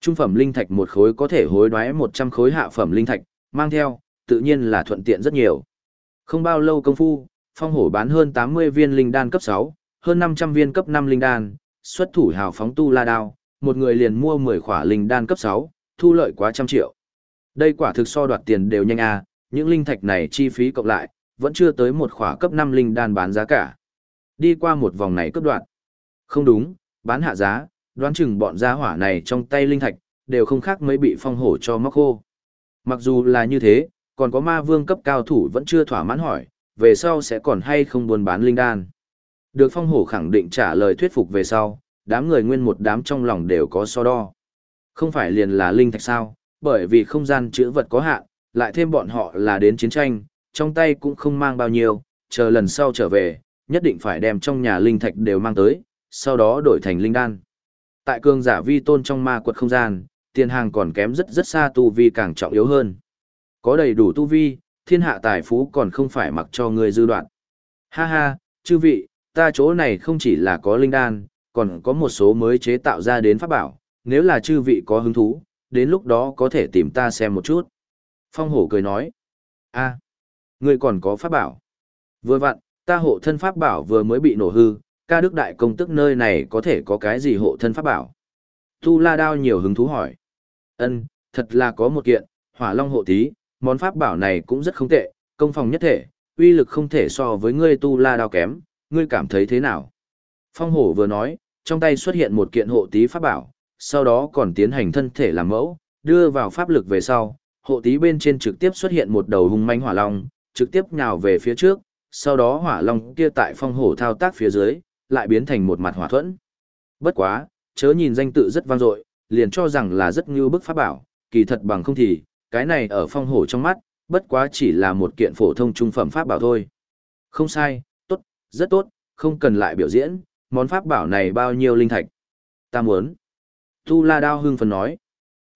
Trung phẩm linh thạch một khối có thể hối đoái 100 khối hạ phẩm linh thạch, mang theo, tự nhiên là thuận tiện rất nhiều. Không bao lâu công phu, phong hổ bán hơn 80 viên linh đan cấp 6, hơn 500 viên cấp 5 linh đan, xuất thủ hào phóng tu la đao, một người liền mua 10 khỏa linh đan cấp 6, thu lợi quá trăm triệu. Đây quả thực so đoạt tiền đều nhanh à, những linh thạch này chi phí cộng lại, vẫn chưa tới một khỏa cấp 5 linh đan bán giá cả. Đi qua một vòng này cấp đoạn. Không đúng, bán hạ giá, đoán chừng bọn gia hỏa này trong tay linh thạch, đều không khác mấy bị phong hổ cho móc khô. Mặc dù là như thế, còn có ma vương cấp cao thủ vẫn chưa thỏa mãn hỏi, về sau sẽ còn hay không buôn bán linh đan. Được phong hổ khẳng định trả lời thuyết phục về sau, đám người nguyên một đám trong lòng đều có so đo. Không phải liền là linh thạch sao, bởi vì không gian chữ vật có hạn, lại thêm bọn họ là đến chiến tranh, trong tay cũng không mang bao nhiêu, chờ lần sau trở về, nhất định phải đem trong nhà linh thạch đều mang tới, sau đó đổi thành linh đan. Tại cường giả vi tôn trong ma quật không gian, tiền hàng còn kém rất rất xa tu vi càng trọng yếu hơn. Có đầy đủ tu vi, thiên hạ tài phú còn không phải mặc cho người dư đoạn. Ha ha, chư vị, ta chỗ này không chỉ là có linh đan, còn có một số mới chế tạo ra đến pháp bảo, nếu là chư vị có hứng thú, đến lúc đó có thể tìm ta xem một chút. Phong hổ cười nói, a, à, ngươi còn có pháp bảo. Vừa vặn, ta hộ thân pháp bảo vừa mới bị nổ hư, ca đức đại công tức nơi này có thể có cái gì hộ thân pháp bảo. Tu la đao nhiều hứng thú hỏi. Ân, thật là có một kiện, hỏa long hộ tí, món pháp bảo này cũng rất không tệ, công phòng nhất thể, uy lực không thể so với ngươi tu la đao kém, ngươi cảm thấy thế nào? Phong hổ vừa nói, trong tay xuất hiện một kiện hộ tí pháp bảo, sau đó còn tiến hành thân thể làm mẫu, đưa vào pháp lực về sau, hộ tí bên trên trực tiếp xuất hiện một đầu hung manh hỏa long, trực tiếp nhào về phía trước, sau đó hỏa long kia tại phong hổ thao tác phía dưới, lại biến thành một mặt hỏa thuẫn. Bất quá, chớ nhìn danh tự rất vang dội, liền cho rằng là rất như bức pháp bảo, kỳ thật bằng không thì, cái này ở phong hổ trong mắt, bất quá chỉ là một kiện phổ thông trung phẩm pháp bảo thôi. Không sai, tốt, rất tốt, không cần lại biểu diễn, món pháp bảo này bao nhiêu linh thạch. Ta muốn. Tu La Đao hưng phấn nói.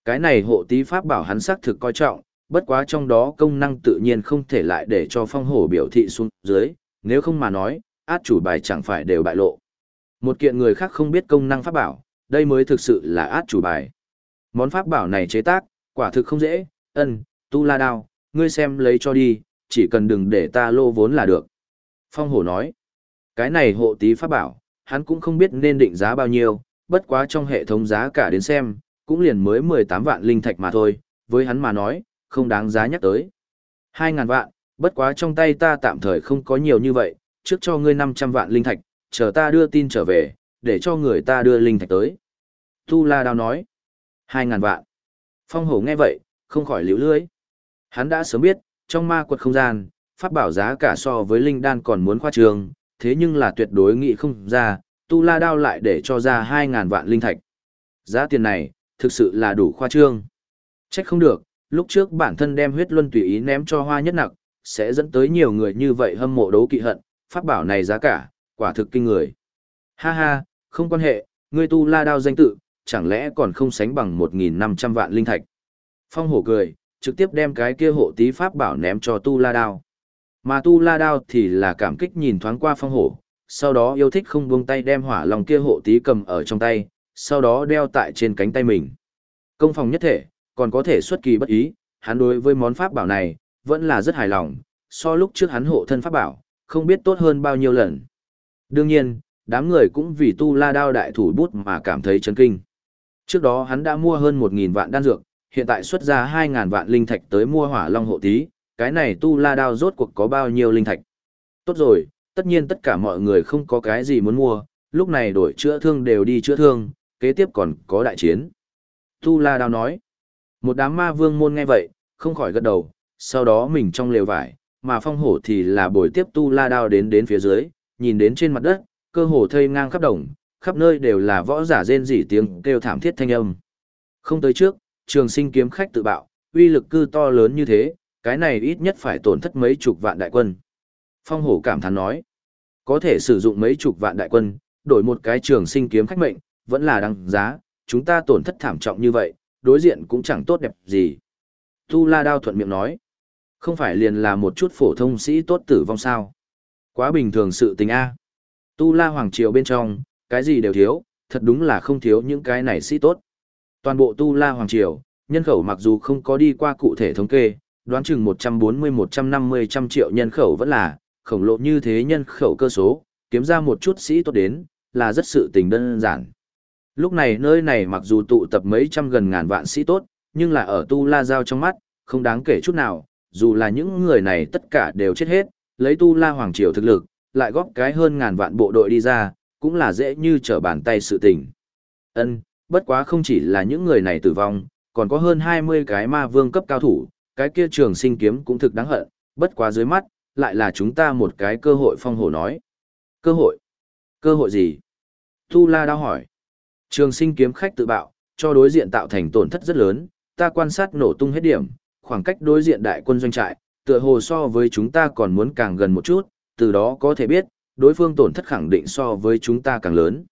Cái này hộ tí pháp bảo hắn xác thực coi trọng, bất quá trong đó công năng tự nhiên không thể lại để cho phong hổ biểu thị xuống dưới, nếu không mà nói, át chủ bài chẳng phải đều bại lộ. Một kiện người khác không biết công năng pháp bảo, đây mới thực sự là át chủ bài. Món pháp bảo này chế tác, quả thực không dễ, ân, tu la đao, ngươi xem lấy cho đi, chỉ cần đừng để ta lô vốn là được. Phong hổ nói, cái này hộ tí pháp bảo, hắn cũng không biết nên định giá bao nhiêu, bất quá trong hệ thống giá cả đến xem, cũng liền mới 18 vạn linh thạch mà thôi, với hắn mà nói, không đáng giá nhắc tới. 2.000 vạn, bất quá trong tay ta tạm thời không có nhiều như vậy, trước cho ngươi 500 vạn linh thạch, chờ ta đưa tin trở về, để cho người ta đưa linh thạch tới. Tu La Đao nói, 2.000 vạn. Phong hổ nghe vậy, không khỏi liễu lưới. Hắn đã sớm biết, trong ma quật không gian, pháp bảo giá cả so với linh đan còn muốn khoa trường, thế nhưng là tuyệt đối nghĩ không ra, tu la đao lại để cho ra 2.000 vạn linh thạch. Giá tiền này, thực sự là đủ khoa trương. Trách không được, lúc trước bản thân đem huyết luân tùy ý ném cho hoa nhất nặc, sẽ dẫn tới nhiều người như vậy hâm mộ đấu kỵ hận, pháp bảo này giá cả, quả thực kinh người. Ha ha, không quan hệ, ngươi tu la đao danh tự, chẳng lẽ còn không sánh bằng 1.500 vạn linh thạch. Phong hổ cười, trực tiếp đem cái kia hộ tí pháp bảo ném cho tu la đao. Mà tu la đao thì là cảm kích nhìn thoáng qua phong hổ, sau đó yêu thích không buông tay đem hỏa lòng kia hộ tí cầm ở trong tay, sau đó đeo tại trên cánh tay mình. Công phòng nhất thể, còn có thể xuất kỳ bất ý, hắn đối với món pháp bảo này, vẫn là rất hài lòng, so lúc trước hắn hộ thân pháp bảo, không biết tốt hơn bao nhiêu lần. Đương nhiên, đám người cũng vì tu la đao đại thủ bút mà cảm thấy chấn kinh. Trước đó hắn đã mua hơn 1.000 vạn đan dược, hiện tại xuất ra 2.000 vạn linh thạch tới mua hỏa long hộ tí, cái này tu la đao rốt cuộc có bao nhiêu linh thạch. Tốt rồi, tất nhiên tất cả mọi người không có cái gì muốn mua, lúc này đổi chữa thương đều đi chữa thương, kế tiếp còn có đại chiến. Tu la đao nói, một đám ma vương môn nghe vậy, không khỏi gật đầu, sau đó mình trong lều vải, mà phong hổ thì là bồi tiếp tu la đao đến đến phía dưới, nhìn đến trên mặt đất, cơ hồ thây ngang khắp đồng, khắp nơi đều là võ giả rên rỉ tiếng kêu thảm thiết thanh âm. Không tới trước, trường sinh kiếm khách tự bạo, uy lực cư to lớn như thế, cái này ít nhất phải tổn thất mấy chục vạn đại quân. Phong hổ cảm thán nói, có thể sử dụng mấy chục vạn đại quân, đổi một cái trường sinh kiếm khách mệnh, vẫn là đăng giá, chúng ta tổn thất thảm trọng như vậy, đối diện cũng chẳng tốt đẹp gì. Tu La Đao thuận miệng nói, không phải liền là một chút phổ thông sĩ tốt tử vong sao. Quá bình thường sự tình A. Tu La Hoàng Triều bên trong, cái gì đều thiếu, thật đúng là không thiếu những cái này sĩ tốt. Toàn bộ Tu La Hoàng Triều, nhân khẩu mặc dù không có đi qua cụ thể thống kê, đoán chừng 140-150 trăm triệu nhân khẩu vẫn là, khổng lồ như thế nhân khẩu cơ số, kiếm ra một chút sĩ tốt đến, là rất sự tình đơn giản. Lúc này nơi này mặc dù tụ tập mấy trăm gần ngàn vạn sĩ tốt, nhưng là ở Tu La Giao trong mắt, không đáng kể chút nào, dù là những người này tất cả đều chết hết, lấy Tu La Hoàng Triều thực lực, lại góp cái hơn ngàn vạn bộ đội đi ra, cũng là dễ như trở bàn tay sự tình. Ân, bất quá không chỉ là những người này tử vong, còn có hơn 20 cái ma vương cấp cao thủ, cái kia trường sinh kiếm cũng thực đáng hận, bất quá dưới mắt, lại là chúng ta một cái cơ hội phong hổ nói. Cơ hội? Cơ hội gì? Tu La đau hỏi. Trường sinh kiếm khách tự bạo, cho đối diện tạo thành tổn thất rất lớn, ta quan sát nổ tung hết điểm, khoảng cách đối diện đại quân doanh trại, tựa hồ so với chúng ta còn muốn càng gần một chút, từ đó có thể biết, đối phương tổn thất khẳng định so với chúng ta càng lớn.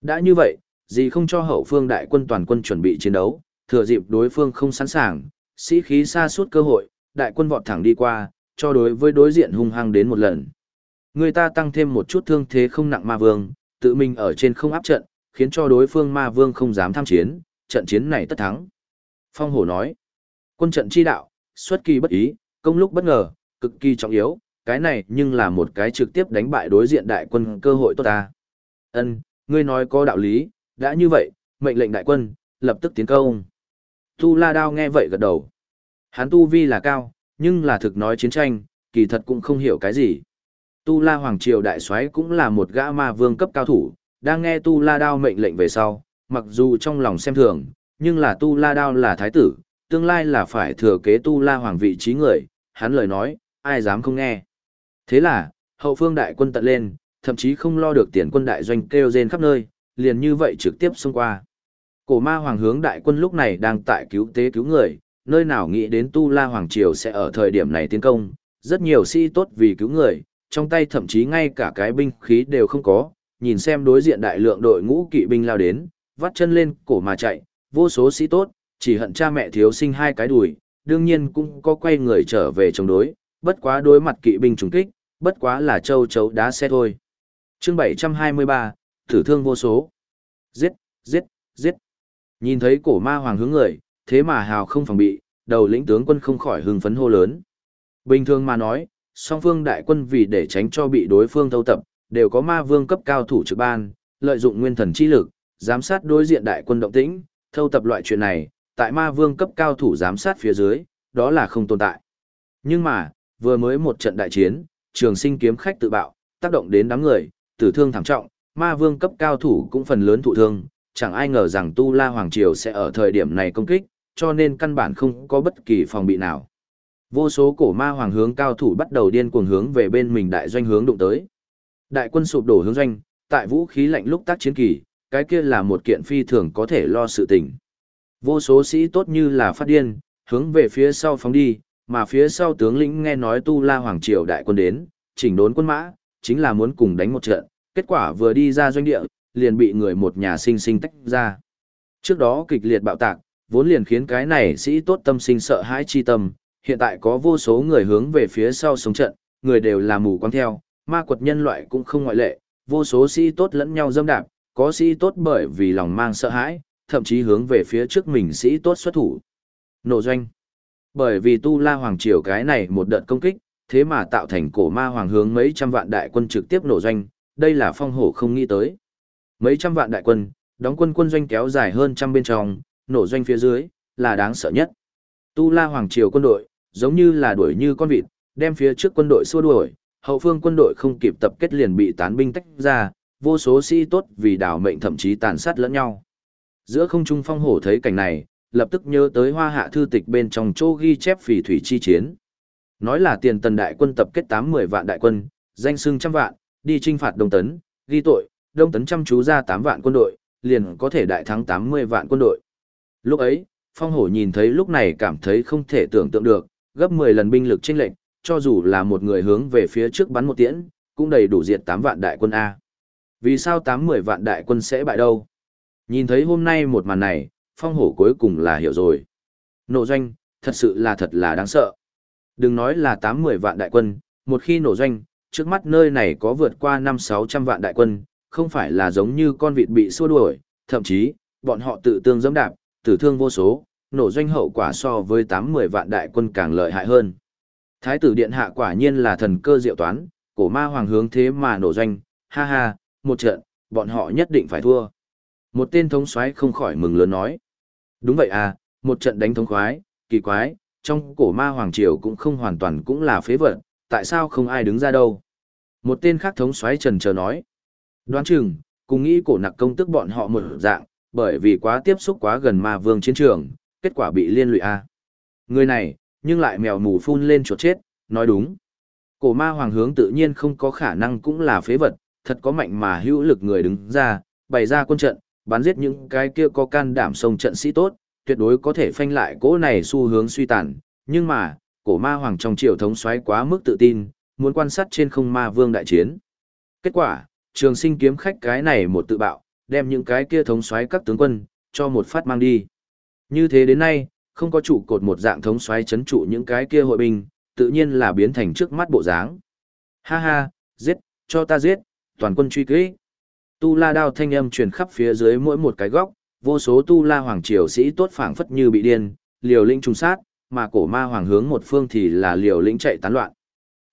Đã như vậy, gì không cho hậu phương đại quân toàn quân chuẩn bị chiến đấu, thừa dịp đối phương không sẵn sàng, sĩ khí xa suốt cơ hội, đại quân vọt thẳng đi qua, cho đối với đối diện hung hăng đến một lần. Người ta tăng thêm một chút thương thế không nặng ma vương, tự mình ở trên không áp trận, khiến cho đối phương ma vương không dám tham chiến, trận chiến này tất thắng. Phong hổ nói, quân trận chi đạo, xuất kỳ bất ý, công lúc bất ngờ, cực kỳ trọng yếu, cái này nhưng là một cái trực tiếp đánh bại đối diện đại quân cơ hội tốt ta. Ân, ngươi nói có đạo lý, đã như vậy, mệnh lệnh đại quân, lập tức tiến công. Tu La Đao nghe vậy gật đầu. Hắn tu vi là cao, nhưng là thực nói chiến tranh, kỳ thật cũng không hiểu cái gì. Tu La Hoàng Triều đại soái cũng là một gã ma vương cấp cao thủ, đang nghe Tu La Đao mệnh lệnh về sau, mặc dù trong lòng xem thường, nhưng là Tu La Đao là thái tử, tương lai là phải thừa kế Tu La Hoàng vị trí người, hắn lời nói, ai dám không nghe. Thế là, hậu phương đại quân tận lên, thậm chí không lo được tiền quân đại doanh kêu rên khắp nơi, liền như vậy trực tiếp xông qua. Cổ ma hoàng hướng đại quân lúc này đang tại cứu tế cứu người, nơi nào nghĩ đến Tu La Hoàng Triều sẽ ở thời điểm này tiến công, rất nhiều sĩ tốt vì cứu người, trong tay thậm chí ngay cả cái binh khí đều không có, nhìn xem đối diện đại lượng đội ngũ kỵ binh lao đến, vắt chân lên cổ mà chạy, vô số sĩ tốt, chỉ hận cha mẹ thiếu sinh hai cái đùi, đương nhiên cũng có quay người trở về chống đối, bất quá đối mặt kỵ binh trùng kích, bất quá là châu chấu đá xe thôi. Chương 723, thử thương vô số. Giết, giết, giết. Nhìn thấy cổ ma hoàng hướng người, thế mà hào không phòng bị, đầu lĩnh tướng quân không khỏi hưng phấn hô lớn. Bình thường mà nói, song phương đại quân vì để tránh cho bị đối phương thâu tập, đều có ma vương cấp cao thủ trực ban, lợi dụng nguyên thần chi lực, giám sát đối diện đại quân động tĩnh, thâu tập loại chuyện này, tại ma vương cấp cao thủ giám sát phía dưới, đó là không tồn tại. Nhưng mà, vừa mới một trận đại chiến, trường sinh kiếm khách tự bạo, tác động đến đám người, tử thương thảm trọng, ma vương cấp cao thủ cũng phần lớn thụ thương, chẳng ai ngờ rằng Tu La Hoàng Triều sẽ ở thời điểm này công kích, cho nên căn bản không có bất kỳ phòng bị nào. Vô số cổ ma hoàng hướng cao thủ bắt đầu điên cuồng hướng về bên mình đại doanh hướng đụng tới. Đại quân sụp đổ hướng doanh, tại vũ khí lạnh lúc tác chiến kỳ, cái kia là một kiện phi thường có thể lo sự tình. Vô số sĩ tốt như là phát điên, hướng về phía sau phóng đi, mà phía sau tướng lĩnh nghe nói Tu La Hoàng Triều đại quân đến, chỉnh đốn quân mã, chính là muốn cùng đánh một trận, kết quả vừa đi ra doanh địa, liền bị người một nhà sinh sinh tách ra. Trước đó kịch liệt bạo tạc, vốn liền khiến cái này sĩ tốt tâm sinh sợ hãi chi tâm, hiện tại có vô số người hướng về phía sau sống trận, người đều là mù quáng theo, ma quật nhân loại cũng không ngoại lệ, vô số sĩ tốt lẫn nhau dâm đạp, có sĩ tốt bởi vì lòng mang sợ hãi, thậm chí hướng về phía trước mình sĩ tốt xuất thủ. Nổ doanh. Bởi vì Tu La Hoàng Triều cái này một đợt công kích, thế mà tạo thành cổ ma hoàng hướng mấy trăm vạn đại quân trực tiếp nổ doanh, đây là phong hổ không nghĩ tới. Mấy trăm vạn đại quân, đóng quân quân doanh kéo dài hơn trăm bên trong, nổ doanh phía dưới, là đáng sợ nhất. Tu La Hoàng Triều quân đội, giống như là đuổi như con vịt, đem phía trước quân đội xua đuổi, hậu phương quân đội không kịp tập kết liền bị tán binh tách ra, vô số sĩ tốt vì đảo mệnh thậm chí tàn sát lẫn nhau. Giữa không trung phong hổ thấy cảnh này, lập tức nhớ tới hoa hạ thư tịch bên trong chỗ ghi chép phỉ thủy chi chiến. Nói là tiền tần đại quân tập kết 8-10 vạn đại quân, danh xưng trăm vạn, đi trinh phạt Đông Tấn, ghi tội, Đông Tấn chăm chú ra tám vạn quân đội, liền có thể đại thắng 80 vạn quân đội. Lúc ấy, Phong Hổ nhìn thấy lúc này cảm thấy không thể tưởng tượng được, gấp 10 lần binh lực chênh lệnh, cho dù là một người hướng về phía trước bắn một tiễn, cũng đầy đủ diệt tám vạn đại quân A. Vì sao 8-10 vạn đại quân sẽ bại đâu? Nhìn thấy hôm nay một màn này, Phong Hổ cuối cùng là hiểu rồi. Nổ doanh, thật sự là thật là đáng sợ. Đừng nói là 8-10 vạn đại quân, một khi nổ doanh, trước mắt nơi này có vượt qua 5-600 vạn đại quân, không phải là giống như con vịt bị xua đuổi, thậm chí, bọn họ tự tương dẫm đạp, tử thương vô số, nổ doanh hậu quả so với 8-10 vạn đại quân càng lợi hại hơn. Thái tử điện hạ quả nhiên là thần cơ diệu toán, cổ ma hoàng hướng thế mà nổ doanh, ha ha, một trận, bọn họ nhất định phải thua. Một tên thống soái không khỏi mừng lớn nói. Đúng vậy à, một trận đánh thống khoái, kỳ quái, trong cổ ma hoàng triều cũng không hoàn toàn cũng là phế vật, tại sao không ai đứng ra đâu. Một tên khác thống soái trần chờ nói. Đoán chừng, cùng nghĩ cổ nặc công tức bọn họ một dạng, bởi vì quá tiếp xúc quá gần ma vương chiến trường, kết quả bị liên lụy a. Người này, nhưng lại mèo mù phun lên chuột chết, nói đúng. Cổ ma hoàng hướng tự nhiên không có khả năng cũng là phế vật, thật có mạnh mà hữu lực người đứng ra, bày ra quân trận, bắn giết những cái kia có can đảm sông trận sĩ tốt, tuyệt đối có thể phanh lại cỗ này xu hướng suy tàn. Nhưng mà, cổ ma hoàng trong triều thống xoáy quá mức tự tin, muốn quan sát trên không ma vương đại chiến. Kết quả, trường sinh kiếm khách cái này một tự bạo, đem những cái kia thống xoáy các tướng quân, cho một phát mang đi. Như thế đến nay, không có trụ cột một dạng thống xoáy chấn trụ những cái kia hội binh, tự nhiên là biến thành trước mắt bộ dáng. Ha ha, giết, cho ta giết, toàn quân truy kích. Tu la đao thanh âm truyền khắp phía dưới mỗi một cái góc, vô số tu la hoàng triều sĩ tốt phảng phất như bị điên, liều lĩnh trùng sát, mà cổ ma hoàng hướng một phương thì là liều lĩnh chạy tán loạn.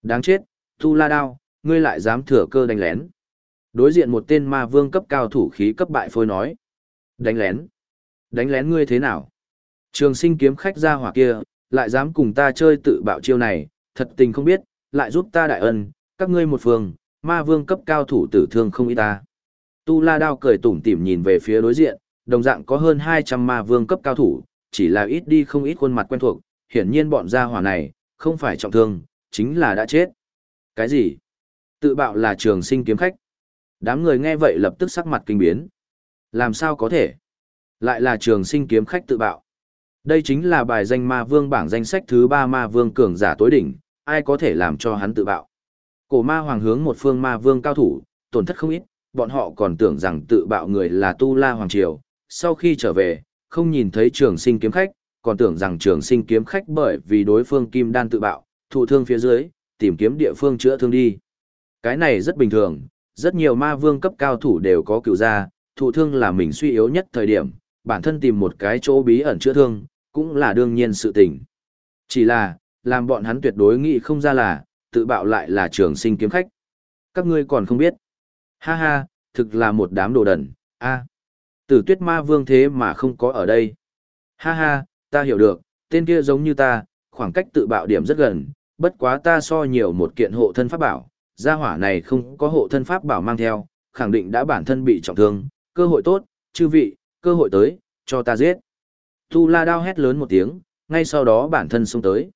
Đáng chết, tu la đao, ngươi lại dám thừa cơ đánh lén. Đối diện một tên ma vương cấp cao thủ khí cấp bại phôi nói. Đánh lén. Đánh lén ngươi thế nào? Trường sinh kiếm khách ra hỏa kia, lại dám cùng ta chơi tự bạo chiêu này, thật tình không biết, lại giúp ta đại ân, các ngươi một phương, ma vương cấp cao thủ tử thương không ít ta. Tu La Đao cười tủm tỉm nhìn về phía đối diện, đồng dạng có hơn 200 ma vương cấp cao thủ, chỉ là ít đi không ít khuôn mặt quen thuộc, hiển nhiên bọn gia hỏa này, không phải trọng thương, chính là đã chết. Cái gì? Tự bạo là trường sinh kiếm khách. Đám người nghe vậy lập tức sắc mặt kinh biến. Làm sao có thể? Lại là trường sinh kiếm khách tự bạo. Đây chính là bài danh ma vương bảng danh sách thứ ba ma vương cường giả tối đỉnh, ai có thể làm cho hắn tự bạo. Cổ ma hoàng hướng một phương ma vương cao thủ, tổn thất không ít, bọn họ còn tưởng rằng tự bạo người là Tu La Hoàng Triều. Sau khi trở về, không nhìn thấy trường sinh kiếm khách, còn tưởng rằng trường sinh kiếm khách bởi vì đối phương kim đan tự bạo, thụ thương phía dưới, tìm kiếm địa phương chữa thương đi. Cái này rất bình thường, rất nhiều ma vương cấp cao thủ đều có cựu gia, thụ thương là mình suy yếu nhất thời điểm, bản thân tìm một cái chỗ bí ẩn chữa thương, cũng là đương nhiên sự tình. Chỉ là, làm bọn hắn tuyệt đối nghĩ không ra là, tự bạo lại là trường sinh kiếm khách. Các ngươi còn không biết. Ha ha, thực là một đám đồ đần, a Tử tuyết ma vương thế mà không có ở đây. Ha ha, ta hiểu được, tên kia giống như ta, khoảng cách tự bạo điểm rất gần, bất quá ta so nhiều một kiện hộ thân pháp bảo, gia hỏa này không có hộ thân pháp bảo mang theo, khẳng định đã bản thân bị trọng thương, cơ hội tốt, chư vị, cơ hội tới, cho ta giết. Tu La đao hét lớn một tiếng, ngay sau đó bản thân xông tới.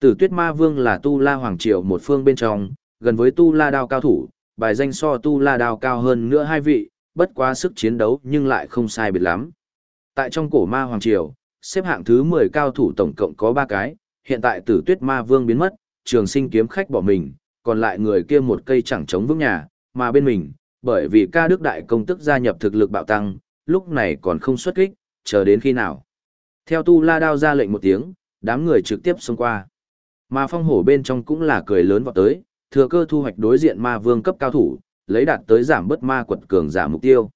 Tử Tuyết Ma Vương là Tu La Hoàng Triều một phương bên trong, gần với Tu La đao cao thủ, bài danh so Tu La đao cao hơn nữa hai vị, bất quá sức chiến đấu nhưng lại không sai biệt lắm. Tại trong cổ Ma Hoàng Triều, xếp hạng thứ 10 cao thủ tổng cộng có 3 cái, hiện tại Tử Tuyết Ma Vương biến mất, Trường Sinh kiếm khách bỏ mình, còn lại người kia một cây chẳng chống vững nhà, mà bên mình, bởi vì ca đức đại công tức gia nhập thực lực bạo tăng, lúc này còn không xuất kích, chờ đến khi nào. Theo tu la đao ra lệnh một tiếng, đám người trực tiếp xông qua. Mà phong hổ bên trong cũng là cười lớn vọt tới, thừa cơ thu hoạch đối diện ma vương cấp cao thủ, lấy đạt tới giảm bớt ma quật cường giả mục tiêu.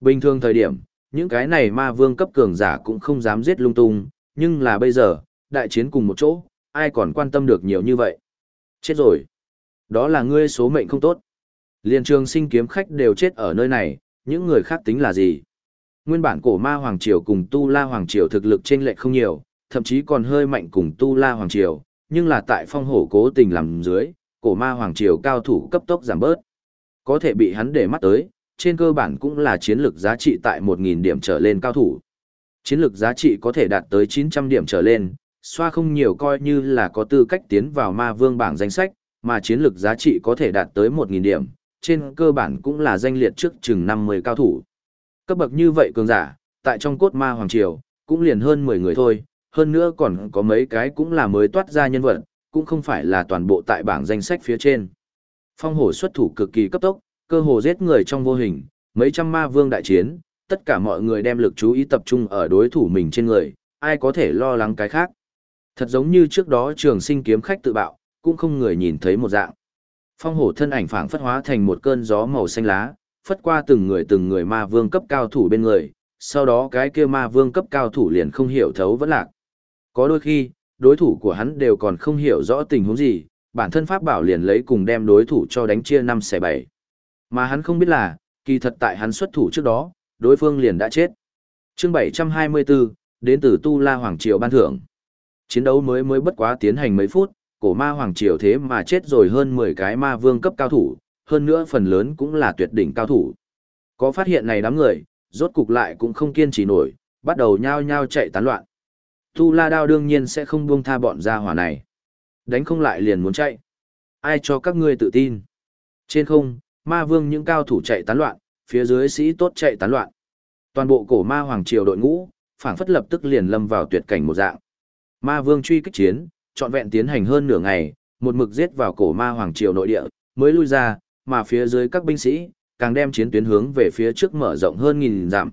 Bình thường thời điểm, những cái này ma vương cấp cường giả cũng không dám giết lung tung, nhưng là bây giờ, đại chiến cùng một chỗ, ai còn quan tâm được nhiều như vậy. Chết rồi. Đó là ngươi số mệnh không tốt. Liên trường sinh kiếm khách đều chết ở nơi này, những người khác tính là gì? Nguyên bản cổ ma Hoàng Triều cùng Tu La Hoàng Triều thực lực trên lệch không nhiều, thậm chí còn hơi mạnh cùng Tu La Hoàng Triều, nhưng là tại phong hổ cố tình làm dưới, cổ ma Hoàng Triều cao thủ cấp tốc giảm bớt. Có thể bị hắn để mắt tới, trên cơ bản cũng là chiến lược giá trị tại 1.000 điểm trở lên cao thủ. Chiến lược giá trị có thể đạt tới 900 điểm trở lên, xoa không nhiều coi như là có tư cách tiến vào ma vương bảng danh sách, mà chiến lược giá trị có thể đạt tới 1.000 điểm, trên cơ bản cũng là danh liệt trước chừng 50 cao thủ. Cấp bậc như vậy cường giả, tại trong cốt ma hoàng triều, cũng liền hơn 10 người thôi, hơn nữa còn có mấy cái cũng là mới toát ra nhân vật, cũng không phải là toàn bộ tại bảng danh sách phía trên. Phong hổ xuất thủ cực kỳ cấp tốc, cơ hồ giết người trong vô hình, mấy trăm ma vương đại chiến, tất cả mọi người đem lực chú ý tập trung ở đối thủ mình trên người, ai có thể lo lắng cái khác. Thật giống như trước đó trường sinh kiếm khách tự bạo, cũng không người nhìn thấy một dạng. Phong hổ thân ảnh phảng phất hóa thành một cơn gió màu xanh lá, phất qua từng người từng người ma vương cấp cao thủ bên người, sau đó cái kia ma vương cấp cao thủ liền không hiểu thấu vẫn lạc. Có đôi khi, đối thủ của hắn đều còn không hiểu rõ tình huống gì, bản thân pháp bảo liền lấy cùng đem đối thủ cho đánh chia 5 xẻ 7. Mà hắn không biết là, kỳ thật tại hắn xuất thủ trước đó, đối phương liền đã chết. Chương 724, đến từ Tu La Hoàng Triều ban thưởng. Chiến đấu mới mới bất quá tiến hành mấy phút, cổ ma Hoàng Triều thế mà chết rồi hơn 10 cái ma vương cấp cao thủ, hơn nữa phần lớn cũng là tuyệt đỉnh cao thủ. Có phát hiện này đám người, rốt cục lại cũng không kiên trì nổi, bắt đầu nhao nhao chạy tán loạn. Tu La Đao đương nhiên sẽ không buông tha bọn gia hỏa này. Đánh không lại liền muốn chạy. Ai cho các ngươi tự tin? Trên không, ma vương những cao thủ chạy tán loạn, phía dưới sĩ tốt chạy tán loạn. Toàn bộ cổ ma hoàng triều đội ngũ, phảng phất lập tức liền lâm vào tuyệt cảnh một dạng. Ma vương truy kích chiến, trọn vẹn tiến hành hơn nửa ngày, một mực giết vào cổ ma hoàng triều nội địa, mới lui ra, mà phía dưới các binh sĩ, càng đem chiến tuyến hướng về phía trước mở rộng hơn nghìn dặm.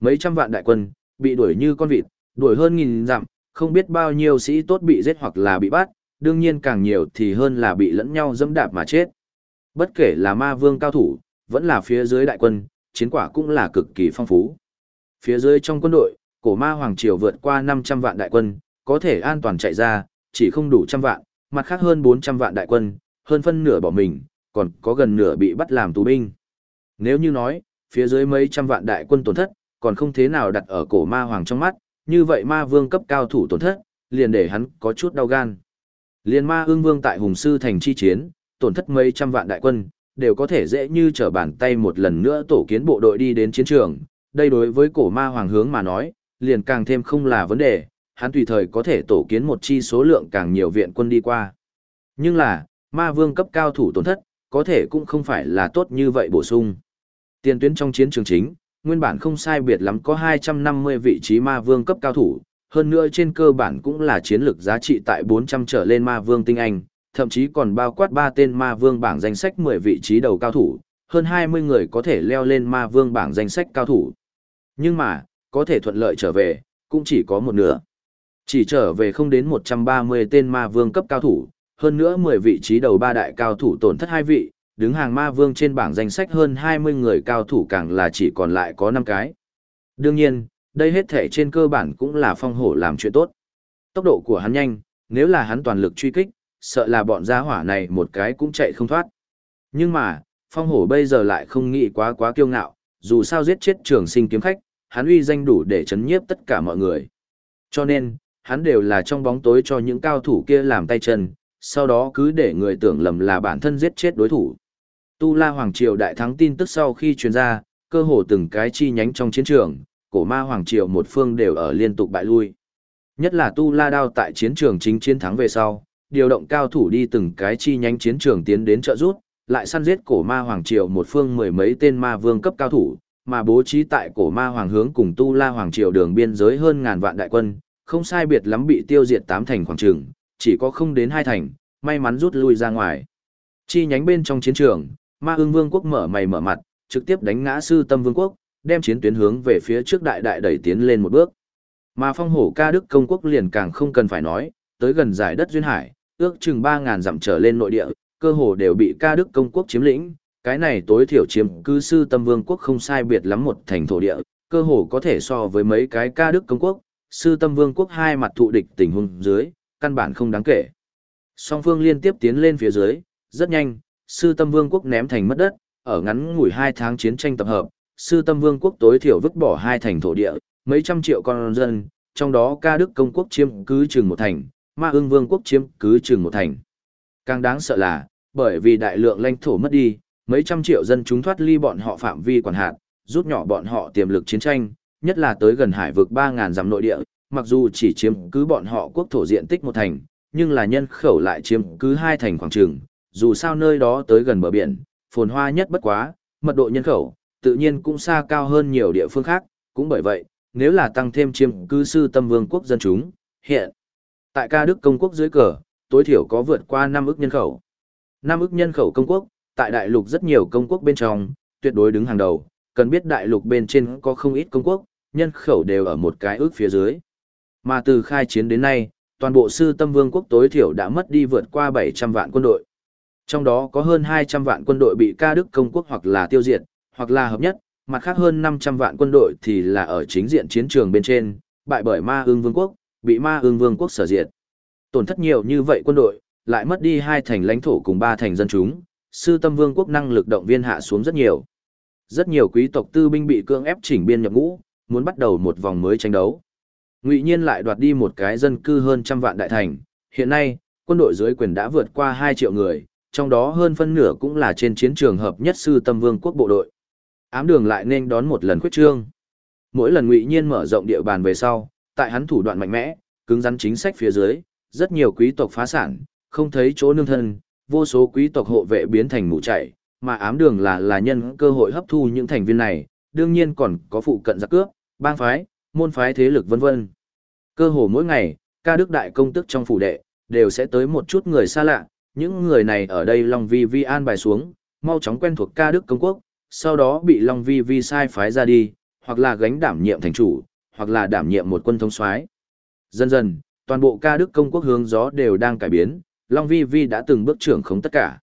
Mấy trăm vạn đại quân, bị đuổi như con vịt, đuổi hơn nghìn dặm, không biết bao nhiêu sĩ tốt bị giết hoặc là bị bắt, đương nhiên càng nhiều thì hơn là bị lẫn nhau dẫm đạp mà chết. Bất kể là ma vương cao thủ, vẫn là phía dưới đại quân, chiến quả cũng là cực kỳ phong phú. Phía dưới trong quân đội, cổ ma hoàng triều vượt qua 500 vạn đại quân, có thể an toàn chạy ra, chỉ không đủ trăm vạn, mặt khác hơn 400 vạn đại quân, hơn phân nửa bỏ mình, còn có gần nửa bị bắt làm tù binh. Nếu như nói, phía dưới mấy trăm vạn đại quân tổn thất, còn không thế nào đặt ở cổ ma hoàng trong mắt, như vậy ma vương cấp cao thủ tổn thất, liền để hắn có chút đau gan. Liên ma ương vương tại hùng sư thành chi chiến, tổn thất mấy trăm vạn đại quân, đều có thể dễ như trở bàn tay một lần nữa tổ kiến bộ đội đi đến chiến trường. Đây đối với cổ ma hoàng hướng mà nói, liền càng thêm không là vấn đề, hắn tùy thời có thể tổ kiến một chi số lượng càng nhiều viện quân đi qua. Nhưng là, ma vương cấp cao thủ tổn thất, có thể cũng không phải là tốt như vậy bổ sung. Tiền tuyến trong chiến trường chính, nguyên bản không sai biệt lắm có 250 vị trí ma vương cấp cao thủ, hơn nữa trên cơ bản cũng là chiến lược giá trị tại 400 trở lên ma vương tinh anh, thậm chí còn bao quát ba tên ma vương bảng danh sách 10 vị trí đầu cao thủ, hơn 20 người có thể leo lên ma vương bảng danh sách cao thủ. Nhưng mà, có thể thuận lợi trở về, cũng chỉ có một nửa. Chỉ trở về không đến 130 tên ma vương cấp cao thủ, hơn nữa 10 vị trí đầu ba đại cao thủ tổn thất hai vị, đứng hàng ma vương trên bảng danh sách hơn 20 người cao thủ càng là chỉ còn lại có 5 cái. Đương nhiên, đây hết thể trên cơ bản cũng là phong hổ làm chuyện tốt. Tốc độ của hắn nhanh, nếu là hắn toàn lực truy kích, sợ là bọn gia hỏa này một cái cũng chạy không thoát. Nhưng mà, phong hổ bây giờ lại không nghĩ quá quá kiêu ngạo, dù sao giết chết trường sinh kiếm khách, hắn uy danh đủ để chấn nhiếp tất cả mọi người. Cho nên, hắn đều là trong bóng tối cho những cao thủ kia làm tay chân, sau đó cứ để người tưởng lầm là bản thân giết chết đối thủ. Tu La Hoàng Triều đại thắng tin tức sau khi truyền ra, cơ hồ từng cái chi nhánh trong chiến trường, cổ ma Hoàng Triều một phương đều ở liên tục bại lui. Nhất là Tu La Đao tại chiến trường chính chiến thắng về sau, điều động cao thủ đi từng cái chi nhánh chiến trường tiến đến trợ rút, lại săn giết cổ ma Hoàng Triều một phương mười mấy tên ma vương cấp cao thủ, mà bố trí tại cổ ma Hoàng hướng cùng Tu La Hoàng Triều đường biên giới hơn ngàn vạn đại quân, không sai biệt lắm bị tiêu diệt tám thành khoảng trường, chỉ có không đến hai thành, may mắn rút lui ra ngoài. Chi nhánh bên trong chiến trường, Ma ương vương quốc mở mày mở mặt, trực tiếp đánh ngã sư tâm vương quốc, đem chiến tuyến hướng về phía trước đại đại đẩy tiến lên một bước. Mà phong hổ ca đức công quốc liền càng không cần phải nói, tới gần giải đất duyên hải, ước chừng 3.000 dặm trở lên nội địa, cơ hồ đều bị ca đức công quốc chiếm lĩnh, cái này tối thiểu chiếm cư sư tâm vương quốc không sai biệt lắm một thành thổ địa, cơ hồ có thể so với mấy cái ca đức công quốc, sư tâm vương quốc hai mặt thụ địch tình huống dưới, căn bản không đáng kể. Song phương liên tiếp tiến lên phía dưới, rất nhanh, sư tâm vương quốc ném thành mất đất, ở ngắn ngủi hai tháng chiến tranh tập hợp, sư tâm vương quốc tối thiểu vứt bỏ hai thành thổ địa, mấy trăm triệu con dân, trong đó ca đức công quốc chiếm cứ chừng một thành, ma ương vương quốc chiếm cứ chừng một thành. Càng đáng sợ là, bởi vì đại lượng lãnh thổ mất đi, mấy trăm triệu dân chúng thoát ly bọn họ phạm vi quản hạt, rút nhỏ bọn họ tiềm lực chiến tranh, nhất là tới gần hải vực 3.000 dặm nội địa, mặc dù chỉ chiếm cứ bọn họ quốc thổ diện tích một thành, nhưng là nhân khẩu lại chiếm cứ hai thành khoảng trường, dù sao nơi đó tới gần bờ biển, phồn hoa nhất bất quá, mật độ nhân khẩu, tự nhiên cũng xa cao hơn nhiều địa phương khác, cũng bởi vậy, nếu là tăng thêm chiêm cư sư tâm vương quốc dân chúng, hiện, tại ca Đức công quốc dưới cờ, tối thiểu có vượt qua 5 ức nhân khẩu. 5 ức nhân khẩu công quốc, tại đại lục rất nhiều công quốc bên trong, tuyệt đối đứng hàng đầu, cần biết đại lục bên trên có không ít công quốc, nhân khẩu đều ở một cái ước phía dưới. Mà từ khai chiến đến nay, toàn bộ sư tâm vương quốc tối thiểu đã mất đi vượt qua 700 vạn quân đội. Trong đó có hơn 200 vạn quân đội bị ca Đức công quốc hoặc là tiêu diệt, hoặc là hợp nhất, mặt khác hơn 500 vạn quân đội thì là ở chính diện chiến trường bên trên, bại bởi ma ương vương quốc, bị ma ương vương quốc sở diệt. Tổn thất nhiều như vậy quân đội, lại mất đi hai thành lãnh thổ cùng ba thành dân chúng, sư tâm vương quốc năng lực động viên hạ xuống rất nhiều. Rất nhiều quý tộc tư binh bị cưỡng ép chỉnh biên nhập ngũ, muốn bắt đầu một vòng mới tranh đấu. Ngụy Nhiên lại đoạt đi một cái dân cư hơn trăm vạn đại thành, hiện nay, quân đội dưới quyền đã vượt qua 2 triệu người, trong đó hơn phân nửa cũng là trên chiến trường hợp nhất sư tâm vương quốc bộ đội. Ám đường lại nên đón một lần khuyết trương. Mỗi lần Ngụy Nhiên mở rộng địa bàn về sau, tại hắn thủ đoạn mạnh mẽ, cứng rắn chính sách phía dưới, rất nhiều quý tộc phá sản, không thấy chỗ nương thân, vô số quý tộc hộ vệ biến thành mụ chạy, mà ám đường là là nhân cơ hội hấp thu những thành viên này, đương nhiên còn có phụ cận giặc cướp, bang phái, môn phái thế lực vân vân. Cơ hồ mỗi ngày, ca đức đại công tức trong phủ đệ, đều sẽ tới một chút người xa lạ, những người này ở đây Long Vi Vi an bài xuống, mau chóng quen thuộc ca đức công quốc, sau đó bị Long Vi Vi sai phái ra đi, hoặc là gánh đảm nhiệm thành chủ, hoặc là đảm nhiệm một quân thống soái. Dần dần, toàn bộ ca đức công quốc hướng gió đều đang cải biến, Long Vi Vi đã từng bước trưởng không tất cả.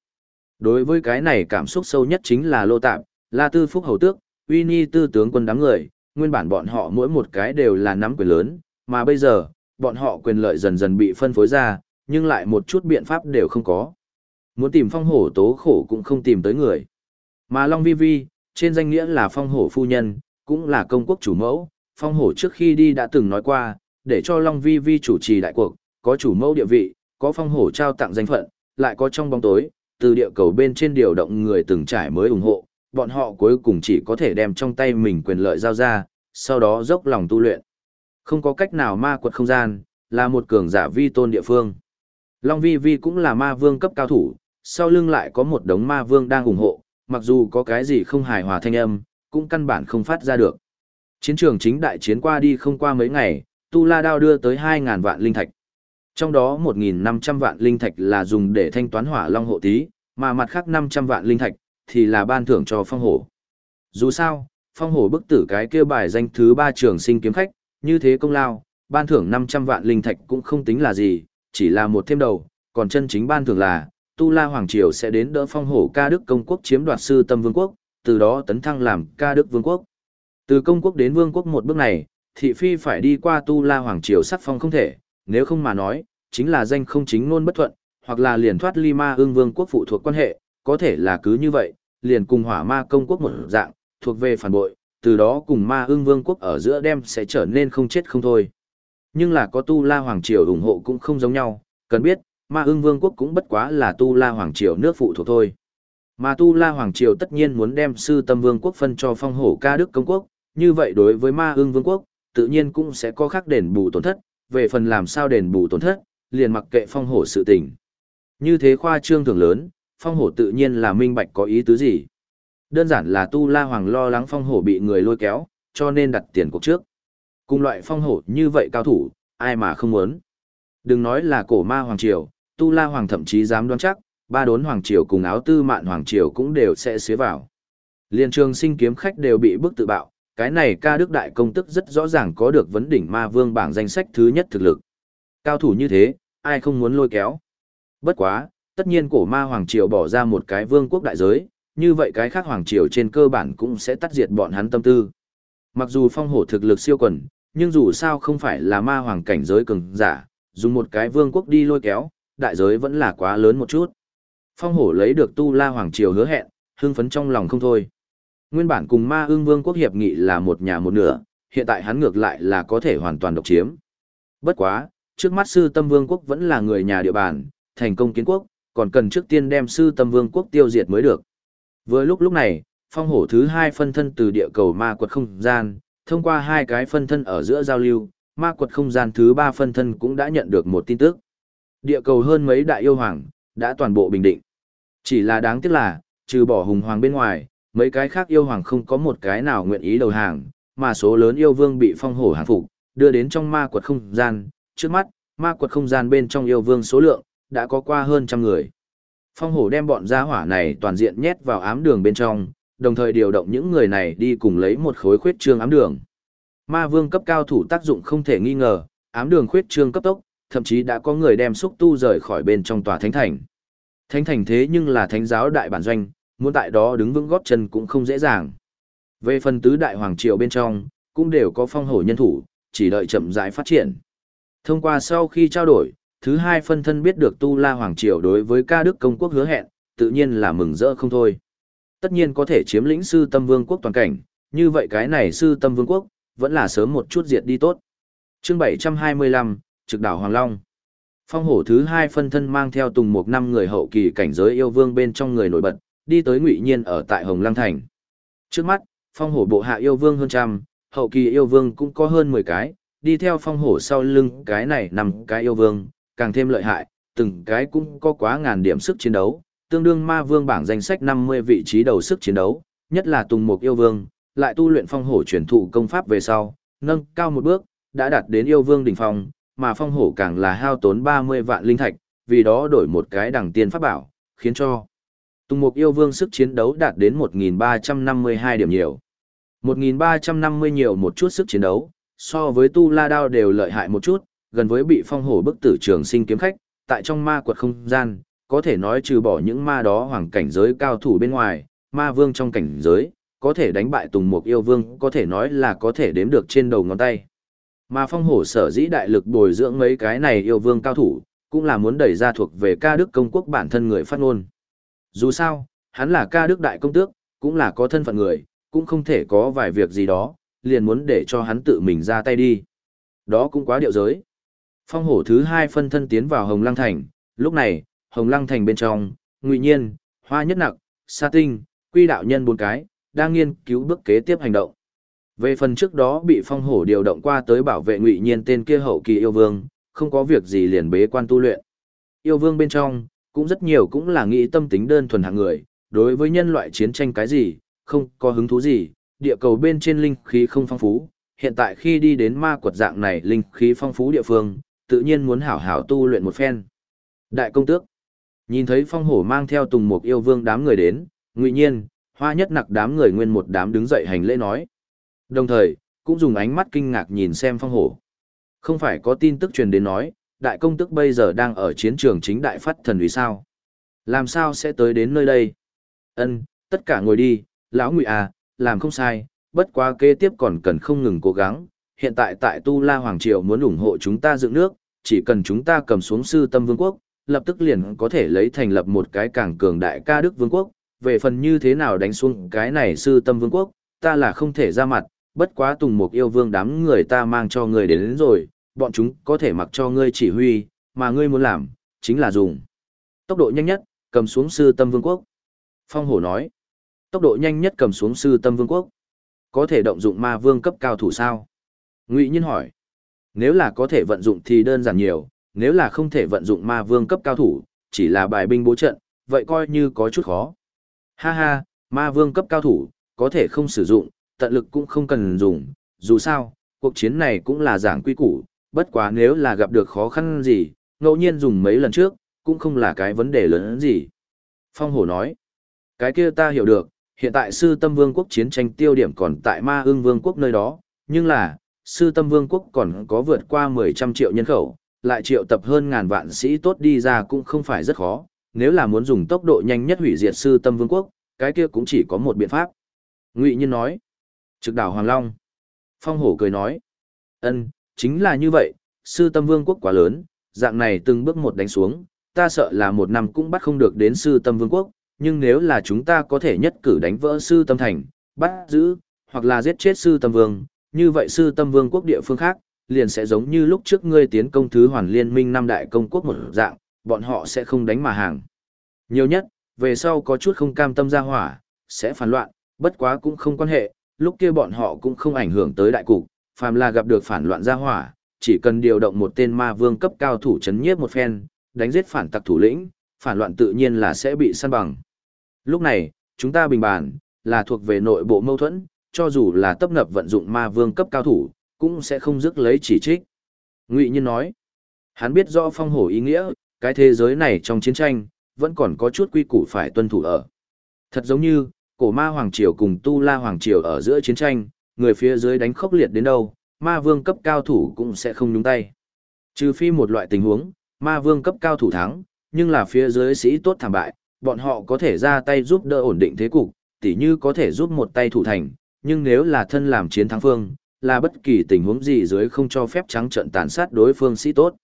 Đối với cái này cảm xúc sâu nhất chính là Lô Tạp, La Tư Phúc Hầu Tước, Uy Ni Tư tướng quân đám người, nguyên bản bọn họ mỗi một cái đều là nắm quyền lớn, mà bây giờ, bọn họ quyền lợi dần dần bị phân phối ra, nhưng lại một chút biện pháp đều không có. Muốn tìm phong hổ tố khổ cũng không tìm tới người. Mà Long Vi Vi, trên danh nghĩa là phong hổ phu nhân, cũng là công quốc chủ mẫu, phong hổ trước khi đi đã từng nói qua, để cho Long Vi Vi chủ trì đại cuộc, có chủ mẫu địa vị, có phong hổ trao tặng danh phận, lại có trong bóng tối, từ địa cầu bên trên điều động người từng trải mới ủng hộ, bọn họ cuối cùng chỉ có thể đem trong tay mình quyền lợi giao ra, sau đó dốc lòng tu luyện. Không có cách nào ma quật không gian, là một cường giả vi tôn địa phương. Long Vi Vi cũng là ma vương cấp cao thủ, sau lưng lại có một đống ma vương đang ủng hộ, mặc dù có cái gì không hài hòa thanh âm, cũng căn bản không phát ra được. Chiến trường chính đại chiến qua đi không qua mấy ngày, Tu La Đao đưa tới 2.000 vạn linh thạch. Trong đó 1.500 vạn linh thạch là dùng để thanh toán hỏa long hộ tí, mà mặt khác 500 vạn linh thạch, thì là ban thưởng cho phong hổ. Dù sao, phong hổ bức tử cái kia bài danh thứ 3 trường sinh kiếm khách, như thế công lao, ban thưởng 500 vạn linh thạch cũng không tính là gì, chỉ là một thêm đầu, còn chân chính ban thường là, Tu La Hoàng Triều sẽ đến đỡ phong hổ ca đức công quốc chiếm đoạt sư tâm vương quốc, từ đó tấn thăng làm ca đức vương quốc. Từ công quốc đến vương quốc một bước này, thị phi phải đi qua Tu La Hoàng Triều sắc phong không thể, nếu không mà nói, chính là danh không chính ngôn bất thuận, hoặc là liền thoát ly ma ương vương quốc phụ thuộc quan hệ, có thể là cứ như vậy, liền cùng hỏa ma công quốc một dạng, thuộc về phản bội, từ đó cùng ma ương vương quốc ở giữa đem sẽ trở nên không chết không thôi. Nhưng là có tu la hoàng triều ủng hộ cũng không giống nhau, cần biết, ma Ưng vương quốc cũng bất quá là tu la hoàng triều nước phụ thuộc thôi. Mà tu la hoàng triều tất nhiên muốn đem sư tâm vương quốc phân cho phong hổ ca đức công quốc, như vậy đối với ma Ưng vương quốc, tự nhiên cũng sẽ có khác đền bù tổn thất, về phần làm sao đền bù tổn thất, liền mặc kệ phong hổ sự tình. Như thế khoa trương thường lớn, phong hổ tự nhiên là minh bạch có ý tứ gì. Đơn giản là tu la hoàng lo lắng phong hổ bị người lôi kéo, cho nên đặt tiền cuộc trước. Cùng loại phong hổ như vậy cao thủ, ai mà không muốn. Đừng nói là cổ ma hoàng triều, tu la hoàng thậm chí dám đoán chắc, ba đốn hoàng triều cùng áo tư mạn hoàng triều cũng đều sẽ xế vào. Liên trường sinh kiếm khách đều bị bức tự bạo, cái này ca đức đại công tức rất rõ ràng có được vấn đỉnh ma vương bảng danh sách thứ nhất thực lực. Cao thủ như thế, ai không muốn lôi kéo. Bất quá, tất nhiên cổ ma hoàng triều bỏ ra một cái vương quốc đại giới, như vậy cái khác hoàng triều trên cơ bản cũng sẽ tắt diệt bọn hắn tâm tư. Mặc dù phong hổ thực lực siêu quần, nhưng dù sao không phải là ma hoàng cảnh giới cường giả, dùng một cái vương quốc đi lôi kéo, đại giới vẫn là quá lớn một chút. Phong hổ lấy được tu la hoàng triều hứa hẹn, hưng phấn trong lòng không thôi. Nguyên bản cùng ma ương vương quốc hiệp nghị là một nhà một nửa, hiện tại hắn ngược lại là có thể hoàn toàn độc chiếm. Bất quá, trước mắt sư tâm vương quốc vẫn là người nhà địa bàn, thành công kiến quốc, còn cần trước tiên đem sư tâm vương quốc tiêu diệt mới được. Với lúc lúc này, phong hổ thứ hai phân thân từ địa cầu ma quật không gian, thông qua hai cái phân thân ở giữa giao lưu, ma quật không gian thứ ba phân thân cũng đã nhận được một tin tức. Địa cầu hơn mấy đại yêu hoàng, đã toàn bộ bình định. Chỉ là đáng tiếc là, trừ bỏ hùng hoàng bên ngoài, mấy cái khác yêu hoàng không có một cái nào nguyện ý đầu hàng, mà số lớn yêu vương bị phong hổ hàng phục, đưa đến trong ma quật không gian, trước mắt, ma quật không gian bên trong yêu vương số lượng, đã có qua hơn trăm người. Phong hổ đem bọn gia hỏa này toàn diện nhét vào ám đường bên trong, đồng thời điều động những người này đi cùng lấy một khối khuyết trương ám đường. Ma vương cấp cao thủ tác dụng không thể nghi ngờ, ám đường khuyết trương cấp tốc, thậm chí đã có người đem xúc tu rời khỏi bên trong tòa thánh thành. Thánh thành thế nhưng là thánh giáo đại bản doanh, muốn tại đó đứng vững góp chân cũng không dễ dàng. Về phần tứ đại hoàng triều bên trong, cũng đều có phong hổ nhân thủ, chỉ đợi chậm rãi phát triển. Thông qua sau khi trao đổi, thứ hai phân thân biết được Tu La Hoàng Triều đối với ca đức công quốc hứa hẹn, tự nhiên là mừng rỡ không thôi. Tất nhiên có thể chiếm lĩnh sư tâm vương quốc toàn cảnh, như vậy cái này sư tâm vương quốc, vẫn là sớm một chút diệt đi tốt. chương 725, trực đảo Hoàng Long. Phong hổ thứ hai phân thân mang theo tùng một năm người hậu kỳ cảnh giới yêu vương bên trong người nổi bật, đi tới ngụy nhiên ở tại Hồng Lăng Thành. Trước mắt, phong hổ bộ hạ yêu vương hơn trăm, hậu kỳ yêu vương cũng có hơn 10 cái, đi theo phong hổ sau lưng cái này nằm cái yêu vương, càng thêm lợi hại, từng cái cũng có quá ngàn điểm sức chiến đấu, tương đương ma vương bảng danh sách 50 vị trí đầu sức chiến đấu, nhất là Tùng Mục yêu vương, lại tu luyện phong hổ truyền thụ công pháp về sau, nâng cao một bước, đã đạt đến yêu vương đỉnh phong, mà phong hổ càng là hao tốn 30 vạn linh thạch, vì đó đổi một cái đẳng tiên pháp bảo, khiến cho Tùng Mục yêu vương sức chiến đấu đạt đến 1352 điểm nhiều. 1350 nhiều một chút sức chiến đấu, so với tu la đao đều lợi hại một chút, gần với bị phong hổ bức tử trường sinh kiếm khách, tại trong ma quật không gian, có thể nói trừ bỏ những ma đó hoàng cảnh giới cao thủ bên ngoài, ma vương trong cảnh giới, có thể đánh bại tùng mục yêu vương, có thể nói là có thể đếm được trên đầu ngón tay. Mà phong hổ sở dĩ đại lực bồi dưỡng mấy cái này yêu vương cao thủ, cũng là muốn đẩy ra thuộc về ca đức công quốc bản thân người phát ngôn. Dù sao, hắn là ca đức đại công tước, cũng là có thân phận người, cũng không thể có vài việc gì đó, liền muốn để cho hắn tự mình ra tay đi. Đó cũng quá điệu giới. Phong hổ thứ hai phân thân tiến vào Hồng Lăng Thành, lúc này, Hồng Lăng Thành bên trong, Ngụy Nhiên, Hoa Nhất Nặc, Sa Tinh, Quy Đạo Nhân bốn cái, đang nghiên cứu bước kế tiếp hành động. Về phần trước đó bị phong hổ điều động qua tới bảo vệ Ngụy Nhiên tên kia hậu kỳ yêu vương, không có việc gì liền bế quan tu luyện. Yêu vương bên trong, cũng rất nhiều cũng là nghĩ tâm tính đơn thuần hạng người, đối với nhân loại chiến tranh cái gì, không có hứng thú gì, địa cầu bên trên linh khí không phong phú, hiện tại khi đi đến ma quật dạng này linh khí phong phú địa phương, tự nhiên muốn hảo hảo tu luyện một phen. Đại công tước, nhìn thấy phong hổ mang theo tùng mục yêu vương đám người đến, ngụy nhiên, hoa nhất nặc đám người nguyên một đám đứng dậy hành lễ nói. Đồng thời, cũng dùng ánh mắt kinh ngạc nhìn xem phong hổ. Không phải có tin tức truyền đến nói, đại công tước bây giờ đang ở chiến trường chính đại phát thần vì sao? Làm sao sẽ tới đến nơi đây? Ân, tất cả ngồi đi, lão ngụy à, làm không sai, bất quá kế tiếp còn cần không ngừng cố gắng. Hiện tại tại Tu La Hoàng Triều muốn ủng hộ chúng ta dựng nước, chỉ cần chúng ta cầm xuống sư tâm vương quốc, lập tức liền có thể lấy thành lập một cái càng cường đại ca đức vương quốc. Về phần như thế nào đánh xuống cái này sư tâm vương quốc, ta là không thể ra mặt, bất quá tùng một yêu vương đám người ta mang cho người đến, đến rồi, bọn chúng có thể mặc cho ngươi chỉ huy, mà ngươi muốn làm, chính là dùng tốc độ nhanh nhất, cầm xuống sư tâm vương quốc. Phong hổ nói, tốc độ nhanh nhất cầm xuống sư tâm vương quốc. Có thể động dụng ma vương cấp cao thủ sao? Ngụy Nhiên hỏi. Nếu là có thể vận dụng thì đơn giản nhiều, nếu là không thể vận dụng ma vương cấp cao thủ, chỉ là bài binh bố trận, vậy coi như có chút khó. Ha ha, ma vương cấp cao thủ, có thể không sử dụng, tận lực cũng không cần dùng, dù sao, cuộc chiến này cũng là giảng quy củ, bất quá nếu là gặp được khó khăn gì, ngẫu nhiên dùng mấy lần trước, cũng không là cái vấn đề lớn gì. Phong hổ nói, cái kia ta hiểu được, hiện tại sư tâm vương quốc chiến tranh tiêu điểm còn tại ma ương vương quốc nơi đó, nhưng là, sư tâm vương quốc còn có vượt qua 10 trăm triệu nhân khẩu, lại triệu tập hơn ngàn vạn sĩ tốt đi ra cũng không phải rất khó, nếu là muốn dùng tốc độ nhanh nhất hủy diệt sư tâm vương quốc, cái kia cũng chỉ có một biện pháp. Ngụy Nhân nói, trực đảo Hoàng Long. Phong hổ cười nói, ân, chính là như vậy, sư tâm vương quốc quá lớn, dạng này từng bước một đánh xuống, ta sợ là một năm cũng bắt không được đến sư tâm vương quốc, nhưng nếu là chúng ta có thể nhất cử đánh vỡ sư tâm thành, bắt giữ, hoặc là giết chết sư tâm vương, như vậy sư tâm vương quốc địa phương khác, liền sẽ giống như lúc trước ngươi tiến công thứ hoàn liên minh năm đại công quốc một dạng, bọn họ sẽ không đánh mà hàng. Nhiều nhất, về sau có chút không cam tâm ra hỏa, sẽ phản loạn, bất quá cũng không quan hệ, lúc kia bọn họ cũng không ảnh hưởng tới đại cục, phàm là gặp được phản loạn ra hỏa, chỉ cần điều động một tên ma vương cấp cao thủ chấn nhiếp một phen, đánh giết phản tặc thủ lĩnh, phản loạn tự nhiên là sẽ bị săn bằng. Lúc này, chúng ta bình bàn, là thuộc về nội bộ mâu thuẫn, cho dù là tập nập vận dụng ma vương cấp cao thủ, cũng sẽ không dứt lấy chỉ trích. Ngụy Nhiên nói, hắn biết rõ phong hổ ý nghĩa, cái thế giới này trong chiến tranh, vẫn còn có chút quy củ phải tuân thủ ở. Thật giống như, cổ ma Hoàng Triều cùng tu la Hoàng Triều ở giữa chiến tranh, người phía dưới đánh khốc liệt đến đâu, ma vương cấp cao thủ cũng sẽ không nhúng tay. Trừ phi một loại tình huống, ma vương cấp cao thủ thắng, nhưng là phía dưới sĩ tốt thảm bại, bọn họ có thể ra tay giúp đỡ ổn định thế cục, tỉ như có thể giúp một tay thủ thành, nhưng nếu là thân làm chiến thắng phương, là bất kỳ tình huống gì dưới không cho phép trắng trận tàn sát đối phương sĩ tốt.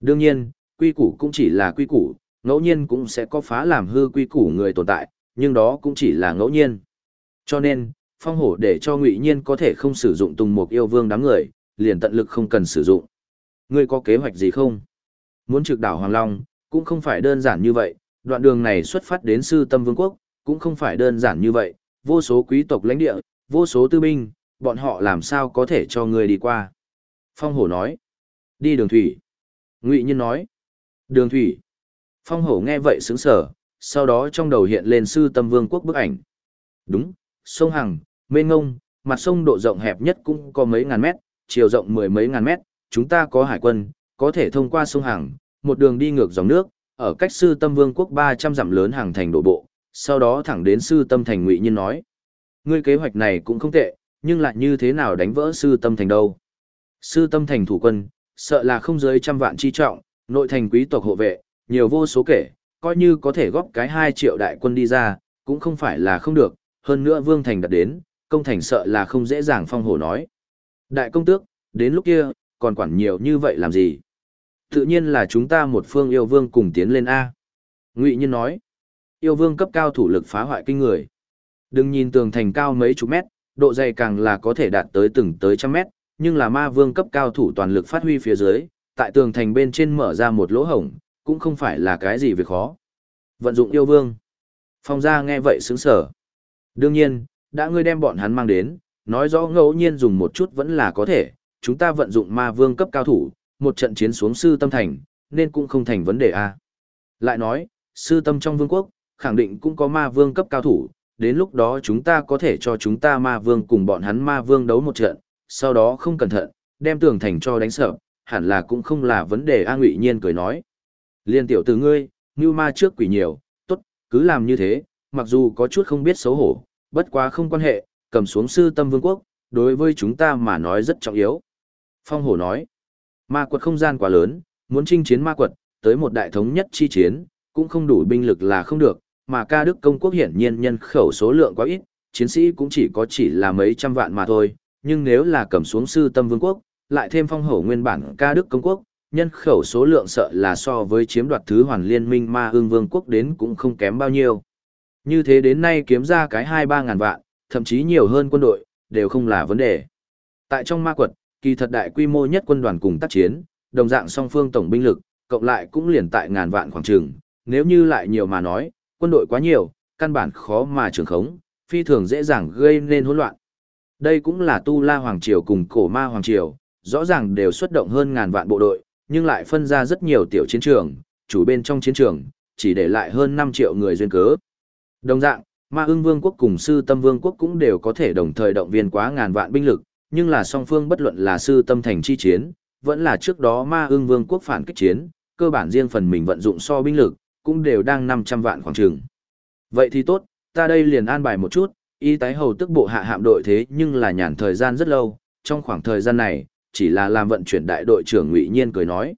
Đương nhiên, quy củ cũng chỉ là quy củ, ngẫu nhiên cũng sẽ có phá làm hư quy củ người tồn tại, nhưng đó cũng chỉ là ngẫu nhiên. Cho nên, phong hổ để cho ngụy nhiên có thể không sử dụng tùng mục yêu vương đám người, liền tận lực không cần sử dụng. Ngươi có kế hoạch gì không? Muốn trực đảo Hoàng Long, cũng không phải đơn giản như vậy, đoạn đường này xuất phát đến sư tâm vương quốc, cũng không phải đơn giản như vậy, vô số quý tộc lãnh địa, vô số tư binh, bọn họ làm sao có thể cho ngươi đi qua. Phong hổ nói, đi đường thủy. Ngụy Nhiên nói, đường thủy. Phong hổ nghe vậy sướng sở, sau đó trong đầu hiện lên sư tâm vương quốc bức ảnh. Đúng, sông Hằng, mênh ngông, mặt sông độ rộng hẹp nhất cũng có mấy ngàn mét, chiều rộng mười mấy ngàn mét, chúng ta có hải quân, có thể thông qua sông Hằng, một đường đi ngược dòng nước, ở cách sư tâm vương quốc 300 dặm lớn hàng thành đổ bộ, sau đó thẳng đến sư tâm thành ngụy nhiên nói. Ngươi kế hoạch này cũng không tệ, nhưng lại như thế nào đánh vỡ sư tâm thành đâu. Sư tâm thành thủ quân, sợ là không dưới trăm vạn chi trọng, nội thành quý tộc hộ vệ, nhiều vô số kể, coi như có thể góp cái 2 triệu đại quân đi ra, cũng không phải là không được, hơn nữa vương thành đặt đến, công thành sợ là không dễ dàng phong hổ nói. Đại công tước, đến lúc kia, còn quản nhiều như vậy làm gì? Tự nhiên là chúng ta một phương yêu vương cùng tiến lên A. Ngụy nhân nói, yêu vương cấp cao thủ lực phá hoại kinh người. Đừng nhìn tường thành cao mấy chục mét, độ dày càng là có thể đạt tới từng tới trăm mét, nhưng là ma vương cấp cao thủ toàn lực phát huy phía dưới, tại tường thành bên trên mở ra một lỗ hổng, cũng không phải là cái gì việc khó. Vận dụng yêu vương. Phong gia nghe vậy sướng sở. Đương nhiên, đã ngươi đem bọn hắn mang đến, nói rõ ngẫu nhiên dùng một chút vẫn là có thể, chúng ta vận dụng ma vương cấp cao thủ, một trận chiến xuống sư tâm thành, nên cũng không thành vấn đề a. Lại nói, sư tâm trong vương quốc, khẳng định cũng có ma vương cấp cao thủ, đến lúc đó chúng ta có thể cho chúng ta ma vương cùng bọn hắn ma vương đấu một trận, sau đó không cẩn thận, đem tường thành cho đánh sợ, hẳn là cũng không là vấn đề A Ngụy Nhiên cười nói. Liên tiểu từ ngươi, như ma trước quỷ nhiều, tốt, cứ làm như thế, mặc dù có chút không biết xấu hổ, bất quá không quan hệ, cầm xuống sư tâm vương quốc, đối với chúng ta mà nói rất trọng yếu. Phong hổ nói, ma quật không gian quá lớn, muốn chinh chiến ma quật, tới một đại thống nhất chi chiến, cũng không đủ binh lực là không được, mà ca đức công quốc hiển nhiên nhân khẩu số lượng quá ít, chiến sĩ cũng chỉ có chỉ là mấy trăm vạn mà thôi, nhưng nếu là cầm xuống sư tâm vương quốc, lại thêm phong hổ nguyên bản ca đức công quốc, nhân khẩu số lượng sợ là so với chiếm đoạt thứ hoàn liên minh ma ương vương quốc đến cũng không kém bao nhiêu. Như thế đến nay kiếm ra cái hai ba ngàn vạn, thậm chí nhiều hơn quân đội, đều không là vấn đề. Tại trong ma quật, kỳ thật đại quy mô nhất quân đoàn cùng tác chiến, đồng dạng song phương tổng binh lực, cộng lại cũng liền tại ngàn vạn khoảng trường, nếu như lại nhiều mà nói, quân đội quá nhiều, căn bản khó mà trường khống, phi thường dễ dàng gây nên hỗn loạn. Đây cũng là Tu La Hoàng Triều cùng Cổ Ma Hoàng Triều, rõ ràng đều xuất động hơn ngàn vạn bộ đội, nhưng lại phân ra rất nhiều tiểu chiến trường, chủ bên trong chiến trường, chỉ để lại hơn 5 triệu người duyên cớ. Đồng dạng, Ma ưng vương quốc cùng sư tâm vương quốc cũng đều có thể đồng thời động viên quá ngàn vạn binh lực, nhưng là song phương bất luận là sư tâm thành chi chiến, vẫn là trước đó ma ưng vương quốc phản kích chiến, cơ bản riêng phần mình vận dụng so binh lực, cũng đều đang 500 vạn khoảng trường. Vậy thì tốt, ta đây liền an bài một chút, y tái hầu tức bộ hạ hạm đội thế nhưng là nhàn thời gian rất lâu, trong khoảng thời gian này, chỉ là làm vận chuyển đại đội trưởng ngụy Nhiên cười nói.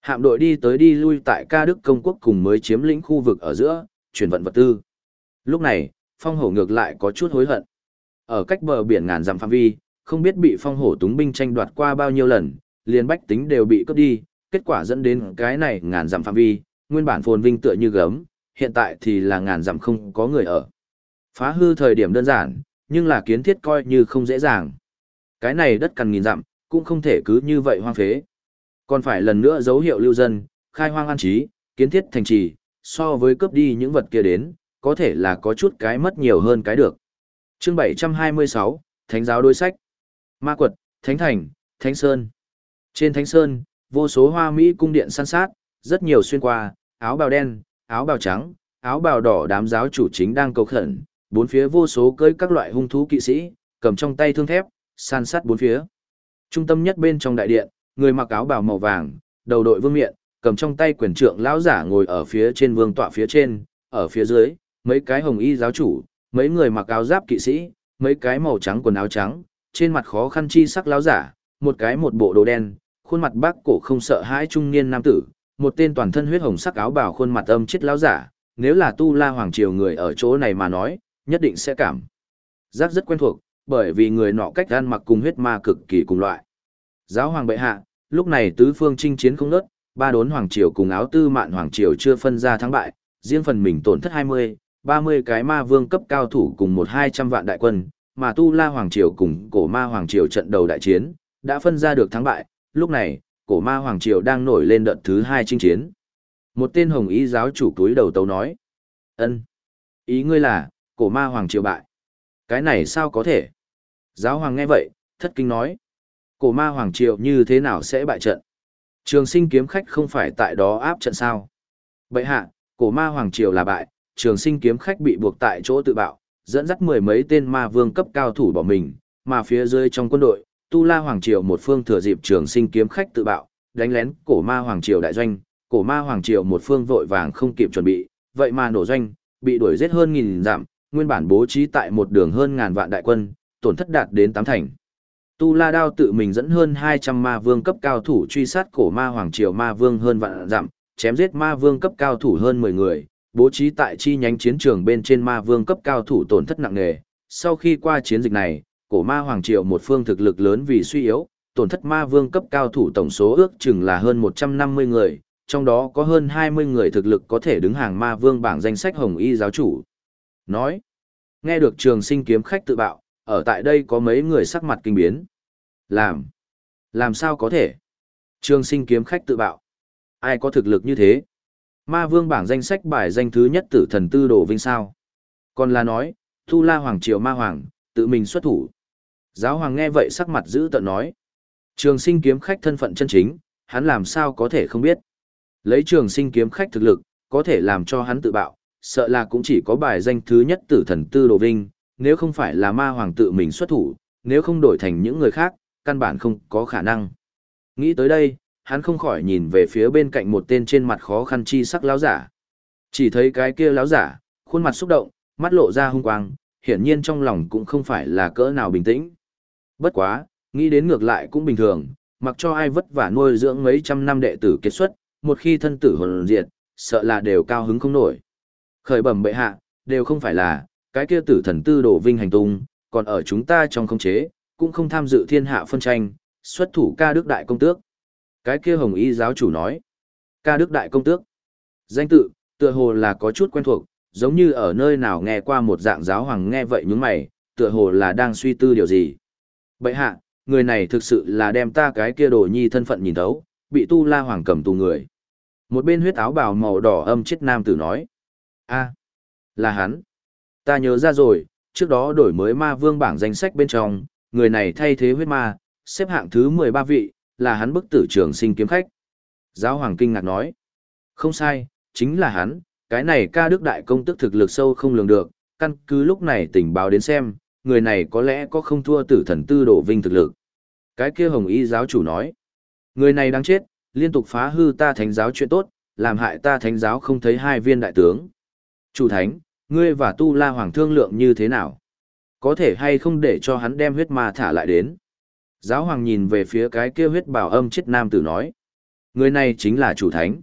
Hạm đội đi tới đi lui tại ca Đức Công Quốc cùng mới chiếm lĩnh khu vực ở giữa, chuyển vận vật tư. Lúc này, phong hổ ngược lại có chút hối hận. Ở cách bờ biển ngàn dặm phạm vi, không biết bị phong hổ túng binh tranh đoạt qua bao nhiêu lần, liền bách tính đều bị cướp đi, kết quả dẫn đến cái này ngàn dặm phạm vi, nguyên bản phồn vinh tựa như gấm, hiện tại thì là ngàn dặm không có người ở. Phá hư thời điểm đơn giản, nhưng là kiến thiết coi như không dễ dàng. Cái này đất cần nghìn dặm, cũng không thể cứ như vậy hoang phế. Còn phải lần nữa dấu hiệu lưu dân, khai hoang an trí, kiến thiết thành trì, so với cướp đi những vật kia đến, có thể là có chút cái mất nhiều hơn cái được. Chương 726, Thánh giáo đối sách. Ma quật, Thánh thành, Thánh sơn. Trên Thánh sơn, vô số hoa mỹ cung điện san sát, rất nhiều xuyên qua, áo bào đen, áo bào trắng, áo bào đỏ đám giáo chủ chính đang cầu khẩn, bốn phía vô số cưỡi các loại hung thú kỵ sĩ, cầm trong tay thương thép, san sát bốn phía. Trung tâm nhất bên trong đại điện, người mặc áo bào màu vàng, đầu đội vương miện, cầm trong tay quyền trượng lão giả ngồi ở phía trên vương tọa phía trên, ở phía dưới, mấy cái hồng y giáo chủ, mấy người mặc áo giáp kỵ sĩ, mấy cái màu trắng quần áo trắng, trên mặt khó khăn chi sắc lão giả, một cái một bộ đồ đen, khuôn mặt bác cổ không sợ hãi trung niên nam tử, một tên toàn thân huyết hồng sắc áo bào khuôn mặt âm chết lão giả, nếu là tu la hoàng triều người ở chỗ này mà nói, nhất định sẽ cảm giác rất quen thuộc, bởi vì người nọ cách ăn mặc cùng huyết ma cực kỳ cùng loại. Giáo hoàng bệ hạ, lúc này tứ phương chinh chiến không nớt, ba đốn hoàng triều cùng áo tư mạn hoàng triều chưa phân ra thắng bại, riêng phần mình tổn thất 20, 30 cái ma vương cấp cao thủ cùng một 200 vạn đại quân, mà tu la hoàng triều cùng cổ ma hoàng triều trận đầu đại chiến, đã phân ra được thắng bại, lúc này, cổ ma hoàng triều đang nổi lên đợt thứ hai chinh chiến. Một tên hồng ý giáo chủ túi đầu tấu nói, ân Ý ngươi là, cổ ma hoàng triều bại. Cái này sao có thể? Giáo hoàng nghe vậy, thất kinh nói. Cổ ma hoàng triều như thế nào sẽ bại trận? Trường sinh kiếm khách không phải tại đó áp trận sao? Bậy hạ, cổ ma hoàng triều là bại, trường sinh kiếm khách bị buộc tại chỗ tự bạo, dẫn dắt mười mấy tên ma vương cấp cao thủ bỏ mình, mà phía dưới trong quân đội, Tu La Hoàng Triều một phương thừa dịp trường sinh kiếm khách tự bạo, đánh lén cổ ma Hoàng Triều đại doanh, cổ ma Hoàng Triều một phương vội vàng không kịp chuẩn bị, vậy mà nổ doanh, bị đuổi giết hơn nghìn giảm nguyên bản bố trí tại một đường hơn ngàn vạn đại quân, tổn thất đạt đến tám thành. Tu La Đao tự mình dẫn hơn 200 ma vương cấp cao thủ truy sát cổ ma hoàng triều ma vương hơn vạn giảm chém giết ma vương cấp cao thủ hơn 10 người, bố trí tại chi nhánh chiến trường bên trên ma vương cấp cao thủ tổn thất nặng nề. Sau khi qua chiến dịch này, cổ ma hoàng triều một phương thực lực lớn vì suy yếu, tổn thất ma vương cấp cao thủ tổng số ước chừng là hơn 150 người, trong đó có hơn 20 người thực lực có thể đứng hàng ma vương bảng danh sách hồng y giáo chủ. Nói, nghe được trường sinh kiếm khách tự bạo, ở tại đây có mấy người sắc mặt kinh biến. Làm, làm sao có thể? Trường sinh kiếm khách tự bạo. Ai có thực lực như thế? Ma vương bảng danh sách bài danh thứ nhất tử thần tư đồ vinh sao. Còn là nói, Thu La Hoàng Triều Ma Hoàng, tự mình xuất thủ. Giáo Hoàng nghe vậy sắc mặt giữ tợn nói. Trường sinh kiếm khách thân phận chân chính, hắn làm sao có thể không biết. Lấy trường sinh kiếm khách thực lực, có thể làm cho hắn tự bạo, sợ là cũng chỉ có bài danh thứ nhất tử thần tư đồ vinh, nếu không phải là ma hoàng tự mình xuất thủ, nếu không đổi thành những người khác, căn bản không có khả năng. Nghĩ tới đây, hắn không khỏi nhìn về phía bên cạnh một tên trên mặt khó khăn chi sắc lão giả. Chỉ thấy cái kia lão giả, khuôn mặt xúc động, mắt lộ ra hung quang, hiển nhiên trong lòng cũng không phải là cỡ nào bình tĩnh. Bất quá, nghĩ đến ngược lại cũng bình thường, mặc cho ai vất vả nuôi dưỡng mấy trăm năm đệ tử kết xuất, một khi thân tử hồn diệt, sợ là đều cao hứng không nổi. Khởi bẩm bệ hạ, đều không phải là, cái kia tử thần tư đổ vinh hành tung, còn ở chúng ta trong không chế, cũng không tham dự thiên hạ phân tranh, xuất thủ ca đức đại công tước. Cái kia hồng y giáo chủ nói, ca đức đại công tước. Danh tự, tựa hồ là có chút quen thuộc, giống như ở nơi nào nghe qua một dạng giáo hoàng nghe vậy nhướng mày, tựa hồ là đang suy tư điều gì. Bệ hạ, người này thực sự là đem ta cái kia đồ nhi thân phận nhìn thấu, bị tu la hoàng cầm tù người. Một bên huyết áo bào màu đỏ âm chết nam tử nói. a là hắn. Ta nhớ ra rồi, trước đó đổi mới ma vương bảng danh sách bên trong, người này thay thế huyết ma, xếp hạng thứ 13 vị, là hắn bức tử trường sinh kiếm khách. Giáo hoàng kinh ngạc nói. Không sai, chính là hắn, cái này ca đức đại công tức thực lực sâu không lường được, căn cứ lúc này tình báo đến xem, người này có lẽ có không thua tử thần tư đổ vinh thực lực. Cái kia hồng y giáo chủ nói. Người này đang chết, liên tục phá hư ta thánh giáo chuyện tốt, làm hại ta thánh giáo không thấy hai viên đại tướng. Chủ thánh, ngươi và tu la hoàng thương lượng như thế nào? Có thể hay không để cho hắn đem huyết ma thả lại đến? Giáo hoàng nhìn về phía cái kia huyết bảo âm chết nam tử nói. Người này chính là chủ thánh.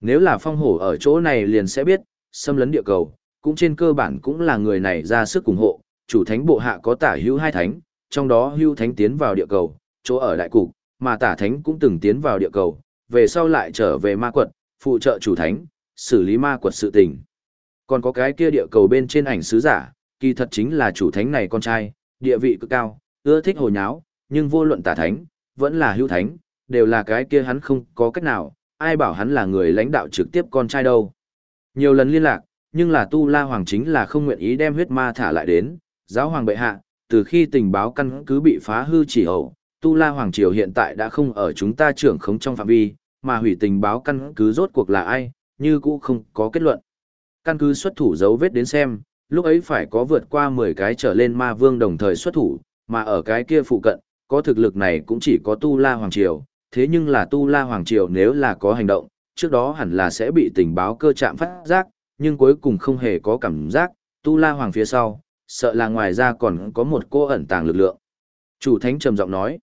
Nếu là phong hổ ở chỗ này liền sẽ biết, xâm lấn địa cầu, cũng trên cơ bản cũng là người này ra sức ủng hộ. Chủ thánh bộ hạ có tả hữu hai thánh, trong đó hữu thánh tiến vào địa cầu, chỗ ở đại cục, mà tả thánh cũng từng tiến vào địa cầu, về sau lại trở về ma quật, phụ trợ chủ thánh, xử lý ma quật sự tình. Còn có cái kia địa cầu bên trên ảnh sứ giả, kỳ thật chính là chủ thánh này con trai, địa vị cực cao, ưa thích hồ nháo, nhưng vô luận tả thánh, vẫn là hữu thánh, đều là cái kia hắn không có cách nào, ai bảo hắn là người lãnh đạo trực tiếp con trai đâu. Nhiều lần liên lạc, nhưng là Tu La Hoàng chính là không nguyện ý đem huyết ma thả lại đến, giáo hoàng bệ hạ, từ khi tình báo căn cứ bị phá hư chỉ hậu, Tu La Hoàng Triều hiện tại đã không ở chúng ta trưởng khống trong phạm vi, mà hủy tình báo căn cứ rốt cuộc là ai, như cũ không có kết luận. Căn cứ xuất thủ dấu vết đến xem, lúc ấy phải có vượt qua 10 cái trở lên ma vương đồng thời xuất thủ, mà ở cái kia phụ cận, có thực lực này cũng chỉ có Tu La Hoàng Triều, thế nhưng là Tu La Hoàng Triều nếu là có hành động, trước đó hẳn là sẽ bị tình báo cơ chạm phát giác, nhưng cuối cùng không hề có cảm giác, Tu La Hoàng phía sau, sợ là ngoài ra còn có một cô ẩn tàng lực lượng. Chủ Thánh trầm giọng nói,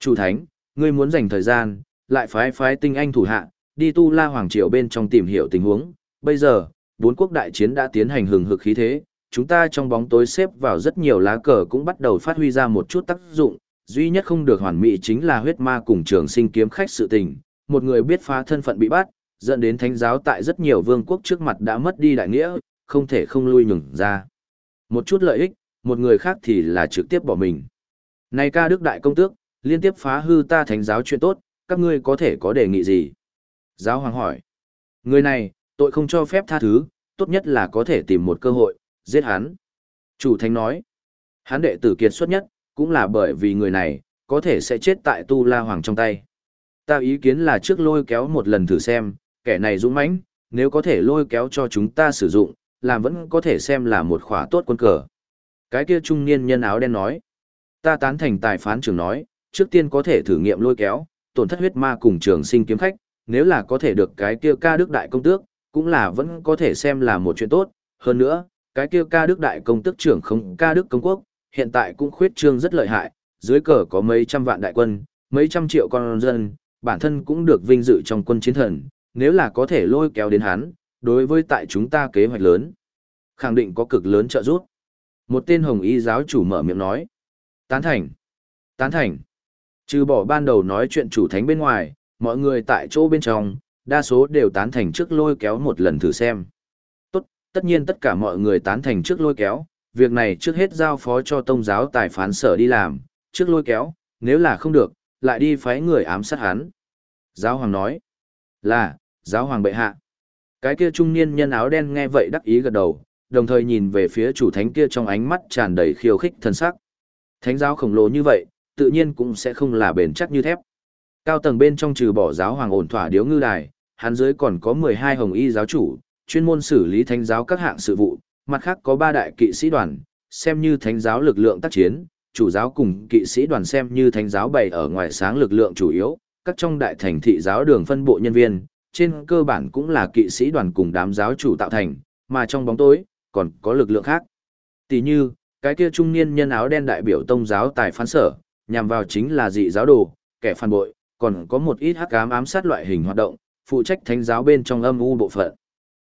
Chủ Thánh, ngươi muốn dành thời gian, lại phái phái tinh anh thủ hạ, đi Tu La Hoàng Triều bên trong tìm hiểu tình huống, bây giờ, bốn quốc đại chiến đã tiến hành hừng hực khí thế, chúng ta trong bóng tối xếp vào rất nhiều lá cờ cũng bắt đầu phát huy ra một chút tác dụng, duy nhất không được hoàn mỹ chính là huyết ma cùng trường sinh kiếm khách sự tình, một người biết phá thân phận bị bắt, dẫn đến thánh giáo tại rất nhiều vương quốc trước mặt đã mất đi đại nghĩa, không thể không lui nhường ra. Một chút lợi ích, một người khác thì là trực tiếp bỏ mình. Này ca đức đại công tước, liên tiếp phá hư ta thánh giáo chuyện tốt, các ngươi có thể có đề nghị gì? Giáo hoàng hỏi. Người này, tội không cho phép tha thứ, tốt nhất là có thể tìm một cơ hội, giết hắn. Chủ thánh nói. Hắn đệ tử kiệt xuất nhất, cũng là bởi vì người này, có thể sẽ chết tại tu la hoàng trong tay. Ta ý kiến là trước lôi kéo một lần thử xem, kẻ này dũng mãnh, nếu có thể lôi kéo cho chúng ta sử dụng, làm vẫn có thể xem là một khóa tốt quân cờ. Cái kia trung niên nhân áo đen nói. Ta tán thành tài phán trưởng nói, trước tiên có thể thử nghiệm lôi kéo, tổn thất huyết ma cùng trường sinh kiếm khách, nếu là có thể được cái kia ca đức đại công tước, cũng là vẫn có thể xem là một chuyện tốt. Hơn nữa, cái kia ca đức đại công tước trưởng không ca đức công quốc, hiện tại cũng khuyết trương rất lợi hại, dưới cờ có mấy trăm vạn đại quân, mấy trăm triệu con dân, bản thân cũng được vinh dự trong quân chiến thần, nếu là có thể lôi kéo đến hắn, đối với tại chúng ta kế hoạch lớn, khẳng định có cực lớn trợ giúp. Một tên hồng y giáo chủ mở miệng nói. Tán thành. Tán thành. Trừ bỏ ban đầu nói chuyện chủ thánh bên ngoài, mọi người tại chỗ bên trong, đa số đều tán thành trước lôi kéo một lần thử xem. Tốt, tất nhiên tất cả mọi người tán thành trước lôi kéo, việc này trước hết giao phó cho tông giáo tài phán sở đi làm, trước lôi kéo, nếu là không được, lại đi phái người ám sát hắn. Giáo hoàng nói, là, giáo hoàng bệ hạ. Cái kia trung niên nhân áo đen nghe vậy đắc ý gật đầu, đồng thời nhìn về phía chủ thánh kia trong ánh mắt tràn đầy khiêu khích thân sắc. Thánh giáo khổng lồ như vậy, tự nhiên cũng sẽ không là bền chắc như thép. Cao tầng bên trong trừ bỏ giáo hoàng ổn thỏa điếu ngư đài, hắn dưới còn có 12 hồng y giáo chủ, chuyên môn xử lý thánh giáo các hạng sự vụ, mặt khác có ba đại kỵ sĩ đoàn, xem như thánh giáo lực lượng tác chiến, chủ giáo cùng kỵ sĩ đoàn xem như thánh giáo bày ở ngoài sáng lực lượng chủ yếu, các trong đại thành thị giáo đường phân bộ nhân viên, trên cơ bản cũng là kỵ sĩ đoàn cùng đám giáo chủ tạo thành, mà trong bóng tối, còn có lực lượng khác. Tỷ như, cái kia trung niên nhân áo đen đại biểu tông giáo tài phán sở, nhằm vào chính là dị giáo đồ, kẻ phản bội, còn có một ít hắc ám ám sát loại hình hoạt động, phụ trách thánh giáo bên trong âm u bộ phận.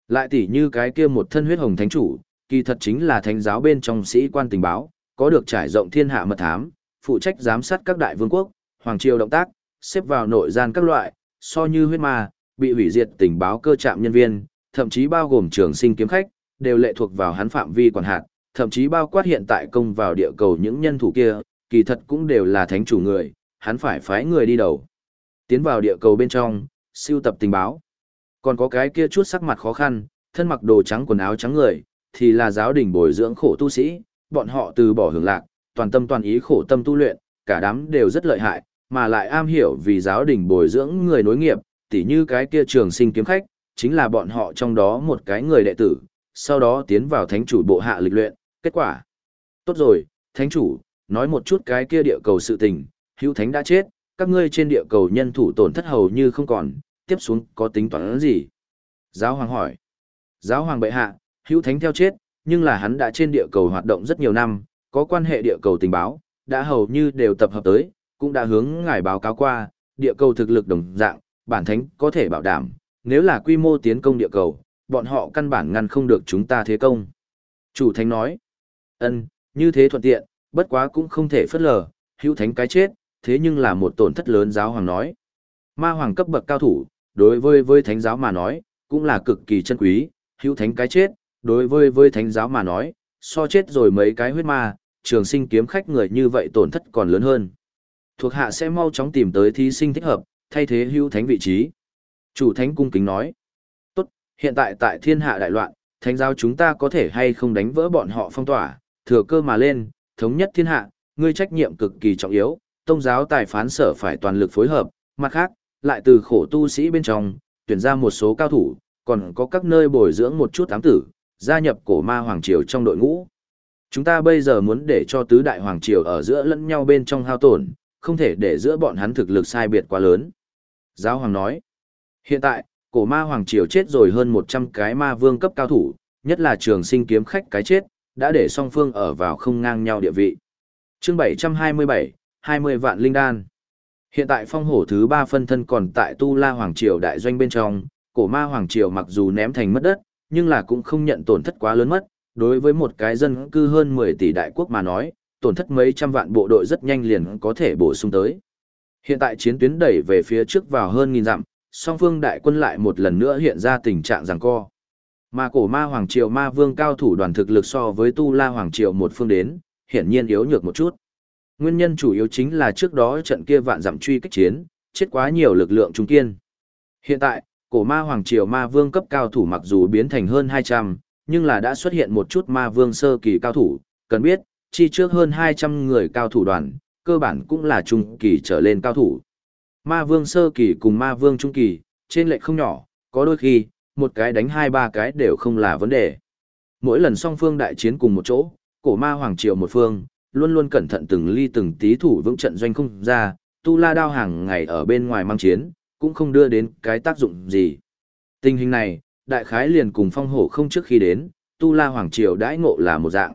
Lại tỷ như cái kia một thân huyết hồng thánh chủ, kỳ thật chính là thánh giáo bên trong sĩ quan tình báo, có được trải rộng thiên hạ mật thám, phụ trách giám sát các đại vương quốc, hoàng triều động tác, xếp vào nội gian các loại, so như huyết ma, bị hủy diệt tình báo cơ trạm nhân viên, thậm chí bao gồm trường sinh kiếm khách, đều lệ thuộc vào hắn phạm vi quản hạt, thậm chí bao quát hiện tại công vào địa cầu những nhân thủ kia, kỳ thật cũng đều là thánh chủ người, hắn phải phái người đi đầu. Tiến vào địa cầu bên trong, siêu tập tình báo. Còn có cái kia chút sắc mặt khó khăn, thân mặc đồ trắng quần áo trắng người, thì là giáo đình bồi dưỡng khổ tu sĩ, bọn họ từ bỏ hưởng lạc, toàn tâm toàn ý khổ tâm tu luyện, cả đám đều rất lợi hại, mà lại am hiểu vì giáo đình bồi dưỡng người nối nghiệp, tỉ như cái kia trường sinh kiếm khách, chính là bọn họ trong đó một cái người đệ tử, sau đó tiến vào thánh chủ bộ hạ lịch luyện, kết quả. Tốt rồi, thánh chủ, nói một chút cái kia địa cầu sự tình, hữu thánh đã chết, các ngươi trên địa cầu nhân thủ tổn thất hầu như không còn, tiếp xuống có tính toán gì? Giáo hoàng hỏi. Giáo hoàng bệ hạ, hữu thánh theo chết, nhưng là hắn đã trên địa cầu hoạt động rất nhiều năm, có quan hệ địa cầu tình báo, đã hầu như đều tập hợp tới, cũng đã hướng ngài báo cáo qua, địa cầu thực lực đồng dạng, bản thánh có thể bảo đảm, nếu là quy mô tiến công địa cầu, bọn họ căn bản ngăn không được chúng ta thế công. Chủ thánh nói, ân, như thế thuận tiện, bất quá cũng không thể phất lờ, hữu thánh cái chết, thế nhưng là một tổn thất lớn giáo hoàng nói. Ma hoàng cấp bậc cao thủ, đối với với thánh giáo mà nói, cũng là cực kỳ chân quý, hữu thánh cái chết, đối với với thánh giáo mà nói, so chết rồi mấy cái huyết ma, trường sinh kiếm khách người như vậy tổn thất còn lớn hơn. Thuộc hạ sẽ mau chóng tìm tới thí sinh thích hợp, thay thế hữu thánh vị trí. Chủ thánh cung kính nói. Tốt, hiện tại tại thiên hạ đại loạn, thánh giáo chúng ta có thể hay không đánh vỡ bọn họ phong tỏa, thừa cơ mà lên, thống nhất thiên hạ, ngươi trách nhiệm cực kỳ trọng yếu, tông giáo tài phán sở phải toàn lực phối hợp, mặt khác, lại từ khổ tu sĩ bên trong, tuyển ra một số cao thủ, còn có các nơi bồi dưỡng một chút ám tử, gia nhập cổ ma hoàng triều trong đội ngũ. Chúng ta bây giờ muốn để cho tứ đại hoàng triều ở giữa lẫn nhau bên trong hao tổn, không thể để giữa bọn hắn thực lực sai biệt quá lớn. Giáo hoàng nói, hiện tại, cổ ma hoàng triều chết rồi hơn 100 cái ma vương cấp cao thủ, nhất là trường sinh kiếm khách cái chết, đã để song phương ở vào không ngang nhau địa vị. chương 727, 20 vạn linh đan. Hiện tại phong hổ thứ ba phân thân còn tại Tu La Hoàng Triều đại doanh bên trong, cổ ma Hoàng Triều mặc dù ném thành mất đất, nhưng là cũng không nhận tổn thất quá lớn mất, đối với một cái dân cư hơn 10 tỷ đại quốc mà nói, tổn thất mấy trăm vạn bộ đội rất nhanh liền có thể bổ sung tới. Hiện tại chiến tuyến đẩy về phía trước vào hơn nghìn dặm, song phương đại quân lại một lần nữa hiện ra tình trạng giằng co. Mà cổ ma Hoàng Triều ma vương cao thủ đoàn thực lực so với Tu La Hoàng Triều một phương đến, hiển nhiên yếu nhược một chút. Nguyên nhân chủ yếu chính là trước đó trận kia vạn dặm truy kích chiến, chết quá nhiều lực lượng trung kiên. Hiện tại, cổ ma Hoàng Triều ma vương cấp cao thủ mặc dù biến thành hơn 200, nhưng là đã xuất hiện một chút ma vương sơ kỳ cao thủ, cần biết, chi trước hơn 200 người cao thủ đoàn, cơ bản cũng là trung kỳ trở lên cao thủ. Ma vương sơ kỳ cùng ma vương trung kỳ, trên lệch không nhỏ, có đôi khi, một cái đánh hai ba cái đều không là vấn đề. Mỗi lần song phương đại chiến cùng một chỗ, cổ ma hoàng triều một phương, luôn luôn cẩn thận từng ly từng tí thủ vững trận doanh không ra, tu la đao hàng ngày ở bên ngoài mang chiến, cũng không đưa đến cái tác dụng gì. Tình hình này, đại khái liền cùng phong hổ không trước khi đến, tu la hoàng triều đãi ngộ là một dạng.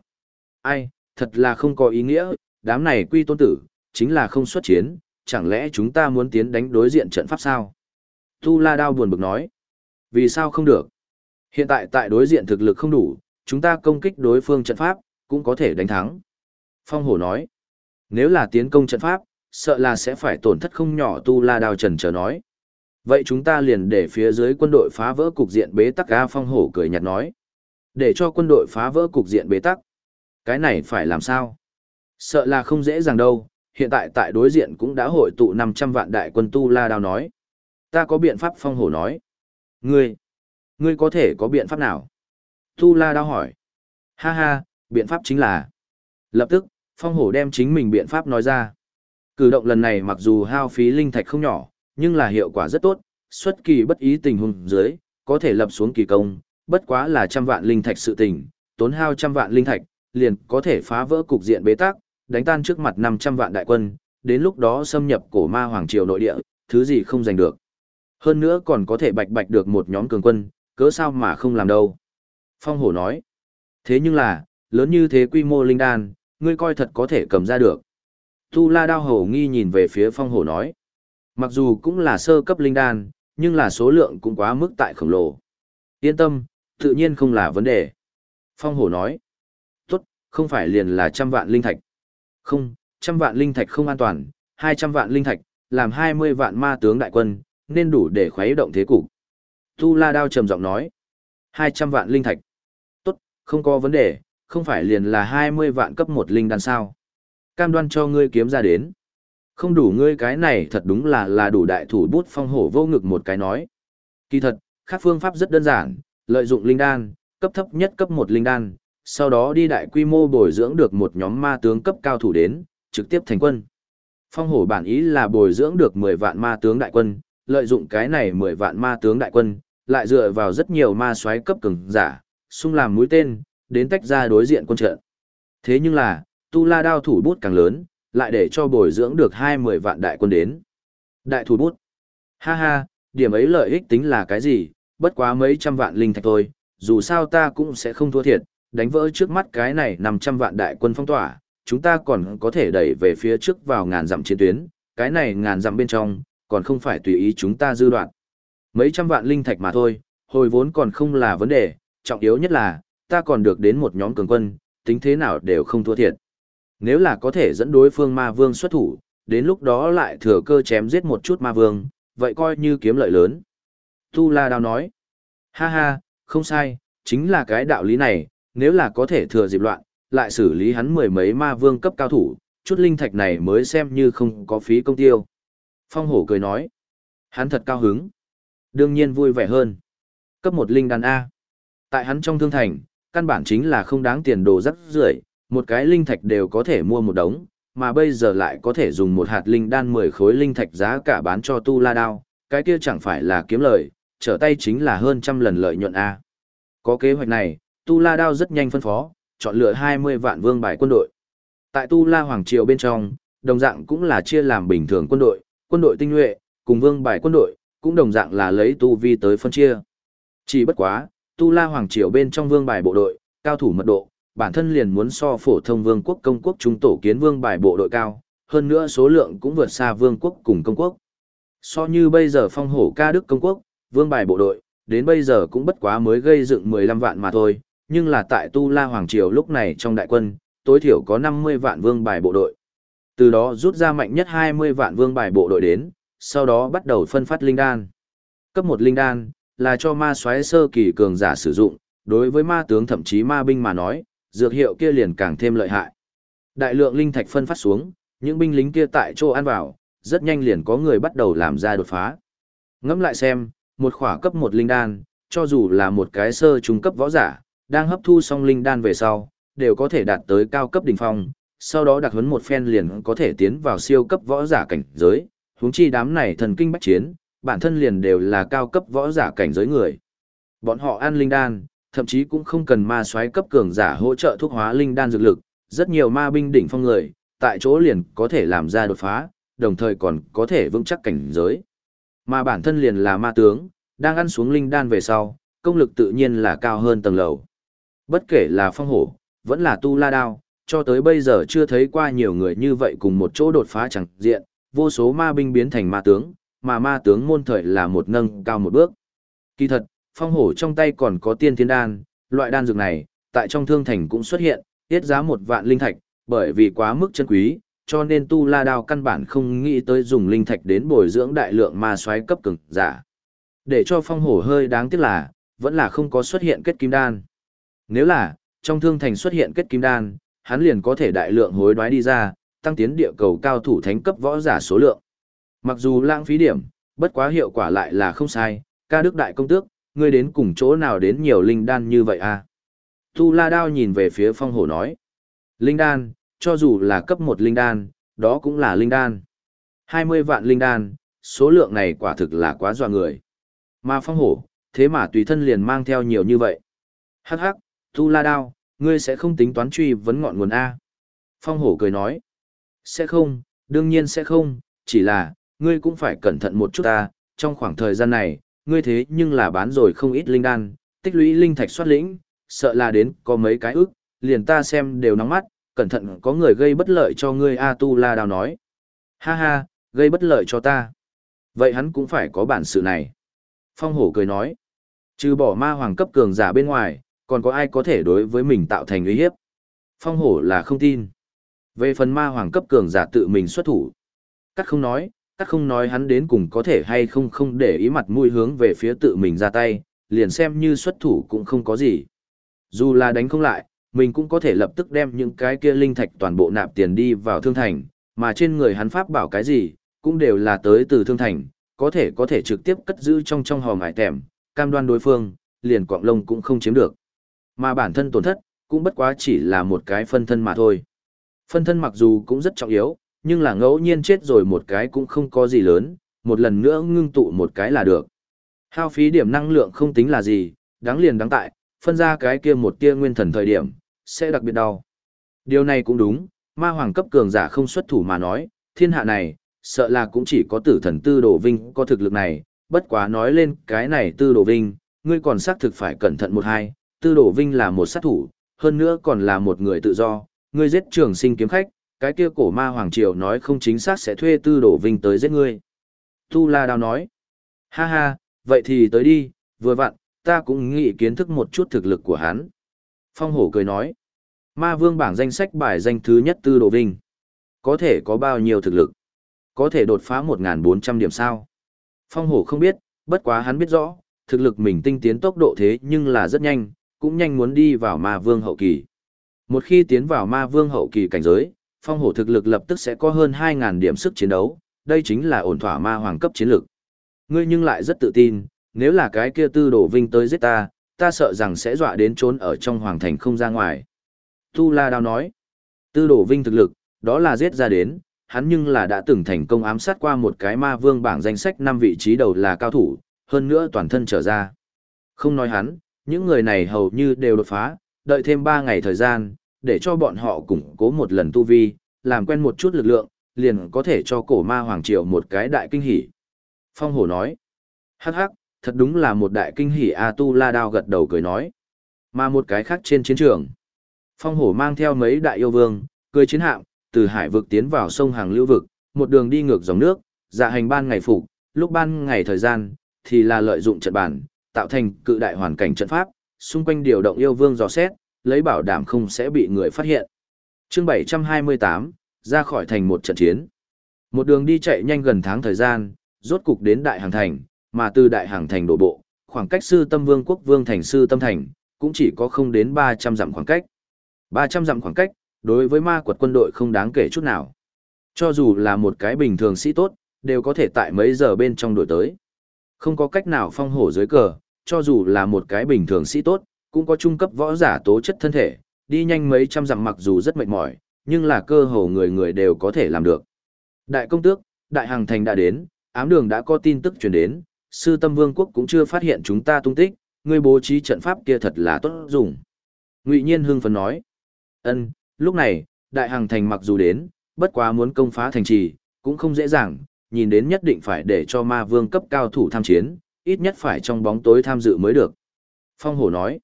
Ai, thật là không có ý nghĩa, đám này quy tôn tử, chính là không xuất chiến, chẳng lẽ chúng ta muốn tiến đánh đối diện trận pháp sao? Tu la đao buồn bực nói. Vì sao không được? Hiện tại tại đối diện thực lực không đủ, chúng ta công kích đối phương trận pháp, cũng có thể đánh thắng. Phong hổ nói. Nếu là tiến công trận pháp, sợ là sẽ phải tổn thất không nhỏ tu la đao trần chờ nói. Vậy chúng ta liền để phía dưới quân đội phá vỡ cục diện bế tắc ga phong hổ cười nhạt nói. Để cho quân đội phá vỡ cục diện bế tắc. Cái này phải làm sao? Sợ là không dễ dàng đâu, hiện tại tại đối diện cũng đã hội tụ 500 vạn đại quân tu la đao nói. Ta có biện pháp phong hổ nói. Ngươi, ngươi có thể có biện pháp nào? Tu la đao hỏi. Ha ha, biện pháp chính là. Lập tức, phong hổ đem chính mình biện pháp nói ra. Cử động lần này mặc dù hao phí linh thạch không nhỏ, nhưng là hiệu quả rất tốt, xuất kỳ bất ý tình huống dưới, có thể lập xuống kỳ công, bất quá là trăm vạn linh thạch sự tình, tốn hao trăm vạn linh thạch, liền có thể phá vỡ cục diện bế tắc, đánh tan trước mặt 500 vạn đại quân, đến lúc đó xâm nhập cổ ma hoàng triều nội địa, thứ gì không giành được. Hơn nữa còn có thể bạch bạch được một nhóm cường quân, cớ sao mà không làm đâu. Phong hổ nói, thế nhưng là, lớn như thế quy mô linh đan, ngươi coi thật có thể cầm ra được. Tu la đao hổ nghi nhìn về phía phong hổ nói, mặc dù cũng là sơ cấp linh đan, nhưng là số lượng cũng quá mức tại khổng lồ. Yên tâm, tự nhiên không là vấn đề. Phong hổ nói, tốt, không phải liền là trăm vạn linh thạch. Không, trăm vạn linh thạch không an toàn, hai trăm vạn linh thạch, làm hai mươi vạn ma tướng đại quân, nên đủ để khuấy động thế cục. Tu La Đao trầm giọng nói, hai trăm vạn linh thạch. Tốt, không có vấn đề, không phải liền là hai mươi vạn cấp một linh đan sao. Cam đoan cho ngươi kiếm ra đến. Không đủ ngươi cái này thật đúng là là đủ đại thủ bút phong hổ vô ngực một cái nói. Kỳ thật, khác phương pháp rất đơn giản, lợi dụng linh đan, cấp thấp nhất cấp một linh đan, sau đó đi đại quy mô bồi dưỡng được một nhóm ma tướng cấp cao thủ đến, trực tiếp thành quân. Phong hổ bản ý là bồi dưỡng được 10 vạn ma tướng đại quân, lợi dụng cái này 10 vạn ma tướng đại quân, lại dựa vào rất nhiều ma soái cấp cường giả, xung làm mũi tên, đến tách ra đối diện quân trận. Thế nhưng là, tu la đao thủ bút càng lớn, lại để cho bồi dưỡng được 20 vạn đại quân đến. Đại thủ bút. Ha ha, điểm ấy lợi ích tính là cái gì, bất quá mấy trăm vạn linh thạch thôi, dù sao ta cũng sẽ không thua thiệt, đánh vỡ trước mắt cái này 500 vạn đại quân phong tỏa, chúng ta còn có thể đẩy về phía trước vào ngàn dặm chiến tuyến, cái này ngàn dặm bên trong, còn không phải tùy ý chúng ta dư đoạn. Mấy trăm vạn linh thạch mà thôi, hồi vốn còn không là vấn đề, trọng yếu nhất là, ta còn được đến một nhóm cường quân, tính thế nào đều không thua thiệt. Nếu là có thể dẫn đối phương ma vương xuất thủ, đến lúc đó lại thừa cơ chém giết một chút ma vương, vậy coi như kiếm lợi lớn. Tu La Đao nói, ha ha, không sai, chính là cái đạo lý này, nếu là có thể thừa dịp loạn, lại xử lý hắn mười mấy ma vương cấp cao thủ, chút linh thạch này mới xem như không có phí công tiêu. Phong hổ cười nói, hắn thật cao hứng, đương nhiên vui vẻ hơn. Cấp một linh đan A. Tại hắn trong thương thành, căn bản chính là không đáng tiền đồ rất rưởi, một cái linh thạch đều có thể mua một đống, mà bây giờ lại có thể dùng một hạt linh đan 10 khối linh thạch giá cả bán cho tu la đao, cái kia chẳng phải là kiếm lời, trở tay chính là hơn trăm lần lợi nhuận A. Có kế hoạch này, Tu La Đao rất nhanh phân phó, chọn lựa 20 vạn vương bài quân đội. Tại Tu La Hoàng Triều bên trong, đồng dạng cũng là chia làm bình thường quân đội, quân đội tinh nhuệ, cùng vương bài quân đội, cũng đồng dạng là lấy tu vi tới phân chia. Chỉ bất quá, Tu La Hoàng Triều bên trong vương bài bộ đội, cao thủ mật độ, bản thân liền muốn so phổ thông vương quốc công quốc trung tổ kiến vương bài bộ đội cao, hơn nữa số lượng cũng vượt xa vương quốc cùng công quốc. So như bây giờ phong hổ ca đức công quốc, vương bài bộ đội, đến bây giờ cũng bất quá mới gây dựng 15 vạn mà thôi, nhưng là tại Tu La Hoàng Triều lúc này trong đại quân, tối thiểu có 50 vạn vương bài bộ đội. Từ đó rút ra mạnh nhất 20 vạn vương bài bộ đội đến, sau đó bắt đầu phân phát linh đan. Cấp 1 linh đan là cho ma soái sơ kỳ cường giả sử dụng, đối với ma tướng thậm chí ma binh mà nói, dược hiệu kia liền càng thêm lợi hại. Đại lượng linh thạch phân phát xuống, những binh lính kia tại chỗ ăn vào, rất nhanh liền có người bắt đầu làm ra đột phá. Ngẫm lại xem, một khỏa cấp một linh đan, cho dù là một cái sơ trung cấp võ giả, đang hấp thu xong linh đan về sau, đều có thể đạt tới cao cấp đỉnh phong, sau đó đặc huấn một phen liền có thể tiến vào siêu cấp võ giả cảnh giới, huống chi đám này thần kinh bách chiến, bản thân liền đều là cao cấp võ giả cảnh giới người. Bọn họ ăn linh đan, thậm chí cũng không cần ma soái cấp cường giả hỗ trợ thuốc hóa linh đan dược lực, rất nhiều ma binh đỉnh phong người, tại chỗ liền có thể làm ra đột phá, đồng thời còn có thể vững chắc cảnh giới. Mà bản thân liền là ma tướng, đang ăn xuống linh đan về sau, công lực tự nhiên là cao hơn tầng lầu. Bất kể là phong hổ, vẫn là tu la đao, cho tới bây giờ chưa thấy qua nhiều người như vậy cùng một chỗ đột phá chẳng diện, vô số ma binh biến thành ma tướng, mà ma tướng môn thời là một nâng cao một bước. Kỳ thật, phong hổ trong tay còn có tiên thiên đan, loại đan dược này, tại trong thương thành cũng xuất hiện, tiết giá một vạn linh thạch, bởi vì quá mức chân quý, cho nên tu la đao căn bản không nghĩ tới dùng linh thạch đến bồi dưỡng đại lượng ma xoáy cấp cường giả. Để cho phong hổ hơi đáng tiếc là, vẫn là không có xuất hiện kết kim đan. Nếu là, trong thương thành xuất hiện kết kim đan, hắn liền có thể đại lượng hối đoái đi ra, tăng tiến địa cầu cao thủ thánh cấp võ giả số lượng. Mặc dù lãng phí điểm, bất quá hiệu quả lại là không sai, ca đức đại công tước, ngươi đến cùng chỗ nào đến nhiều linh đan như vậy à? Tu La Đao nhìn về phía phong hổ nói. Linh đan, cho dù là cấp một linh đan, đó cũng là linh đan. 20 vạn linh đan, số lượng này quả thực là quá dọa người. Mà phong hổ, thế mà tùy thân liền mang theo nhiều như vậy. Hắc hắc, Tu La Đao, ngươi sẽ không tính toán truy vấn ngọn nguồn A. Phong hổ cười nói. Sẽ không, đương nhiên sẽ không, chỉ là, ngươi cũng phải cẩn thận một chút ta, trong khoảng thời gian này, ngươi thế nhưng là bán rồi không ít linh đan, tích lũy linh thạch xuất lĩnh, sợ là đến có mấy cái ức, liền ta xem đều nóng mắt, cẩn thận có người gây bất lợi cho ngươi A Tu La Đao nói. Ha ha, gây bất lợi cho ta. Vậy hắn cũng phải có bản sự này. Phong hổ cười nói. Trừ bỏ ma hoàng cấp cường giả bên ngoài, còn có ai có thể đối với mình tạo thành uy hiếp. Phong hổ là không tin. Về phần ma hoàng cấp cường giả tự mình xuất thủ. Cắt không nói, cắt không nói hắn đến cùng có thể hay không không để ý mặt mũi hướng về phía tự mình ra tay, liền xem như xuất thủ cũng không có gì. Dù là đánh không lại, mình cũng có thể lập tức đem những cái kia linh thạch toàn bộ nạp tiền đi vào thương thành, mà trên người hắn pháp bảo cái gì, cũng đều là tới từ thương thành, có thể có thể trực tiếp cất giữ trong trong hòm hải tèm, cam đoan đối phương, liền quạng lông cũng không chiếm được. Mà bản thân tổn thất, cũng bất quá chỉ là một cái phân thân mà thôi. Phân thân mặc dù cũng rất trọng yếu, nhưng là ngẫu nhiên chết rồi một cái cũng không có gì lớn, một lần nữa ngưng tụ một cái là được. Hao phí điểm năng lượng không tính là gì, đáng liền đáng tại, phân ra cái kia một tia nguyên thần thời điểm, sẽ đặc biệt đau. Điều này cũng đúng, ma hoàng cấp cường giả không xuất thủ mà nói, thiên hạ này, sợ là cũng chỉ có tử thần tư đồ vinh có thực lực này, bất quá nói lên cái này tư đồ vinh, ngươi còn xác thực phải cẩn thận một hai, tư Đổ vinh là một sát thủ, hơn nữa còn là một người tự do, ngươi giết trường sinh kiếm khách, cái kia cổ ma hoàng triều nói không chính xác sẽ thuê tư Đổ vinh tới giết ngươi. Tu La Đao nói, ha ha, vậy thì tới đi, vừa vặn, ta cũng nghĩ kiến thức một chút thực lực của hắn. Phong hổ cười nói, ma vương bảng danh sách bài danh thứ nhất tư Đổ vinh. Có thể có bao nhiêu thực lực? Có thể đột phá 1.400 điểm sao? Phong hổ không biết, bất quá hắn biết rõ, thực lực mình tinh tiến tốc độ thế nhưng là rất nhanh, cũng nhanh muốn đi vào ma vương hậu kỳ. Một khi tiến vào ma vương hậu kỳ cảnh giới, phong hổ thực lực lập tức sẽ có hơn 2.000 điểm sức chiến đấu, đây chính là ổn thỏa ma hoàng cấp chiến lực. Ngươi nhưng lại rất tự tin, nếu là cái kia tư đổ vinh tới giết ta, ta sợ rằng sẽ dọa đến trốn ở trong hoàng thành không ra ngoài. Tu La Đao nói, tư đổ vinh thực lực, đó là giết ra đến, hắn nhưng là đã từng thành công ám sát qua một cái ma vương bảng danh sách 5 vị trí đầu là cao thủ, hơn nữa toàn thân trở ra. Không nói hắn, những người này hầu như đều đột phá, đợi thêm 3 ngày thời gian, để cho bọn họ củng cố một lần tu vi, làm quen một chút lực lượng, liền có thể cho cổ ma hoàng triều một cái đại kinh hỉ. Phong hổ nói, hắc hắc, thật đúng là một đại kinh hỉ A Tu La Đao gật đầu cười nói. Mà một cái khác trên chiến trường, phong hổ mang theo mấy đại yêu vương, cười chiến hạm, từ hải vực tiến vào sông hàng lưu vực, một đường đi ngược dòng nước, dạ hành ban ngày phục, lúc ban ngày thời gian, thì là lợi dụng trận bản, tạo thành cự đại hoàn cảnh trận pháp, xung quanh điều động yêu vương dò xét, lấy bảo đảm không sẽ bị người phát hiện. Chương 728, ra khỏi thành một trận chiến. Một đường đi chạy nhanh gần tháng thời gian, rốt cục đến Đại Hàng Thành, mà từ Đại Hàng Thành đổ bộ, khoảng cách sư tâm vương quốc vương thành sư tâm thành, cũng chỉ có không đến 300 dặm khoảng cách. 300 dặm khoảng cách, đối với ma quật quân đội không đáng kể chút nào. Cho dù là một cái bình thường sĩ tốt, đều có thể tại mấy giờ bên trong đổi tới. Không có cách nào phong hổ dưới cờ, cho dù là một cái bình thường sĩ tốt, cũng có trung cấp võ giả tố chất thân thể, đi nhanh mấy trăm dặm mặc dù rất mệt mỏi, nhưng là cơ hồ người người đều có thể làm được. Đại công tước, đại hàng thành đã đến, ám đường đã có tin tức truyền đến, sư tâm vương quốc cũng chưa phát hiện chúng ta tung tích, ngươi bố trí trận pháp kia thật là tốt dùng. Ngụy Nhiên hưng phấn nói. Ân, lúc này, đại hàng thành mặc dù đến, bất quá muốn công phá thành trì, cũng không dễ dàng, nhìn đến nhất định phải để cho ma vương cấp cao thủ tham chiến, ít nhất phải trong bóng tối tham dự mới được. Phong hổ nói,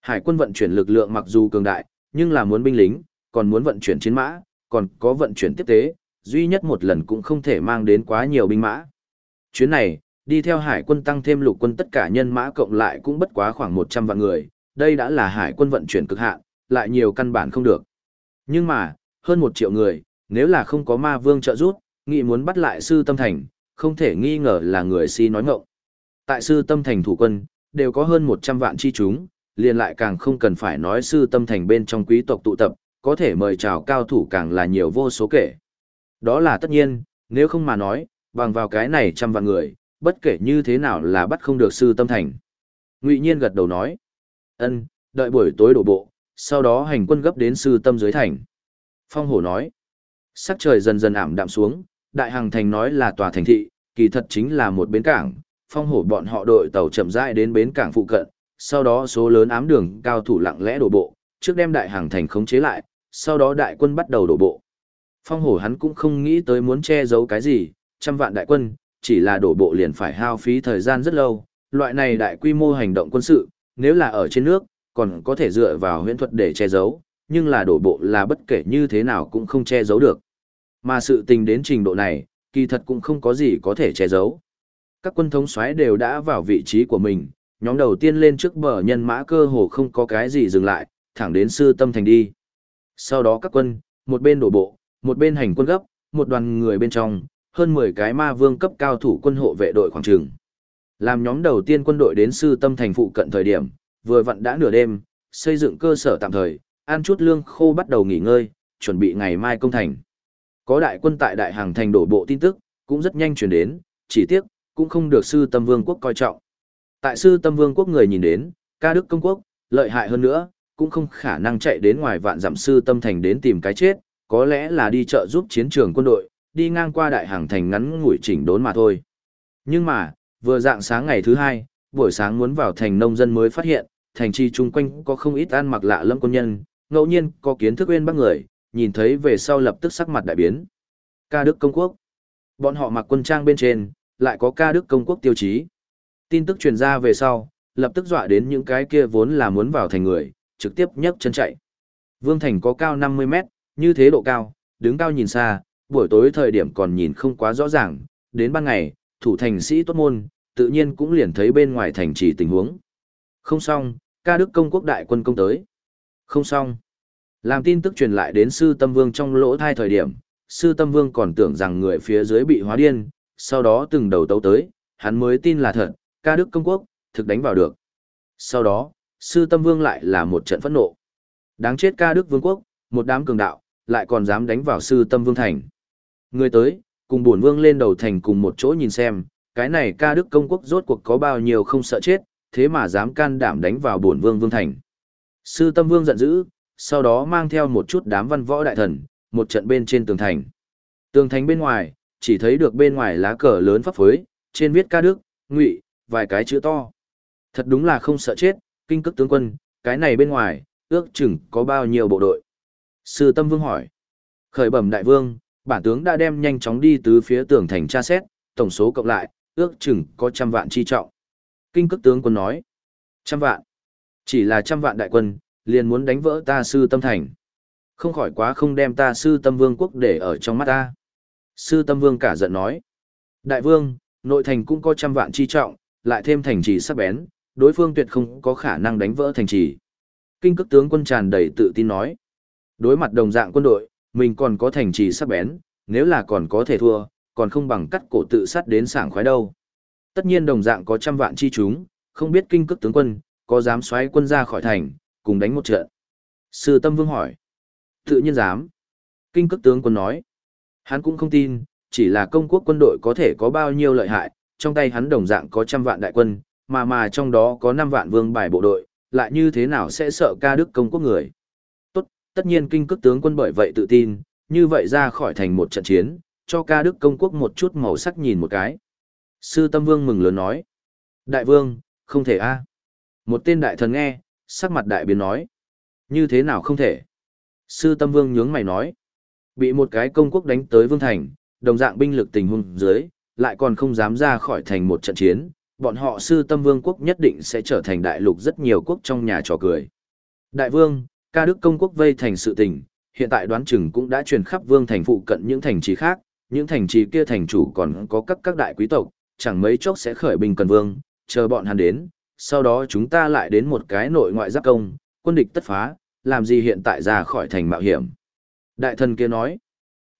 hải quân vận chuyển lực lượng mặc dù cường đại, nhưng là muốn binh lính, còn muốn vận chuyển chiến mã, còn có vận chuyển tiếp tế, duy nhất một lần cũng không thể mang đến quá nhiều binh mã. Chuyến này, đi theo hải quân tăng thêm lục quân tất cả nhân mã cộng lại cũng bất quá khoảng 100 vạn người, đây đã là hải quân vận chuyển cực hạn, lại nhiều căn bản không được. Nhưng mà, hơn một triệu người, nếu là không có ma vương trợ giúp, nghĩ muốn bắt lại sư tâm thành, không thể nghi ngờ là người si nói ngộng. Tại sư tâm thành thủ quân, đều có hơn 100 vạn chi chúng, liền lại càng không cần phải nói sư tâm thành bên trong quý tộc tụ tập, có thể mời chào cao thủ càng là nhiều vô số kể. Đó là tất nhiên, nếu không mà nói, bằng vào cái này trăm vạn người, bất kể như thế nào là bắt không được sư tâm thành. Ngụy Nhiên gật đầu nói, ân, đợi buổi tối đổ bộ, sau đó hành quân gấp đến sư tâm dưới thành. Phong hổ nói, sắc trời dần dần ảm đạm xuống, đại hàng thành nói là tòa thành thị, kỳ thật chính là một bến cảng, phong hổ bọn họ đội tàu chậm rãi đến bến cảng phụ cận, sau đó số lớn ám đường cao thủ lặng lẽ đổ bộ, trước đem đại hàng thành khống chế lại, sau đó đại quân bắt đầu đổ bộ. Phong hổ hắn cũng không nghĩ tới muốn che giấu cái gì, trăm vạn đại quân, chỉ là đổ bộ liền phải hao phí thời gian rất lâu, loại này đại quy mô hành động quân sự, nếu là ở trên nước, còn có thể dựa vào huyễn thuật để che giấu, nhưng là đổ bộ là bất kể như thế nào cũng không che giấu được. Mà sự tình đến trình độ này, kỳ thật cũng không có gì có thể che giấu. Các quân thống soái đều đã vào vị trí của mình, nhóm đầu tiên lên trước bờ nhân mã cơ hồ không có cái gì dừng lại, thẳng đến sư tâm thành đi. Sau đó các quân, một bên đổ bộ, một bên hành quân gấp, một đoàn người bên trong, hơn 10 cái ma vương cấp cao thủ quân hộ vệ đội khoảng trường. Làm nhóm đầu tiên quân đội đến sư tâm thành phụ cận thời điểm, vừa vặn đã nửa đêm, xây dựng cơ sở tạm thời, ăn chút lương khô bắt đầu nghỉ ngơi, chuẩn bị ngày mai công thành. Có đại quân tại đại hàng thành đổ bộ tin tức, cũng rất nhanh chuyển đến, chỉ tiếc, cũng không được sư tâm vương quốc coi trọng. Tại sư tâm vương quốc người nhìn đến, ca đức công quốc, lợi hại hơn nữa, cũng không khả năng chạy đến ngoài vạn dặm sư tâm thành đến tìm cái chết, có lẽ là đi chợ giúp chiến trường quân đội, đi ngang qua đại hàng thành ngắn ngủi chỉnh đốn mà thôi. Nhưng mà, vừa dạng sáng ngày thứ hai, buổi sáng muốn vào thành nông dân mới phát hiện, thành trì chung quanh có không ít ăn mặc lạ lâm quân nhân, ngẫu nhiên có kiến thức bên bác người, nhìn thấy về sau lập tức sắc mặt đại biến. Ca Đức Công Quốc. Bọn họ mặc quân trang bên trên, lại có ca Đức Công Quốc tiêu chí. Tin tức truyền ra về sau, lập tức dọa đến những cái kia vốn là muốn vào thành người, trực tiếp nhấc chân chạy. Vương Thành có cao 50 mét, như thế độ cao, đứng cao nhìn xa, buổi tối thời điểm còn nhìn không quá rõ ràng, đến ban ngày, thủ thành sĩ tốt môn, tự nhiên cũng liền thấy bên ngoài thành trì tình huống. Không xong, ca đức công quốc đại quân công tới. Không xong. Làm tin tức truyền lại đến sư tâm vương trong lỗ thai thời điểm, sư tâm vương còn tưởng rằng người phía dưới bị hóa điên, sau đó từng đầu tấu tới, hắn mới tin là thật, ca đức công quốc, thực đánh vào được. Sau đó, sư tâm vương lại là một trận phẫn nộ. Đáng chết ca đức vương quốc, một đám cường đạo, lại còn dám đánh vào sư tâm vương thành. Người tới, cùng bổn vương lên đầu thành cùng một chỗ nhìn xem, cái này ca đức công quốc rốt cuộc có bao nhiêu không sợ chết, thế mà dám can đảm đánh vào bổn vương vương thành. Sư tâm vương giận dữ, sau đó mang theo một chút đám văn võ đại thần, một trận bên trên tường thành. Tường thành bên ngoài, chỉ thấy được bên ngoài lá cờ lớn pháp phối, trên viết ca đức, ngụy, vài cái chữ to. Thật đúng là không sợ chết, kinh cức tướng quân, cái này bên ngoài, ước chừng có bao nhiêu bộ đội. Sư tâm vương hỏi. Khởi bẩm đại vương, bản tướng đã đem nhanh chóng đi từ phía tường thành tra xét, tổng số cộng lại, ước chừng có trăm vạn chi trọng. Kinh cức tướng quân nói. Trăm vạn. Chỉ là trăm vạn đại quân, liền muốn đánh vỡ ta sư tâm thành. Không khỏi quá không đem ta sư tâm vương quốc để ở trong mắt ta. Sư tâm vương cả giận nói. Đại vương, nội thành cũng có trăm vạn chi trọng, lại thêm thành trì sắc bén, đối phương tuyệt không có khả năng đánh vỡ thành trì. Kinh cức tướng quân tràn đầy tự tin nói. Đối mặt đồng dạng quân đội, mình còn có thành trì sắc bén, nếu là còn có thể thua, còn không bằng cắt cổ tự sát đến sảng khoái đâu. Tất nhiên đồng dạng có trăm vạn chi chúng, không biết kinh cức tướng quân, có dám xoáy quân ra khỏi thành, cùng đánh một trận. Sư Tâm Vương hỏi. Tự nhiên dám. Kinh cức tướng quân nói. Hắn cũng không tin, chỉ là công quốc quân đội có thể có bao nhiêu lợi hại, trong tay hắn đồng dạng có trăm vạn đại quân, mà mà trong đó có năm vạn vương bài bộ đội, lại như thế nào sẽ sợ ca đức công quốc người. Tốt, tất nhiên kinh cức tướng quân bởi vậy tự tin, như vậy ra khỏi thành một trận chiến, cho ca đức công quốc một chút màu sắc nhìn một cái. Sư Tâm Vương mừng lớn nói. Đại vương, không thể a Một tên đại thần nghe, sắc mặt đại biến nói. Như thế nào không thể? Sư Tâm Vương nhướng mày nói. Bị một cái công quốc đánh tới Vương Thành, đồng dạng binh lực tình huống dưới, lại còn không dám ra khỏi thành một trận chiến, bọn họ sư tâm vương quốc nhất định sẽ trở thành đại lục rất nhiều quốc trong nhà trò cười. Đại vương, ca đức công quốc vây thành sự tình, hiện tại đoán chừng cũng đã truyền khắp vương thành phụ cận những thành trì khác, những thành trì kia thành chủ còn có các các đại quý tộc, chẳng mấy chốc sẽ khởi binh cần vương, chờ bọn hắn đến, sau đó chúng ta lại đến một cái nội ngoại giáp công, quân địch tất phá, làm gì hiện tại ra khỏi thành mạo hiểm. Đại thần kia nói,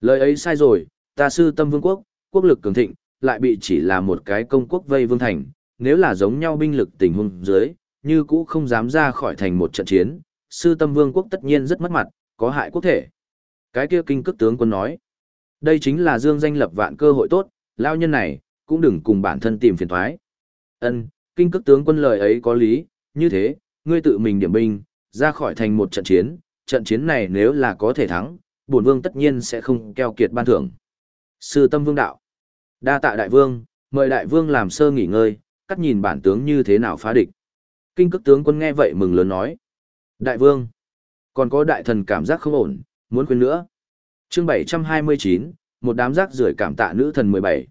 lời ấy sai rồi, ta sư tâm vương quốc, quốc lực cường thịnh, lại bị chỉ là một cái công quốc vây vương thành, nếu là giống nhau binh lực tình huống dưới, như cũ không dám ra khỏi thành một trận chiến, sư tâm vương quốc tất nhiên rất mất mặt, có hại quốc thể. Cái kia kinh cước tướng quân nói, đây chính là dương danh lập vạn cơ hội tốt, lao nhân này, cũng đừng cùng bản thân tìm phiền thoái. Ân, kinh cước tướng quân lời ấy có lý, như thế, ngươi tự mình điểm binh, ra khỏi thành một trận chiến, trận chiến này nếu là có thể thắng, bổn vương tất nhiên sẽ không keo kiệt ban thưởng. Sư tâm vương đạo. Đa tạ đại vương, mời đại vương làm sơ nghỉ ngơi, cắt nhìn bản tướng như thế nào phá địch. Kinh cước tướng quân nghe vậy mừng lớn nói. Đại vương, còn có đại thần cảm giác không ổn, muốn khuyên nữa. chương 729, một đám rác rưởi cảm tạ nữ thần 17.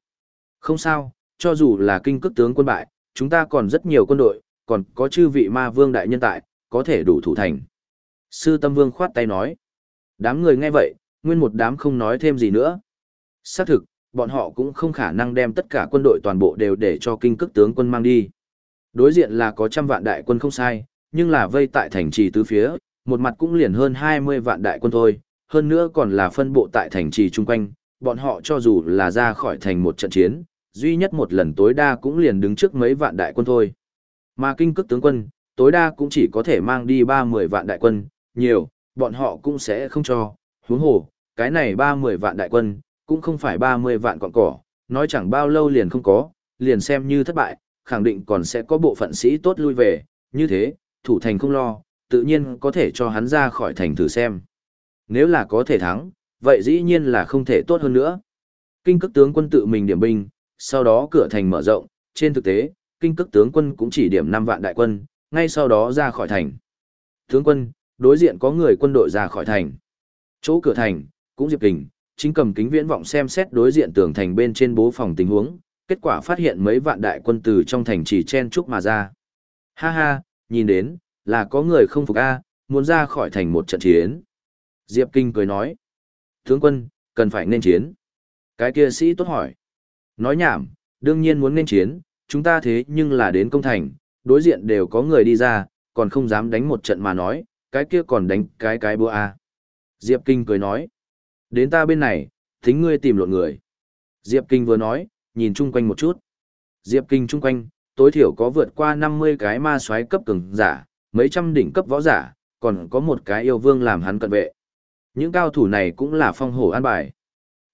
Không sao, cho dù là kinh cước tướng quân bại, chúng ta còn rất nhiều quân đội, còn có chư vị ma vương đại nhân tại, có thể đủ thủ thành. Sư tâm vương khoát tay nói. Đám người nghe vậy, nguyên một đám không nói thêm gì nữa. Xác thực, bọn họ cũng không khả năng đem tất cả quân đội toàn bộ đều để cho kinh cức tướng quân mang đi. Đối diện là có trăm vạn đại quân không sai, nhưng là vây tại thành trì tứ phía, một mặt cũng liền hơn 20 vạn đại quân thôi, hơn nữa còn là phân bộ tại thành trì chung quanh, bọn họ cho dù là ra khỏi thành một trận chiến, duy nhất một lần tối đa cũng liền đứng trước mấy vạn đại quân thôi. Mà kinh cức tướng quân, tối đa cũng chỉ có thể mang đi 30 vạn đại quân, nhiều, bọn họ cũng sẽ không cho, huống hồ, cái này 30 vạn đại quân, cũng không phải 30 vạn cọn cỏ, nói chẳng bao lâu liền không có, liền xem như thất bại, khẳng định còn sẽ có bộ phận sĩ tốt lui về, như thế, thủ thành không lo, tự nhiên có thể cho hắn ra khỏi thành thử xem. Nếu là có thể thắng, vậy dĩ nhiên là không thể tốt hơn nữa. Kinh cức tướng quân tự mình điểm binh, sau đó cửa thành mở rộng, trên thực tế, kinh cức tướng quân cũng chỉ điểm 5 vạn đại quân, ngay sau đó ra khỏi thành. Tướng quân, đối diện có người quân đội ra khỏi thành. Chỗ cửa thành, cũng Diệp Kình, chính cầm kính viễn vọng xem xét đối diện tường thành bên trên bố phòng tình huống, kết quả phát hiện mấy vạn đại quân từ trong thành chỉ chen chúc mà ra. Ha ha, nhìn đến, là có người không phục A, muốn ra khỏi thành một trận chiến. Diệp Kinh cười nói, tướng quân, cần phải nên chiến. Cái kia sĩ tốt hỏi, nói nhảm, đương nhiên muốn nên chiến, chúng ta thế nhưng là đến công thành, đối diện đều có người đi ra, còn không dám đánh một trận mà nói, cái kia còn đánh cái cái búa à? Diệp Kinh cười nói, Đến ta bên này, thính ngươi tìm lộn người. Diệp Kinh vừa nói, nhìn chung quanh một chút. Diệp Kinh chung quanh, tối thiểu có vượt qua 50 cái ma soái cấp cường giả, mấy trăm đỉnh cấp võ giả, còn có một cái yêu vương làm hắn cận vệ. Những cao thủ này cũng là phong hổ an bài.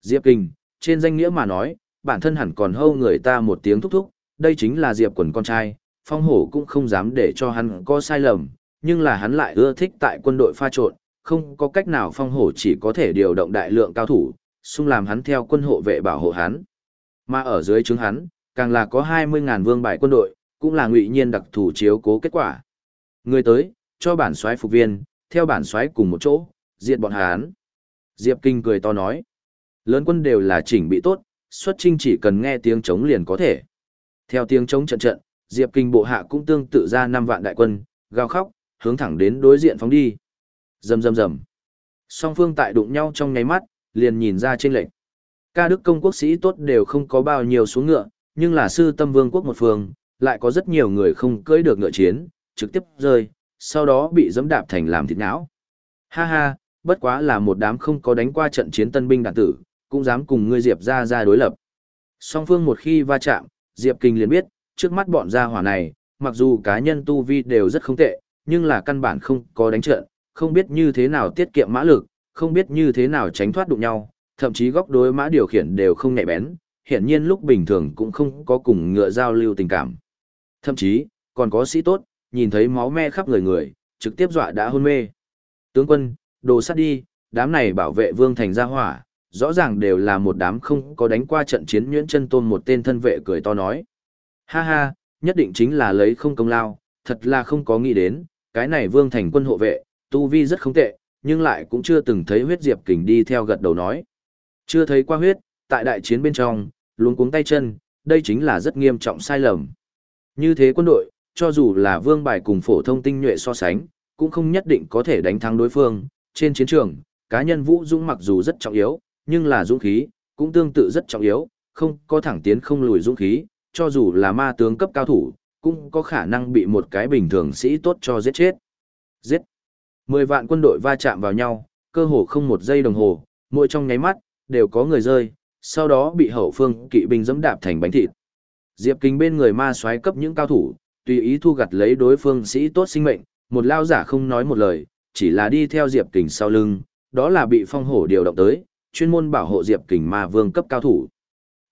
Diệp Kinh, trên danh nghĩa mà nói, bản thân hẳn còn hâu người ta một tiếng thúc thúc, đây chính là Diệp quần con trai, phong hổ cũng không dám để cho hắn có sai lầm, nhưng là hắn lại ưa thích tại quân đội pha trộn, không có cách nào phong hổ chỉ có thể điều động đại lượng cao thủ, xung làm hắn theo quân hộ vệ bảo hộ hắn. Mà ở dưới trướng hắn, càng là có 20.000 vương bài quân đội, cũng là ngụy nhiên đặc thủ chiếu cố kết quả. Người tới, cho bản soái phục viên, theo bản soái cùng một chỗ, diệt bọn hắn. Diệp Kinh cười to nói, lớn quân đều là chỉnh bị tốt, xuất trinh chỉ cần nghe tiếng chống liền có thể. Theo tiếng chống trận trận, Diệp Kinh bộ hạ cũng tương tự ra 5 vạn đại quân, gào khóc, hướng thẳng đến đối diện phóng đi. Rầm rầm rầm. Song phương tại đụng nhau trong nháy mắt, liền nhìn ra trên lệnh. Ca đức công quốc sĩ tốt đều không có bao nhiêu xuống ngựa, nhưng là sư tâm vương quốc một phương, lại có rất nhiều người không cưỡi được ngựa chiến, trực tiếp rơi, sau đó bị dẫm đạp thành làm thịt não. Ha ha, bất quá là một đám không có đánh qua trận chiến tân binh đạn tử, cũng dám cùng ngươi Diệp ra ra đối lập. Song phương một khi va chạm, Diệp Kinh liền biết, trước mắt bọn gia hỏa này, mặc dù cá nhân tu vi đều rất không tệ, nhưng là căn bản không có đánh trận, không biết như thế nào tiết kiệm mã lực, không biết như thế nào tránh thoát đụng nhau, thậm chí góc đối mã điều khiển đều không nhạy bén, hiển nhiên lúc bình thường cũng không có cùng ngựa giao lưu tình cảm. Thậm chí, còn có sĩ tốt, nhìn thấy máu me khắp người người, trực tiếp dọa đã hôn mê. Tướng quân, đồ sát đi, đám này bảo vệ vương thành gia hỏa, rõ ràng đều là một đám không có đánh qua trận chiến nhuyễn chân tôn một tên thân vệ cười to nói. Ha ha, nhất định chính là lấy không công lao, thật là không có nghĩ đến, cái này vương thành quân hộ vệ, tu vi rất không tệ, nhưng lại cũng chưa từng thấy huyết diệp kình đi theo gật đầu nói. Chưa thấy qua huyết, tại đại chiến bên trong, luống cuống tay chân, đây chính là rất nghiêm trọng sai lầm. Như thế quân đội, cho dù là vương bài cùng phổ thông tinh nhuệ so sánh, cũng không nhất định có thể đánh thắng đối phương. Trên chiến trường, cá nhân vũ dũng mặc dù rất trọng yếu, nhưng là dũng khí, cũng tương tự rất trọng yếu, không có thẳng tiến không lùi dũng khí, cho dù là ma tướng cấp cao thủ, cũng có khả năng bị một cái bình thường sĩ tốt cho giết chết. Giết! Mười vạn quân đội va chạm vào nhau, cơ hồ không một giây đồng hồ, mỗi trong nháy mắt, đều có người rơi, sau đó bị hậu phương kỵ binh dẫm đạp thành bánh thịt. Diệp Kính bên người ma soái cấp những cao thủ, tùy ý thu gặt lấy đối phương sĩ tốt sinh mệnh, một lao giả không nói một lời, chỉ là đi theo Diệp Kình sau lưng, đó là bị phong hổ điều động tới, chuyên môn bảo hộ Diệp Kình ma vương cấp cao thủ.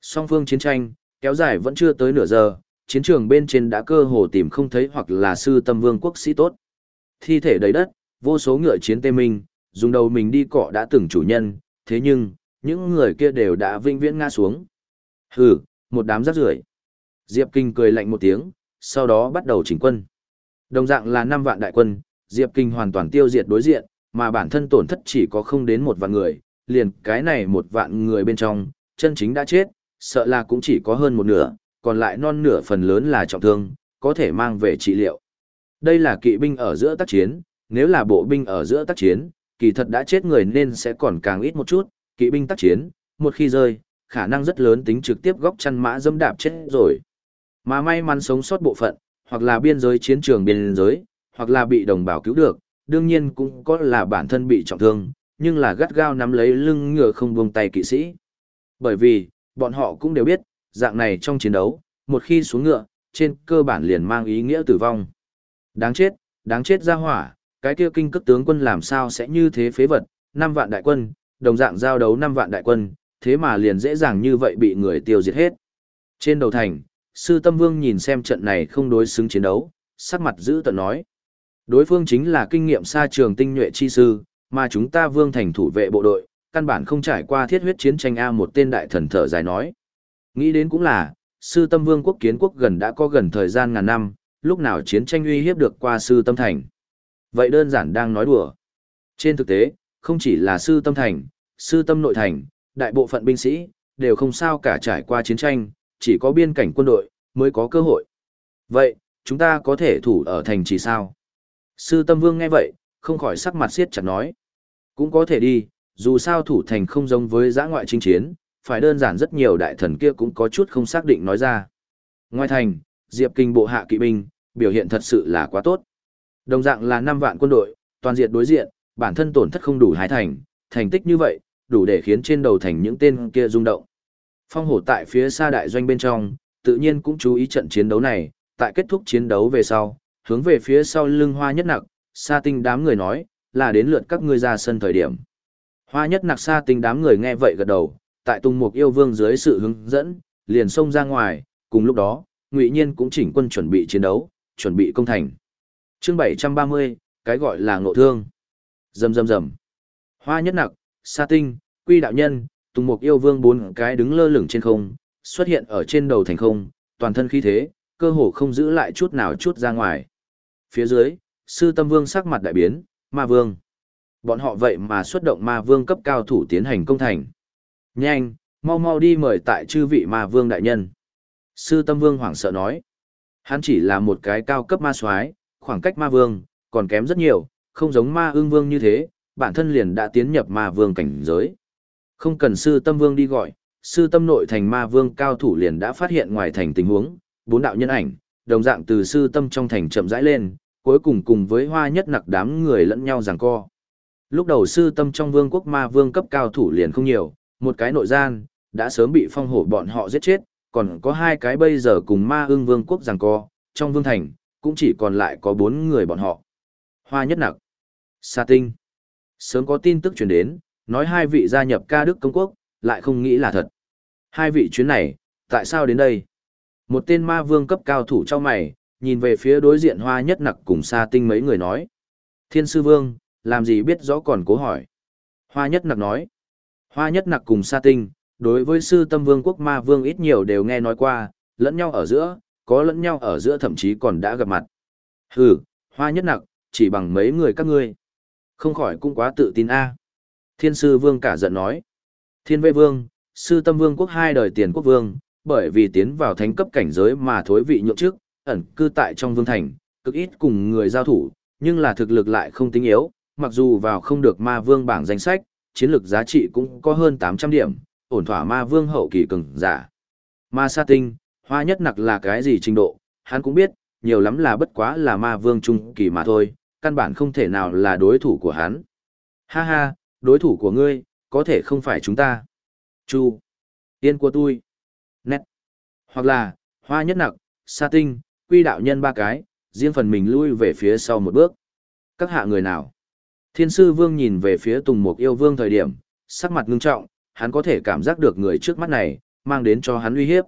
Song phương chiến tranh, kéo dài vẫn chưa tới nửa giờ, chiến trường bên trên đã cơ hồ tìm không thấy hoặc là sư tâm vương quốc sĩ tốt. Thi thể đầy đất, vô số ngựa chiến tê minh, dùng đầu mình đi cọ đã từng chủ nhân, thế nhưng, những người kia đều đã vinh viễn ngã xuống. Hừ, một đám rác rưởi. Diệp Kinh cười lạnh một tiếng, sau đó bắt đầu chỉnh quân. Đồng dạng là 5 vạn đại quân, Diệp Kinh hoàn toàn tiêu diệt đối diện, mà bản thân tổn thất chỉ có không đến một vạn người, liền cái này một vạn người bên trong, chân chính đã chết, sợ là cũng chỉ có hơn một nửa, còn lại non nửa phần lớn là trọng thương, có thể mang về trị liệu. Đây là kỵ binh ở giữa tác chiến, nếu là bộ binh ở giữa tác chiến, kỳ thật đã chết người nên sẽ còn càng ít một chút, kỵ binh tác chiến, một khi rơi, khả năng rất lớn tính trực tiếp góc chăn mã dâm đạp chết rồi. Mà may mắn sống sót bộ phận, hoặc là biên giới chiến trường biên giới, hoặc là bị đồng bào cứu được, đương nhiên cũng có là bản thân bị trọng thương, nhưng là gắt gao nắm lấy lưng ngựa không buông tay kỵ sĩ. Bởi vì, bọn họ cũng đều biết, dạng này trong chiến đấu, một khi xuống ngựa, trên cơ bản liền mang ý nghĩa tử vong. Đáng chết, đáng chết ra hỏa, cái kia kinh cức tướng quân làm sao sẽ như thế phế vật, 5 vạn đại quân, đồng dạng giao đấu 5 vạn đại quân, thế mà liền dễ dàng như vậy bị người tiêu diệt hết. Trên đầu thành, sư tâm vương nhìn xem trận này không đối xứng chiến đấu, sắc mặt giữ tận nói. Đối phương chính là kinh nghiệm xa trường tinh nhuệ chi sư, mà chúng ta vương thành thủ vệ bộ đội, căn bản không trải qua thiết huyết chiến tranh A một tên đại thần thở dài nói. Nghĩ đến cũng là, sư tâm vương quốc kiến quốc gần đã có gần thời gian ngàn năm, lúc nào chiến tranh uy hiếp được qua sư tâm thành. Vậy đơn giản đang nói đùa. Trên thực tế, không chỉ là sư tâm thành, sư tâm nội thành, đại bộ phận binh sĩ, đều không sao cả trải qua chiến tranh, chỉ có biên cảnh quân đội, mới có cơ hội. Vậy, chúng ta có thể thủ ở thành chỉ sao? Sư tâm vương nghe vậy, không khỏi sắc mặt siết chặt nói. Cũng có thể đi, dù sao thủ thành không giống với giã ngoại chinh chiến, phải đơn giản rất nhiều đại thần kia cũng có chút không xác định nói ra. Ngoài thành, Diệp Kinh bộ hạ kỵ binh, biểu hiện thật sự là quá tốt. Đồng dạng là 5 vạn quân đội, toàn diện đối diện, bản thân tổn thất không đủ hái thành, thành tích như vậy, đủ để khiến trên đầu thành những tên kia rung động. Phong hổ tại phía xa đại doanh bên trong, tự nhiên cũng chú ý trận chiến đấu này, tại kết thúc chiến đấu về sau, hướng về phía sau lưng hoa nhất nặc, sa tinh đám người nói, là đến lượt các ngươi ra sân thời điểm. Hoa nhất nặc sa tinh đám người nghe vậy gật đầu, tại tung mục yêu vương dưới sự hướng dẫn, liền xông ra ngoài, cùng lúc đó, ngụy nhiên cũng chỉnh quân chuẩn bị chiến đấu, chuẩn bị công thành. chương 730, cái gọi là ngộ thương. Rầm rầm rầm. Hoa nhất nặc, sa tinh, quy đạo nhân, tùng mục yêu vương bốn cái đứng lơ lửng trên không, xuất hiện ở trên đầu thành không, toàn thân khí thế, cơ hồ không giữ lại chút nào chút ra ngoài. Phía dưới, sư tâm vương sắc mặt đại biến, ma vương. Bọn họ vậy mà xuất động ma vương cấp cao thủ tiến hành công thành. Nhanh, mau mau đi mời tại chư vị ma vương đại nhân. Sư tâm vương hoảng sợ nói. Hắn chỉ là một cái cao cấp ma soái khoảng cách ma vương, còn kém rất nhiều, không giống ma ương vương như thế, bản thân liền đã tiến nhập ma vương cảnh giới. Không cần sư tâm vương đi gọi, sư tâm nội thành ma vương cao thủ liền đã phát hiện ngoài thành tình huống, bốn đạo nhân ảnh, đồng dạng từ sư tâm trong thành chậm rãi lên, cuối cùng cùng với hoa nhất nặc đám người lẫn nhau giằng co. Lúc đầu sư tâm trong vương quốc ma vương cấp cao thủ liền không nhiều, một cái nội gian, đã sớm bị phong hổ bọn họ giết chết, còn có hai cái bây giờ cùng ma ương vương quốc giằng co, trong vương thành, cũng chỉ còn lại có bốn người bọn họ. Hoa nhất nặc, Sa Tinh. Sớm có tin tức truyền đến, nói hai vị gia nhập ca đức công quốc, lại không nghĩ là thật. Hai vị chuyến này, tại sao đến đây? Một tên ma vương cấp cao thủ trong mày, nhìn về phía đối diện hoa nhất nặc cùng Sa Tinh mấy người nói. Thiên sư vương, làm gì biết rõ còn cố hỏi. Hoa nhất nặc nói. Hoa nhất nặc cùng Sa Tinh, đối với sư tâm vương quốc ma vương ít nhiều đều nghe nói qua, lẫn nhau ở giữa, có lẫn nhau ở giữa thậm chí còn đã gặp mặt. Hừ, hoa nhất nặc, chỉ bằng mấy người các ngươi. Không khỏi cũng quá tự tin a. Thiên sư vương cả giận nói. Thiên vệ vương, sư tâm vương quốc hai đời tiền quốc vương, bởi vì tiến vào thánh cấp cảnh giới mà thối vị nhượng trước, ẩn cư tại trong vương thành, cực ít cùng người giao thủ, nhưng là thực lực lại không tính yếu, mặc dù vào không được ma vương bảng danh sách, chiến lược giá trị cũng có hơn 800 điểm, ổn thỏa ma vương hậu kỳ cường giả. Ma sa tinh, hoa nhất nặc là cái gì trình độ, hắn cũng biết, nhiều lắm là bất quá là ma vương trung kỳ mà thôi, căn bản không thể nào là đối thủ của hắn. Ha ha, đối thủ của ngươi, có thể không phải chúng ta. Chu, tiên của tôi, nét, hoặc là, hoa nhất nặc, sa tinh, quy đạo nhân ba cái, riêng phần mình lui về phía sau một bước. Các hạ người nào? Thiên sư vương nhìn về phía Tùng Mục yêu vương thời điểm, sắc mặt ngưng trọng, hắn có thể cảm giác được người trước mắt này, mang đến cho hắn uy hiếp.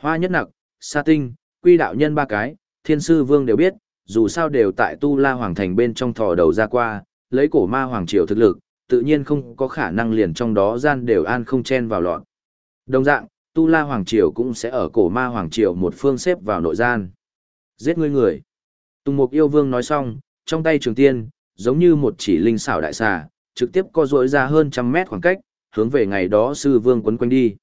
Hoa nhất nặc, sa tinh, quy đạo nhân ba cái, thiên sư vương đều biết, dù sao đều tại Tu La Hoàng Thành bên trong thò đầu ra qua, lấy cổ ma Hoàng Triều thực lực, tự nhiên không có khả năng liền trong đó gian đều an không chen vào loạn. Đồng dạng, Tu La Hoàng Triều cũng sẽ ở cổ ma Hoàng Triều một phương xếp vào nội gian. Giết ngươi người. Tùng Mục Yêu Vương nói xong, trong tay trường tiên, giống như một chỉ linh xảo đại xà, trực tiếp co duỗi ra hơn trăm mét khoảng cách, hướng về ngày đó sư vương quấn quanh đi.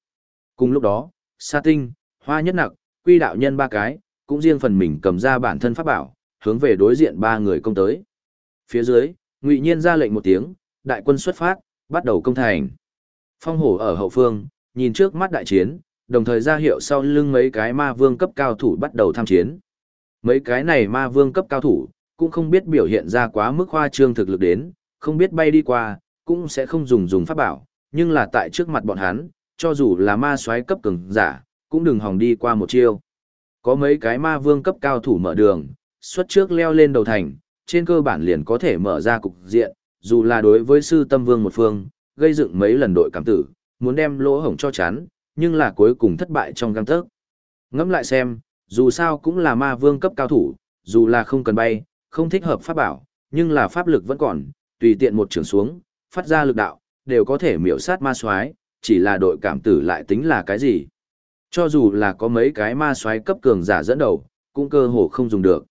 Cùng lúc đó, Sa Tinh, Hoa Nhất Nặc, Quy Đạo Nhân ba cái, cũng riêng phần mình cầm ra bản thân pháp bảo, hướng về đối diện ba người công tới. Phía dưới, Ngụy Nhiên ra lệnh một tiếng, đại quân xuất phát, bắt đầu công thành. Phong hổ ở hậu phương, nhìn trước mắt đại chiến, đồng thời ra hiệu sau lưng mấy cái ma vương cấp cao thủ bắt đầu tham chiến. Mấy cái này ma vương cấp cao thủ, cũng không biết biểu hiện ra quá mức khoa trương thực lực đến, không biết bay đi qua, cũng sẽ không dùng dùng pháp bảo, nhưng là tại trước mặt bọn hắn, cho dù là ma soái cấp cường giả, cũng đừng hòng đi qua một chiêu. Có mấy cái ma vương cấp cao thủ mở đường, xuất trước leo lên đầu thành, trên cơ bản liền có thể mở ra cục diện, dù là đối với sư tâm vương một phương, gây dựng mấy lần đội cảm tử, muốn đem lỗ hổng cho chắn, nhưng là cuối cùng thất bại trong găng tớc. Ngẫm lại xem, dù sao cũng là ma vương cấp cao thủ, dù là không cần bay, không thích hợp pháp bảo, nhưng là pháp lực vẫn còn, tùy tiện một trường xuống, phát ra lực đạo, đều có thể miểu sát ma soái, chỉ là đội cảm tử lại tính là cái gì. Cho dù là có mấy cái ma soái cấp cường giả dẫn đầu, cũng cơ hồ không dùng được.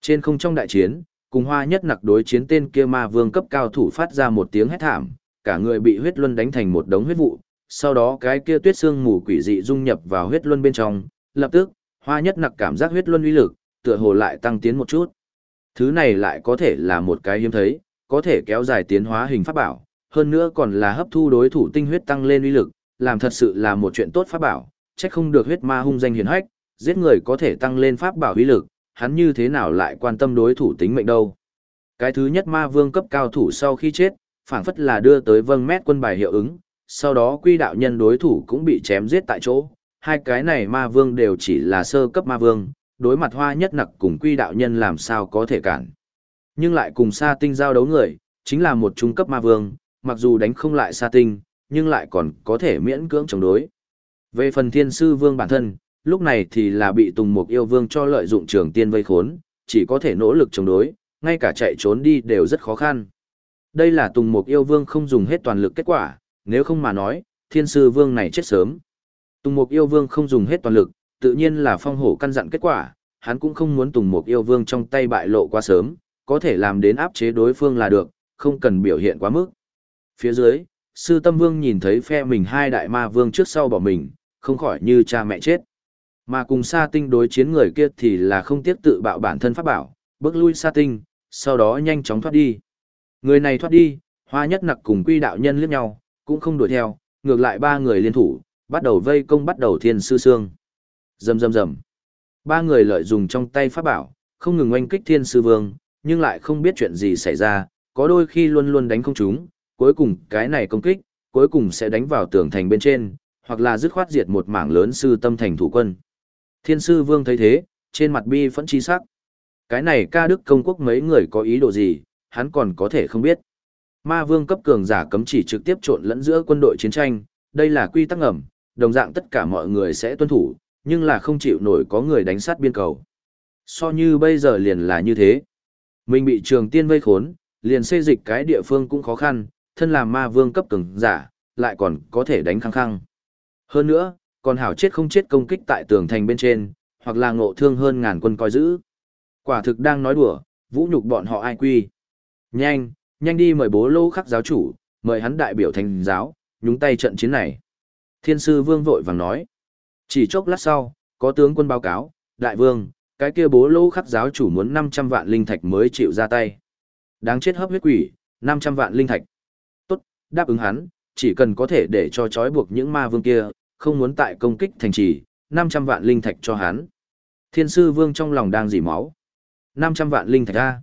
Trên không trong đại chiến, cùng hoa nhất nặc đối chiến tên kia ma vương cấp cao thủ phát ra một tiếng hét thảm, cả người bị huyết luân đánh thành một đống huyết vụ, sau đó cái kia tuyết xương mù quỷ dị dung nhập vào huyết luân bên trong, lập tức, hoa nhất nặc cảm giác huyết luân uy lực, tựa hồ lại tăng tiến một chút. Thứ này lại có thể là một cái hiếm thấy, có thể kéo dài tiến hóa hình pháp bảo, hơn nữa còn là hấp thu đối thủ tinh huyết tăng lên uy lực, làm thật sự là một chuyện tốt pháp bảo, chắc không được huyết ma hung danh hiển hách, giết người có thể tăng lên pháp bảo uy lực, hắn như thế nào lại quan tâm đối thủ tính mệnh đâu. Cái thứ nhất ma vương cấp cao thủ sau khi chết, phảng phất là đưa tới vâng mét quân bài hiệu ứng, sau đó quy đạo nhân đối thủ cũng bị chém giết tại chỗ, hai cái này ma vương đều chỉ là sơ cấp ma vương, đối mặt hoa nhất nặc cùng quy đạo nhân làm sao có thể cản. Nhưng lại cùng sa tinh giao đấu người, chính là một trung cấp ma vương, mặc dù đánh không lại sa tinh, nhưng lại còn có thể miễn cưỡng chống đối. Về phần thiên sư vương bản thân, lúc này thì là bị Tùng Mục yêu vương cho lợi dụng trường tiên vây khốn, chỉ có thể nỗ lực chống đối, ngay cả chạy trốn đi đều rất khó khăn. Đây là Tùng Mục yêu vương không dùng hết toàn lực kết quả, nếu không mà nói, thiên sư vương này chết sớm. Tùng Mục yêu vương không dùng hết toàn lực, tự nhiên là phong hổ căn dặn kết quả, hắn cũng không muốn Tùng Mục yêu vương trong tay bại lộ quá sớm, có thể làm đến áp chế đối phương là được, không cần biểu hiện quá mức. Phía dưới, sư tâm vương nhìn thấy phe mình hai đại ma vương trước sau bỏ mình, không khỏi như cha mẹ chết. Mà cùng sa tinh đối chiến người kia thì là không tiếc tự bạo bản thân pháp bảo, bước lui sa tinh, sau đó nhanh chóng thoát đi. Người này thoát đi, hoa nhất nặc cùng quy đạo nhân liếc nhau, cũng không đuổi theo, ngược lại ba người liên thủ, bắt đầu vây công bắt đầu thiên sư sương. Rầm rầm rầm. Ba người lợi dùng trong tay pháp bảo, không ngừng oanh kích thiên sư vương, nhưng lại không biết chuyện gì xảy ra, có đôi khi luôn luôn đánh không trúng, cuối cùng cái này công kích, cuối cùng sẽ đánh vào tường thành bên trên, hoặc là dứt khoát diệt một mảng lớn sư tâm thành thủ quân. Thiên sư vương thấy thế, trên mặt bi phẫn chi sắc. Cái này ca đức công quốc mấy người có ý đồ gì, hắn còn có thể không biết. Ma vương cấp cường giả cấm chỉ trực tiếp trộn lẫn giữa quân đội chiến tranh, đây là quy tắc ngầm, đồng dạng tất cả mọi người sẽ tuân thủ, nhưng là không chịu nổi có người đánh sát biên cầu. So như bây giờ liền là như thế. Mình bị trường tiên vây khốn, liền xây dịch cái địa phương cũng khó khăn, thân làm ma vương cấp cường giả, lại còn có thể đánh khăng khăng. Hơn nữa, còn hảo chết không chết công kích tại tường thành bên trên, hoặc là ngộ thương hơn ngàn quân coi giữ. Quả thực đang nói đùa, vũ nhục bọn họ ai quy. Nhanh, nhanh đi mời bố lô khắc giáo chủ, mời hắn đại biểu thành giáo, nhúng tay trận chiến này. Thiên sư vương vội vàng nói. Chỉ chốc lát sau, có tướng quân báo cáo, đại vương, cái kia bố lô khắc giáo chủ muốn 500 vạn linh thạch mới chịu ra tay. Đáng chết hấp huyết quỷ, 500 vạn linh thạch. Tốt, đáp ứng hắn, chỉ cần có thể để cho trói buộc những ma vương kia, không muốn tại công kích thành trì, 500 vạn linh thạch cho hắn. Thiên sư vương trong lòng đang dỉ máu. 500 vạn linh thạch ra.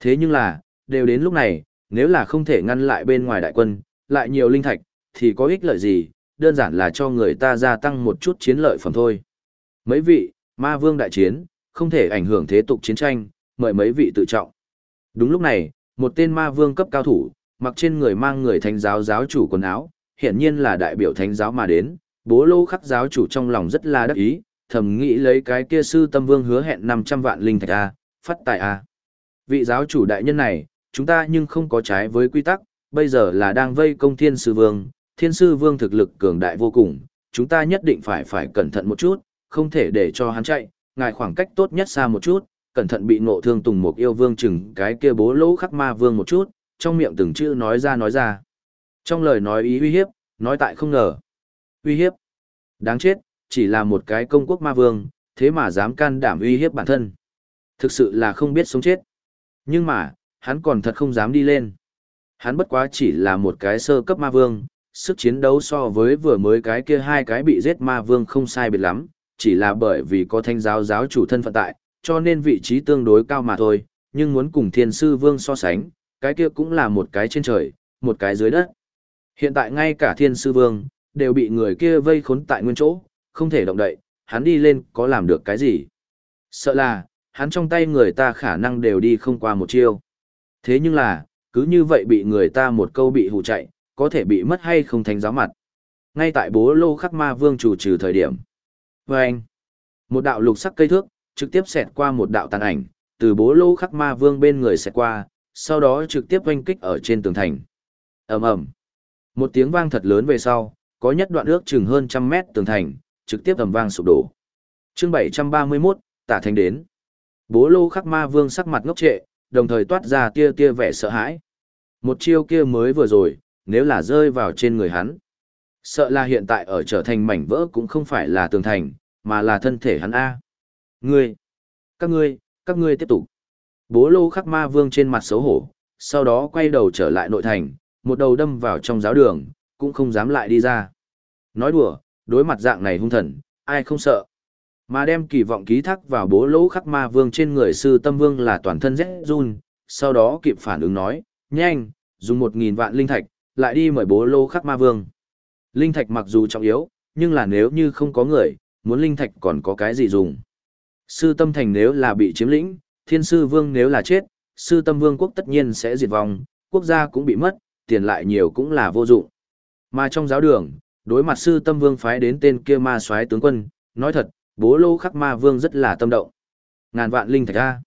Thế nhưng là, đều đến lúc này, nếu là không thể ngăn lại bên ngoài đại quân, lại nhiều linh thạch, thì có ích lợi gì, đơn giản là cho người ta gia tăng một chút chiến lợi phẩm thôi. Mấy vị, ma vương đại chiến, không thể ảnh hưởng thế tục chiến tranh, mời mấy vị tự trọng. Đúng lúc này, một tên ma vương cấp cao thủ, mặc trên người mang người thánh giáo giáo chủ quần áo, hiển nhiên là đại biểu thánh giáo mà đến, bố lô khắc giáo chủ trong lòng rất là đắc ý, thầm nghĩ lấy cái kia sư tâm vương hứa hẹn 500 vạn linh thạch A, phát tài A. Vị giáo chủ đại nhân này, chúng ta nhưng không có trái với quy tắc, bây giờ là đang vây công thiên sư vương, thiên sư vương thực lực cường đại vô cùng, chúng ta nhất định phải phải cẩn thận một chút, không thể để cho hắn chạy, ngài khoảng cách tốt nhất xa một chút, cẩn thận bị ngộ thương tùng một yêu vương chừng cái kia bố lỗ khắc ma vương một chút, trong miệng từng chữ nói ra nói ra. Trong lời nói ý uy hiếp, nói tại không ngờ. Uy hiếp. Đáng chết, chỉ là một cái công quốc ma vương, thế mà dám can đảm uy hiếp bản thân. Thực sự là không biết sống chết. Nhưng mà, hắn còn thật không dám đi lên. Hắn bất quá chỉ là một cái sơ cấp ma vương, sức chiến đấu so với vừa mới cái kia hai cái bị giết ma vương không sai biệt lắm, chỉ là bởi vì có thanh giáo giáo chủ thân phận tại, cho nên vị trí tương đối cao mà thôi, nhưng muốn cùng thiên sư vương so sánh, cái kia cũng là một cái trên trời, một cái dưới đất. Hiện tại ngay cả thiên sư vương, đều bị người kia vây khốn tại nguyên chỗ, không thể động đậy, hắn đi lên có làm được cái gì. Sợ là, hắn trong tay người ta khả năng đều đi không qua một chiêu. Thế nhưng là, cứ như vậy bị người ta một câu bị hù chạy, có thể bị mất hay không thành giáo mặt. Ngay tại bố lô khắc ma vương chủ trừ thời điểm. Và anh, một đạo lục sắc cây thước, trực tiếp xẹt qua một đạo tàn ảnh, từ bố lô khắc ma vương bên người xẹt qua, sau đó trực tiếp oanh kích ở trên tường thành. ầm ầm Một tiếng vang thật lớn về sau, có nhất đoạn ước chừng hơn trăm mét tường thành, trực tiếp ầm vang sụp đổ. chương 731, tả thành đến. Bố lô khắc ma vương sắc mặt ngốc trệ, đồng thời toát ra tia tia vẻ sợ hãi. Một chiêu kia mới vừa rồi, nếu là rơi vào trên người hắn. Sợ là hiện tại ở trở thành mảnh vỡ cũng không phải là tường thành, mà là thân thể hắn A. Ngươi, các ngươi, các ngươi tiếp tục. Bố lô khắc ma vương trên mặt xấu hổ, sau đó quay đầu trở lại nội thành, một đầu đâm vào trong giáo đường, cũng không dám lại đi ra. Nói đùa, đối mặt dạng này hung thần, ai không sợ. Mà đem kỳ vọng ký thác vào bố lỗ khắc ma vương trên người sư tâm vương là toàn thân rét run, sau đó kịp phản ứng nói, nhanh, dùng một nghìn vạn linh thạch, lại đi mời bố lô khắc ma vương. Linh thạch mặc dù trọng yếu, nhưng là nếu như không có người, muốn linh thạch còn có cái gì dùng. Sư tâm thành nếu là bị chiếm lĩnh, thiên sư vương nếu là chết, sư tâm vương quốc tất nhiên sẽ diệt vong, quốc gia cũng bị mất, tiền lại nhiều cũng là vô dụng. Mà trong giáo đường, đối mặt sư tâm vương phái đến tên kia ma soái tướng quân, nói thật, bố lô khắc ma vương rất là tâm động. Ngàn vạn linh thạch a.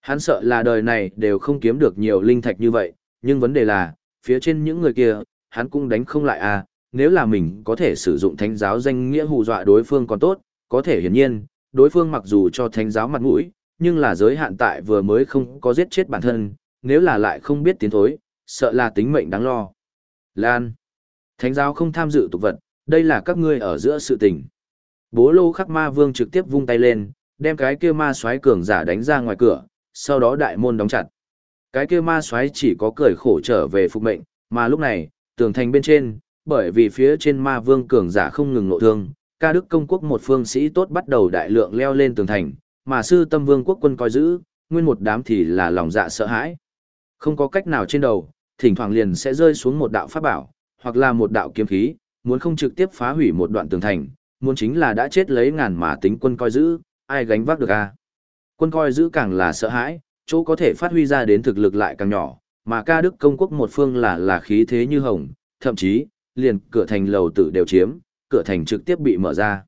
Hắn sợ là đời này đều không kiếm được nhiều linh thạch như vậy, nhưng vấn đề là, phía trên những người kia, hắn cũng đánh không lại à Nếu là mình có thể sử dụng thánh giáo danh nghĩa hù dọa đối phương còn tốt, có thể hiển nhiên, đối phương mặc dù cho thánh giáo mặt mũi, nhưng là giới hạn tại vừa mới không có giết chết bản thân, nếu là lại không biết tiến thối, sợ là tính mệnh đáng lo. Lan. Thánh giáo không tham dự tục vật, đây là các ngươi ở giữa sự tình. Bố lô khắc ma vương trực tiếp vung tay lên, đem cái kia ma soái cường giả đánh ra ngoài cửa, sau đó đại môn đóng chặt. Cái kia ma xoáy chỉ có cười khổ trở về phục mệnh, mà lúc này, tường thành bên trên, bởi vì phía trên ma vương cường giả không ngừng nộ thương, ca đức công quốc một phương sĩ tốt bắt đầu đại lượng leo lên tường thành, mà sư tâm vương quốc quân coi giữ, nguyên một đám thì là lòng dạ sợ hãi. Không có cách nào trên đầu, thỉnh thoảng liền sẽ rơi xuống một đạo pháp bảo, hoặc là một đạo kiếm khí, muốn không trực tiếp phá hủy một đoạn tường thành, muốn chính là đã chết lấy ngàn mà tính quân coi giữ, ai gánh vác được a? Quân coi giữ càng là sợ hãi, chỗ có thể phát huy ra đến thực lực lại càng nhỏ, mà ca đức công quốc một phương là là khí thế như hồng, thậm chí, liền cửa thành lầu tử đều chiếm, cửa thành trực tiếp bị mở ra.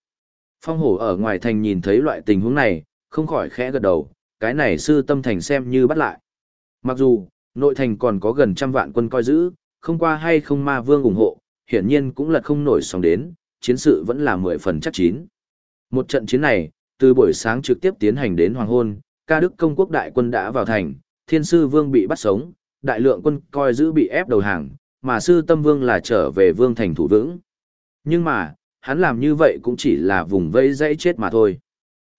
Phong hổ ở ngoài thành nhìn thấy loại tình huống này, không khỏi khẽ gật đầu, cái này sư tâm thành xem như bắt lại. Mặc dù, nội thành còn có gần trăm vạn quân coi giữ, không qua hay không ma vương ủng hộ, hiển nhiên cũng lật không nổi sóng đến, chiến sự vẫn là mười phần chắc chín. Một trận chiến này, từ buổi sáng trực tiếp tiến hành đến hoàng hôn, ca đức công quốc đại quân đã vào thành, thiên sư vương bị bắt sống, đại lượng quân coi giữ bị ép đầu hàng, mà sư tâm vương là trở về vương thành thủ vững. Nhưng mà, hắn làm như vậy cũng chỉ là vùng vây dãy chết mà thôi.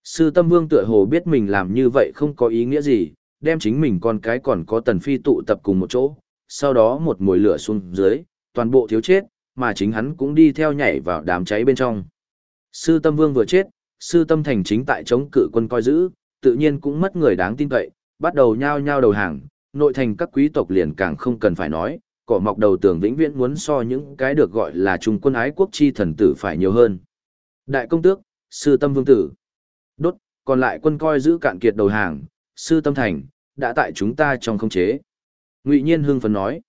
Sư tâm vương tựa hồ biết mình làm như vậy không có ý nghĩa gì, đem chính mình con cái còn có tần phi tụ tập cùng một chỗ, sau đó một mùi lửa xuống dưới, toàn bộ thiếu chết, mà chính hắn cũng đi theo nhảy vào đám cháy bên trong. Sư tâm vương vừa chết, sư tâm thành chính tại chống cự quân coi giữ, tự nhiên cũng mất người đáng tin cậy, bắt đầu nhao nhao đầu hàng, nội thành các quý tộc liền càng không cần phải nói, cỏ mọc đầu tường vĩnh viễn muốn so những cái được gọi là trung quân ái quốc chi thần tử phải nhiều hơn. Đại công tước, sư tâm vương tử. Đốt, còn lại quân coi giữ cạn kiệt đầu hàng, sư tâm thành, đã tại chúng ta trong không chế. Ngụy Nhiên hưng phấn nói,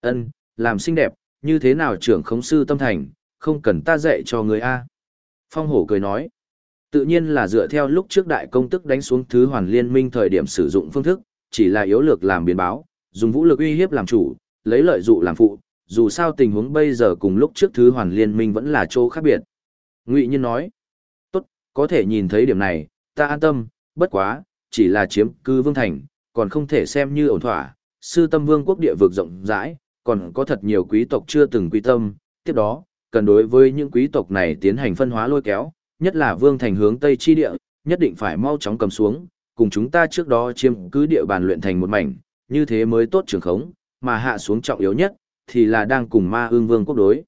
ân, làm xinh đẹp, như thế nào trưởng khống sư tâm thành, không cần ta dạy cho người A. Phong hổ cười nói, tự nhiên là dựa theo lúc trước đại công tức đánh xuống thứ hoàn liên minh thời điểm sử dụng phương thức, chỉ là yếu lược làm biến báo, dùng vũ lực uy hiếp làm chủ, lấy lợi dụ làm phụ, dù sao tình huống bây giờ cùng lúc trước thứ hoàn liên minh vẫn là chỗ khác biệt. Ngụy Nhiên nói, tốt, có thể nhìn thấy điểm này, ta an tâm, bất quá, chỉ là chiếm cư vương thành, còn không thể xem như ổn thỏa, sư tâm vương quốc địa vực rộng rãi, còn có thật nhiều quý tộc chưa từng quy tâm, tiếp đó, cần đối với những quý tộc này tiến hành phân hóa lôi kéo, nhất là vương thành hướng tây chi địa, nhất định phải mau chóng cầm xuống, cùng chúng ta trước đó chiếm cứ địa bàn luyện thành một mảnh, như thế mới tốt trường khống, mà hạ xuống trọng yếu nhất, thì là đang cùng ma ương vương quốc đối.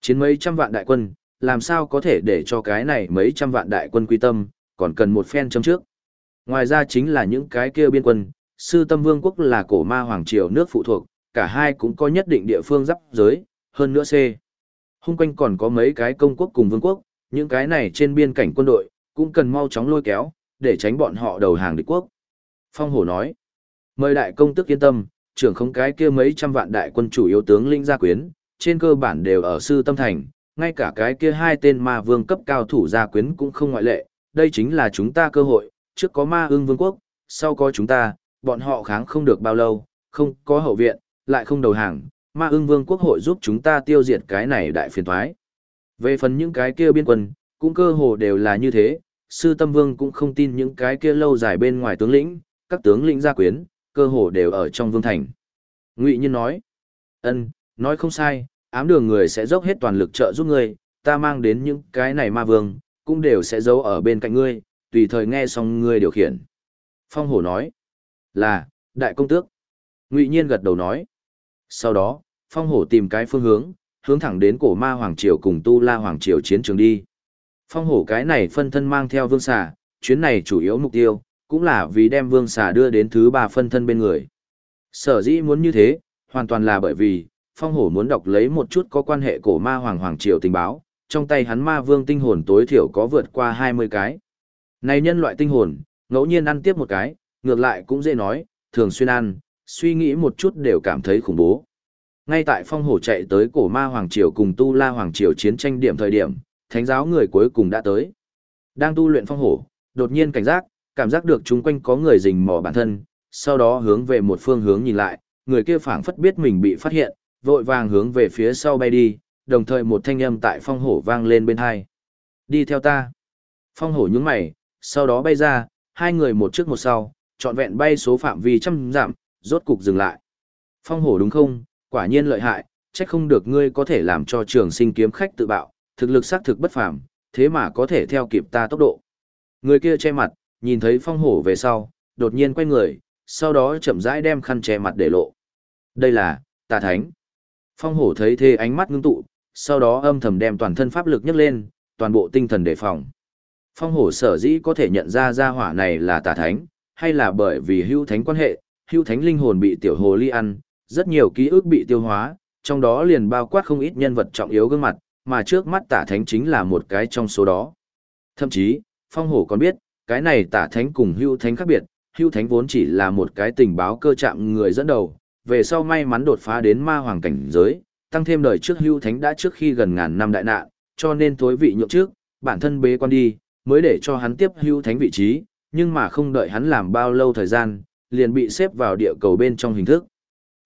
Chiến mấy trăm vạn đại quân, làm sao có thể để cho cái này mấy trăm vạn đại quân quy tâm, còn cần một phen chấm trước. Ngoài ra chính là những cái kia biên quân, sư tâm vương quốc là cổ ma hoàng triều nước phụ thuộc, cả hai cũng có nhất định địa phương giáp giới, hơn nữa C. Hung quanh còn có mấy cái công quốc cùng vương quốc, những cái này trên biên cảnh quân đội, cũng cần mau chóng lôi kéo, để tránh bọn họ đầu hàng địch quốc. Phong hổ nói, mời đại công tức yên tâm, trưởng không cái kia mấy trăm vạn đại quân chủ yếu tướng linh gia quyến, trên cơ bản đều ở sư tâm thành, ngay cả cái kia hai tên ma vương cấp cao thủ gia quyến cũng không ngoại lệ, đây chính là chúng ta cơ hội, trước có ma ương vương quốc, sau có chúng ta, bọn họ kháng không được bao lâu, không có hậu viện, lại không đầu hàng, ma ương vương quốc hội giúp chúng ta tiêu diệt cái này đại phiền thoái. Về phần những cái kia biên quân, cũng cơ hồ đều là như thế, sư tâm vương cũng không tin những cái kia lâu dài bên ngoài tướng lĩnh, các tướng lĩnh gia quyến, cơ hồ đều ở trong vương thành. Ngụy Nhiên nói, ân, nói không sai, ám đường người sẽ dốc hết toàn lực trợ giúp ngươi, ta mang đến những cái này ma vương, cũng đều sẽ giấu ở bên cạnh ngươi, tùy thời nghe xong ngươi điều khiển. Phong hổ nói, là, đại công tước. Ngụy Nhiên gật đầu nói. Sau đó, Phong hổ tìm cái phương hướng, hướng thẳng đến cổ ma Hoàng Triều cùng Tu La Hoàng Triều chiến trường đi. Phong hổ cái này phân thân mang theo vương xà, chuyến này chủ yếu mục tiêu, cũng là vì đem vương xà đưa đến thứ ba phân thân bên người. Sở dĩ muốn như thế, hoàn toàn là bởi vì, phong hổ muốn đọc lấy một chút có quan hệ cổ ma hoàng hoàng triều tình báo, trong tay hắn ma vương tinh hồn tối thiểu có vượt qua 20 cái. Này nhân loại tinh hồn, ngẫu nhiên ăn tiếp một cái, ngược lại cũng dễ nói, thường xuyên ăn, suy nghĩ một chút đều cảm thấy khủng bố. Ngay tại phong hổ chạy tới cổ ma hoàng triều cùng tu la hoàng triều chiến tranh điểm thời điểm, thánh giáo người cuối cùng đã tới. Đang tu luyện phong hổ, đột nhiên cảnh giác, cảm giác được chung quanh có người rình mò bản thân, sau đó hướng về một phương hướng nhìn lại, người kia phảng phất biết mình bị phát hiện, vội vàng hướng về phía sau bay đi, đồng thời một thanh âm tại phong hổ vang lên bên hai. Đi theo ta. Phong hổ nhúng mày, sau đó bay ra, hai người một trước một sau, trọn vẹn bay số phạm vi trăm giảm, rốt cục dừng lại. Phong hổ đúng không, quả nhiên lợi hại, chắc không được ngươi có thể làm cho trường sinh kiếm khách tự bạo, thực lực xác thực bất phàm, thế mà có thể theo kịp ta tốc độ. Người kia che mặt, nhìn thấy phong hổ về sau, đột nhiên quay người, sau đó chậm rãi đem khăn che mặt để lộ. Đây là, tà thánh. Phong hổ thấy thế ánh mắt ngưng tụ, sau đó âm thầm đem toàn thân pháp lực nhấc lên, toàn bộ tinh thần đề phòng. Phong hổ sở dĩ có thể nhận ra gia hỏa này là tà thánh, hay là bởi vì hưu thánh quan hệ, hưu thánh linh hồn bị tiểu hồ ly ăn, rất nhiều ký ức bị tiêu hóa, trong đó liền bao quát không ít nhân vật trọng yếu gương mặt, mà trước mắt tả thánh chính là một cái trong số đó. Thậm chí, phong hổ còn biết, cái này tả thánh cùng hưu thánh khác biệt, hưu thánh vốn chỉ là một cái tình báo cơ chạm người dẫn đầu, về sau may mắn đột phá đến ma hoàng cảnh giới, tăng thêm đời trước hưu thánh đã trước khi gần ngàn năm đại nạn, cho nên tối vị nhượng trước, bản thân bế quan đi, mới để cho hắn tiếp hưu thánh vị trí, nhưng mà không đợi hắn làm bao lâu thời gian, liền bị xếp vào địa cầu bên trong hình thức.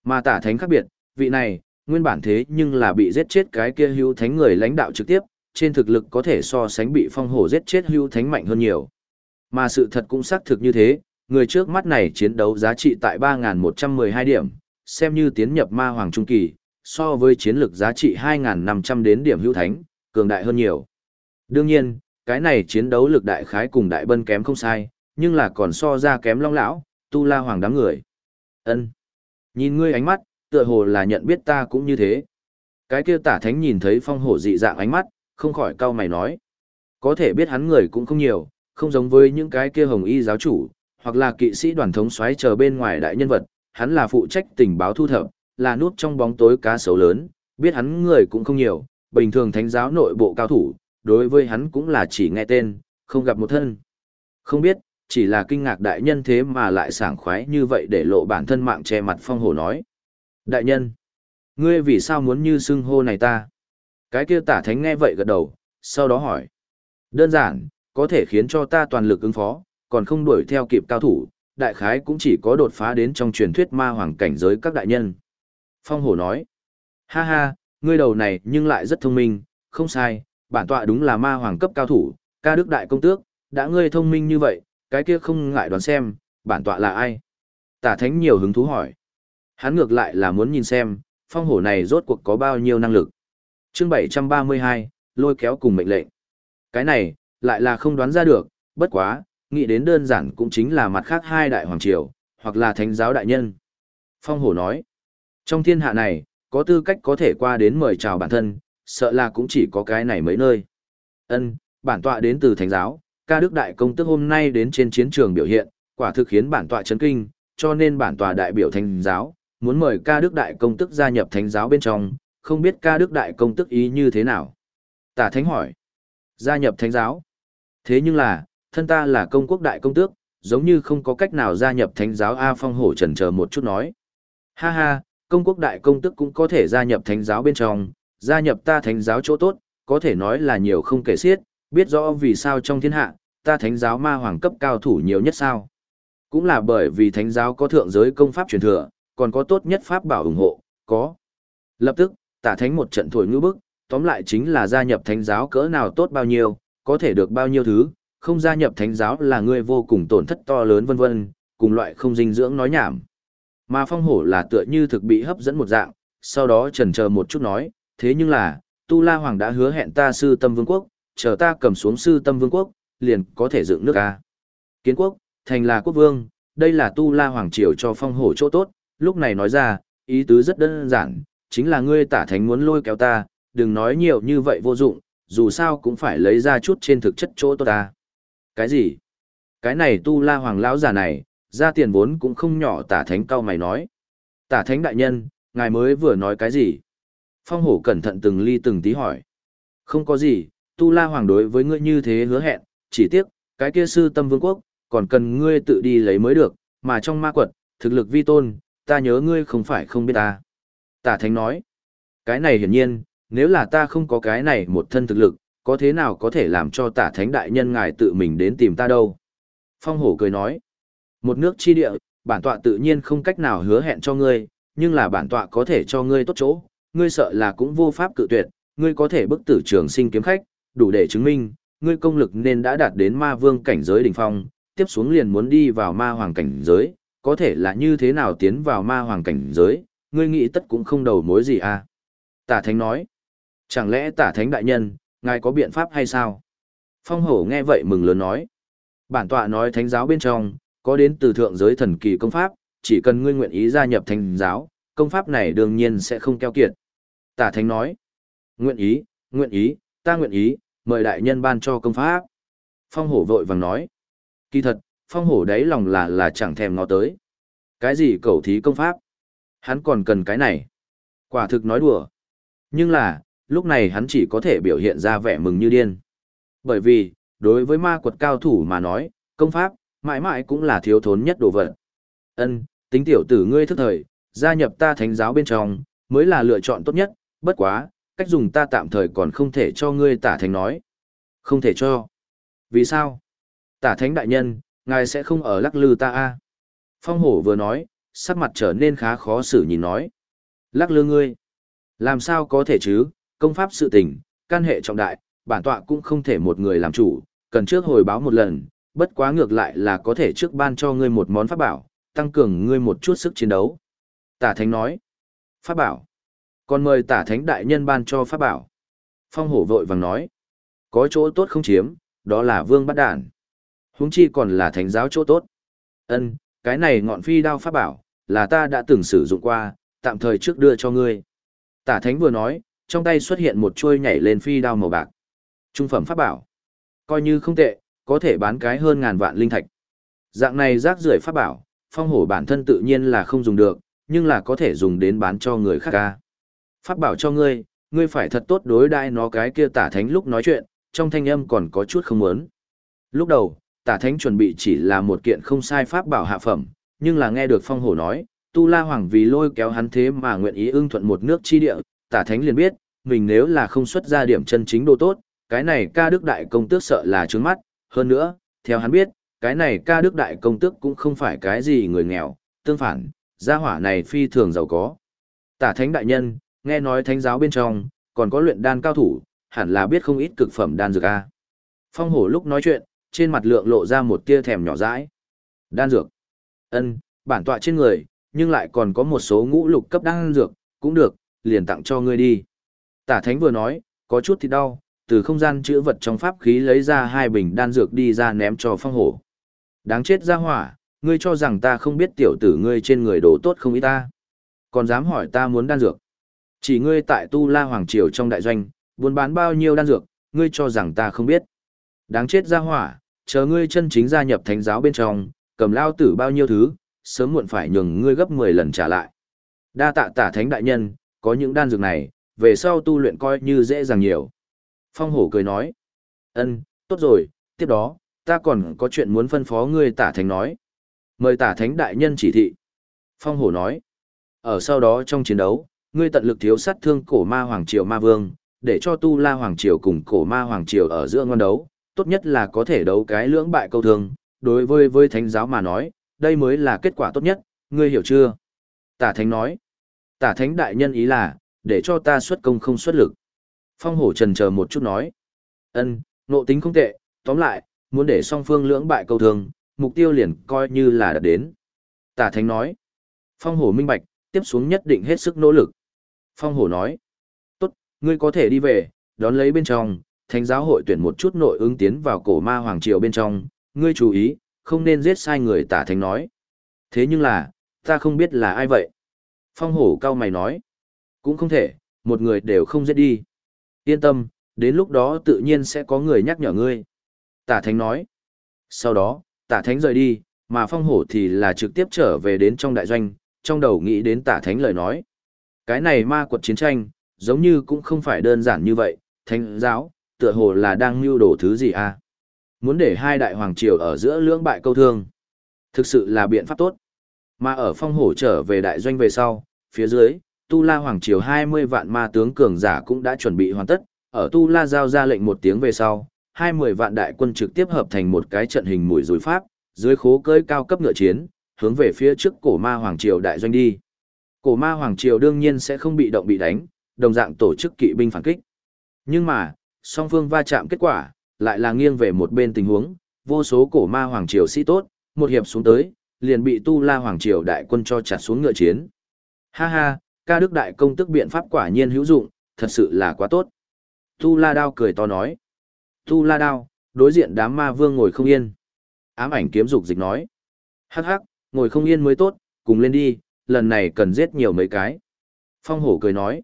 Mà tả thánh khác biệt, vị này, nguyên bản thế nhưng là bị giết chết cái kia hưu thánh người lãnh đạo trực tiếp, trên thực lực có thể so sánh bị phong hổ giết chết hưu thánh mạnh hơn nhiều. Mà sự thật cũng xác thực như thế, người trước mắt này chiến đấu giá trị tại 3.112 điểm, xem như tiến nhập ma hoàng trung kỳ, so với chiến lực giá trị 2.500 đến điểm hữu thánh, cường đại hơn nhiều. Đương nhiên, cái này chiến đấu lực đại khái cùng đại bân kém không sai, nhưng là còn so ra kém long lão, tu la hoàng đám người. ân Nhìn ngươi ánh mắt, tựa hồ là nhận biết ta cũng như thế. Cái kia tả thánh nhìn thấy phong hổ dị dạng ánh mắt, không khỏi cau mày nói. Có thể biết hắn người cũng không nhiều, không giống với những cái kia hồng y giáo chủ, hoặc là kỵ sĩ đoàn thống xoáy chờ bên ngoài đại nhân vật, hắn là phụ trách tình báo thu thập, là nút trong bóng tối cá sấu lớn, biết hắn người cũng không nhiều, bình thường thánh giáo nội bộ cao thủ, đối với hắn cũng là chỉ nghe tên, không gặp một thân. Không biết, chỉ là kinh ngạc đại nhân thế mà lại sảng khoái như vậy để lộ bản thân mạng che mặt phong hổ nói. Đại nhân, ngươi vì sao muốn như xưng hô này ta? Cái kia tả thánh nghe vậy gật đầu, sau đó hỏi. Đơn giản, có thể khiến cho ta toàn lực ứng phó, còn không đuổi theo kịp cao thủ, đại khái cũng chỉ có đột phá đến trong truyền thuyết ma hoàng cảnh giới các đại nhân. Phong hổ nói, ha ha, ngươi đầu này nhưng lại rất thông minh, không sai, bản tọa đúng là ma hoàng cấp cao thủ, ca đức đại công tước, đã ngươi thông minh như vậy, cái kia không ngại đoán xem, bản tọa là ai? Tả thánh nhiều hứng thú hỏi. Hắn ngược lại là muốn nhìn xem, phong hổ này rốt cuộc có bao nhiêu năng lực. chương 732, lôi kéo cùng mệnh lệnh. Cái này, lại là không đoán ra được, bất quá, nghĩ đến đơn giản cũng chính là mặt khác hai đại hoàng triều, hoặc là thánh giáo đại nhân. Phong hổ nói, trong thiên hạ này, có tư cách có thể qua đến mời chào bản thân, sợ là cũng chỉ có cái này mấy nơi. Ân, bản tọa đến từ thánh giáo, ca đức đại công tức hôm nay đến trên chiến trường biểu hiện, quả thực khiến bản tọa chấn kinh, cho nên bản tọa đại biểu thánh giáo, muốn mời ca đức đại công tức gia nhập thánh giáo bên trong, không biết ca đức đại công tức ý như thế nào. Tả thánh hỏi, gia nhập thánh giáo. Thế nhưng là, thân ta là công quốc đại công tước, giống như không có cách nào gia nhập thánh giáo A Phong hổ trần chờ một chút nói. Ha ha, công quốc đại công tước cũng có thể gia nhập thánh giáo bên trong, gia nhập ta thánh giáo chỗ tốt, có thể nói là nhiều không kể xiết, biết rõ vì sao trong thiên hạ, ta thánh giáo ma hoàng cấp cao thủ nhiều nhất sao. Cũng là bởi vì thánh giáo có thượng giới công pháp truyền thừa, còn có tốt nhất pháp bảo ủng hộ, có. Lập tức, tả thánh một trận thổi ngữ bức, tóm lại chính là gia nhập thánh giáo cỡ nào tốt bao nhiêu, có thể được bao nhiêu thứ, không gia nhập thánh giáo là ngươi vô cùng tổn thất to lớn vân vân, cùng loại không dinh dưỡng nói nhảm. Mà phong hổ là tựa như thực bị hấp dẫn một dạng, sau đó trần chờ một chút nói, thế nhưng là, Tu La Hoàng đã hứa hẹn ta sư tâm vương quốc, chờ ta cầm xuống sư tâm vương quốc, liền có thể dựng nước ca. Kiến quốc, thành là quốc vương, đây là Tu La Hoàng triều cho phong hổ chỗ tốt, lúc này nói ra, ý tứ rất đơn giản, chính là ngươi tả thánh muốn lôi kéo ta, đừng nói nhiều như vậy vô dụng, dù sao cũng phải lấy ra chút trên thực chất chỗ tốt ta. Cái gì? Cái này tu la hoàng lão già này, ra tiền vốn cũng không nhỏ tả thánh cao mày nói. Tả thánh đại nhân, ngài mới vừa nói cái gì? Phong hổ cẩn thận từng ly từng tí hỏi. Không có gì, tu la hoàng đối với ngươi như thế hứa hẹn, chỉ tiếc, cái kia sư tâm vương quốc, còn cần ngươi tự đi lấy mới được, mà trong ma quật, thực lực vi tôn, ta nhớ ngươi không phải không biết ta. Tả thánh nói, cái này hiển nhiên, nếu là ta không có cái này một thân thực lực, có thế nào có thể làm cho tả thánh đại nhân ngài tự mình đến tìm ta đâu? Phong hổ cười nói, một nước chi địa, bản tọa tự nhiên không cách nào hứa hẹn cho ngươi, nhưng là bản tọa có thể cho ngươi tốt chỗ, ngươi sợ là cũng vô pháp cự tuyệt, ngươi có thể bức tử trường sinh kiếm khách, đủ để chứng minh, ngươi công lực nên đã đạt đến ma vương cảnh giới đỉnh phong, tiếp xuống liền muốn đi vào ma hoàng cảnh giới, có thể là như thế nào tiến vào ma hoàng cảnh giới, ngươi nghĩ tất cũng không đầu mối gì à. Tả thánh nói, chẳng lẽ tả thánh đại nhân, ngài có biện pháp hay sao? Phong hổ nghe vậy mừng lớn nói. Bản tọa nói thánh giáo bên trong, có đến từ thượng giới thần kỳ công pháp, chỉ cần ngươi nguyện ý gia nhập thánh giáo, công pháp này đương nhiên sẽ không keo kiệt. Tả thánh nói. Nguyện ý, nguyện ý, ta nguyện ý, mời đại nhân ban cho công pháp. Phong hổ vội vàng nói. Kỳ thật, phong hổ đấy lòng là là chẳng thèm ngó tới. Cái gì cầu thí công pháp? Hắn còn cần cái này. Quả thực nói đùa. Nhưng là, lúc này hắn chỉ có thể biểu hiện ra vẻ mừng như điên. Bởi vì, đối với ma quật cao thủ mà nói, công pháp, mãi mãi cũng là thiếu thốn nhất đồ vật. Ân, tính tiểu tử ngươi thức thời, gia nhập ta thánh giáo bên trong, mới là lựa chọn tốt nhất, bất quá, cách dùng ta tạm thời còn không thể cho ngươi tả thánh nói. Không thể cho. Vì sao? Tả thánh đại nhân, ngài sẽ không ở lắc lư ta a Phong hổ vừa nói, sắc mặt trở nên khá khó xử nhìn nói. Lắc lư ngươi. Làm sao có thể chứ, công pháp sự tình, can hệ trọng đại, bản tọa cũng không thể một người làm chủ, cần trước hồi báo một lần, bất quá ngược lại là có thể trước ban cho ngươi một món pháp bảo, tăng cường ngươi một chút sức chiến đấu. Tả Thánh nói, pháp bảo. Còn mời tả Thánh đại nhân ban cho pháp bảo. Phong hổ vội vàng nói, có chỗ tốt không chiếm, đó là vương bắt đản. Huống chi còn là thánh giáo chỗ tốt. Ân, cái này ngọn phi đao pháp bảo, là ta đã từng sử dụng qua, tạm thời trước đưa cho ngươi. Tả Thánh vừa nói, trong tay xuất hiện một chuôi nhảy lên phi đao màu bạc. Trung phẩm pháp bảo. Coi như không tệ, có thể bán cái hơn ngàn vạn linh thạch. Dạng này rác rưởi pháp bảo, phong hổ bản thân tự nhiên là không dùng được, nhưng là có thể dùng đến bán cho người khác ca. Pháp bảo cho ngươi, ngươi phải thật tốt đối đãi nó cái kia tả thánh lúc nói chuyện, trong thanh âm còn có chút không muốn. Lúc đầu, tả thánh chuẩn bị chỉ là một kiện không sai pháp bảo hạ phẩm, nhưng là nghe được phong hổ nói, tu la hoàng vì lôi kéo hắn thế mà nguyện ý ưng thuận một nước chi địa, tả thánh liền biết, mình nếu là không xuất ra điểm chân chính đồ tốt, cái này ca đức đại công tước sợ là trướng mắt, hơn nữa, theo hắn biết, cái này ca đức đại công tước cũng không phải cái gì người nghèo, tương phản, gia hỏa này phi thường giàu có. Tả thánh đại nhân, nghe nói thánh giáo bên trong, còn có luyện đan cao thủ, hẳn là biết không ít cực phẩm đan dược a. Phong hổ lúc nói chuyện, trên mặt lượng lộ ra một tia thèm nhỏ dãi. Đan dược. Ân, bản tọa trên người, nhưng lại còn có một số ngũ lục cấp đan dược, cũng được, liền tặng cho ngươi đi. Tả thánh vừa nói, có chút thì đau, từ không gian chữa vật trong pháp khí lấy ra hai bình đan dược đi ra ném cho phong hổ. Đáng chết ra hỏa, ngươi cho rằng ta không biết tiểu tử ngươi trên người đồ tốt không ý ta. Còn dám hỏi ta muốn đan dược. Chỉ ngươi tại Tu La Hoàng Triều trong đại doanh, buôn bán bao nhiêu đan dược, ngươi cho rằng ta không biết. Đáng chết ra hỏa, chờ ngươi chân chính gia nhập thánh giáo bên trong, cầm lao tử bao nhiêu thứ, sớm muộn phải nhường ngươi gấp 10 lần trả lại. Đa tạ tả thánh đại nhân, có những đan dược này, về sau tu luyện coi như dễ dàng nhiều. Phong hổ cười nói, ân, tốt rồi, tiếp đó, ta còn có chuyện muốn phân phó ngươi tả thánh nói. Mời tả thánh đại nhân chỉ thị. Phong hổ nói, ở sau đó trong chiến đấu, ngươi tận lực thiếu sát thương cổ ma hoàng triều ma vương, để cho tu la hoàng triều cùng cổ ma hoàng triều ở giữa ngon đấu, tốt nhất là có thể đấu cái lưỡng bại câu thương, đối với với thánh giáo mà nói, đây mới là kết quả tốt nhất, ngươi hiểu chưa? Tả thánh nói, tả thánh đại nhân ý là, để cho ta xuất công không xuất lực. Phong hổ trần chờ một chút nói, ân, nộ tính không tệ, tóm lại, muốn để song phương lưỡng bại câu thương, mục tiêu liền coi như là đã đến. Tả thánh nói, phong hổ minh bạch, tiếp xuống nhất định hết sức nỗ lực. Phong hổ nói, tốt, ngươi có thể đi về, đón lấy bên trong, thánh giáo hội tuyển một chút nội ứng tiến vào cổ ma hoàng triều bên trong, ngươi chú ý, không nên giết sai người tả thánh nói. Thế nhưng là, ta không biết là ai vậy. Phong hổ cao mày nói, cũng không thể, một người đều không giết đi. Yên tâm, đến lúc đó tự nhiên sẽ có người nhắc nhở ngươi. Tả thánh nói. Sau đó, tả thánh rời đi, mà phong hổ thì là trực tiếp trở về đến trong đại doanh, trong đầu nghĩ đến tả thánh lời nói. Cái này ma quật chiến tranh, giống như cũng không phải đơn giản như vậy, thánh giáo, tựa hồ là đang mưu đồ thứ gì à? Muốn để hai đại hoàng triều ở giữa lưỡng bại câu thương. Thực sự là biện pháp tốt. Mà ở phong hổ trở về đại doanh về sau, phía dưới, Tu La Hoàng Triều 20 vạn ma tướng cường giả cũng đã chuẩn bị hoàn tất, ở Tu La giao ra lệnh một tiếng về sau, 20 vạn đại quân trực tiếp hợp thành một cái trận hình mũi rùi pháp, dưới khố cơi cao cấp ngựa chiến, hướng về phía trước cổ ma Hoàng Triều đại doanh đi. Cổ ma Hoàng Triều đương nhiên sẽ không bị động bị đánh, đồng dạng tổ chức kỵ binh phản kích. Nhưng mà, song phương va chạm kết quả, lại là nghiêng về một bên tình huống, vô số cổ ma Hoàng Triều sĩ tốt, một hiệp xuống tới, liền bị Tu La Hoàng Triều đại quân cho chặt xuống ngựa chiến. Ha ha, ca đức đại công tức biện pháp quả nhiên hữu dụng, thật sự là quá tốt. Tu La Đao cười to nói. Tu La Đao, đối diện đám ma vương ngồi không yên. Ám ảnh kiếm dục dịch nói. Hắc hắc, ngồi không yên mới tốt, cùng lên đi, lần này cần giết nhiều mấy cái. Phong hổ cười nói.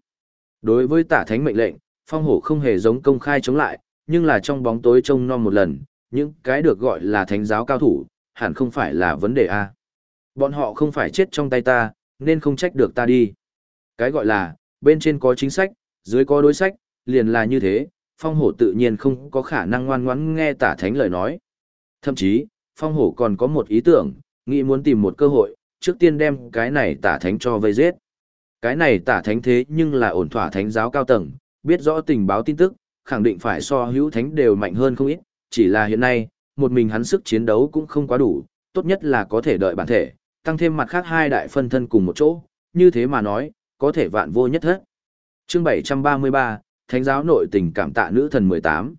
Đối với tả thánh mệnh lệnh, phong hổ không hề giống công khai chống lại, nhưng là trong bóng tối trông non một lần, những cái được gọi là thánh giáo cao thủ, hẳn không phải là vấn đề a. Bọn họ không phải chết trong tay ta, nên không trách được ta đi. Cái gọi là, bên trên có chính sách, dưới có đối sách, liền là như thế, phong hổ tự nhiên không có khả năng ngoan ngoãn nghe tả thánh lời nói. Thậm chí, phong hổ còn có một ý tưởng, nghĩ muốn tìm một cơ hội, trước tiên đem cái này tả thánh cho vây giết. Cái này tả thánh thế nhưng là ổn thỏa thánh giáo cao tầng, biết rõ tình báo tin tức, khẳng định phải so hữu thánh đều mạnh hơn không ít, chỉ là hiện nay, một mình hắn sức chiến đấu cũng không quá đủ, tốt nhất là có thể đợi bản thể, tăng thêm mặt khác hai đại phân thân cùng một chỗ, như thế mà nói, có thể vạn vô nhất hết. Chương 733, Thánh giáo nội tình cảm tạ nữ thần 18.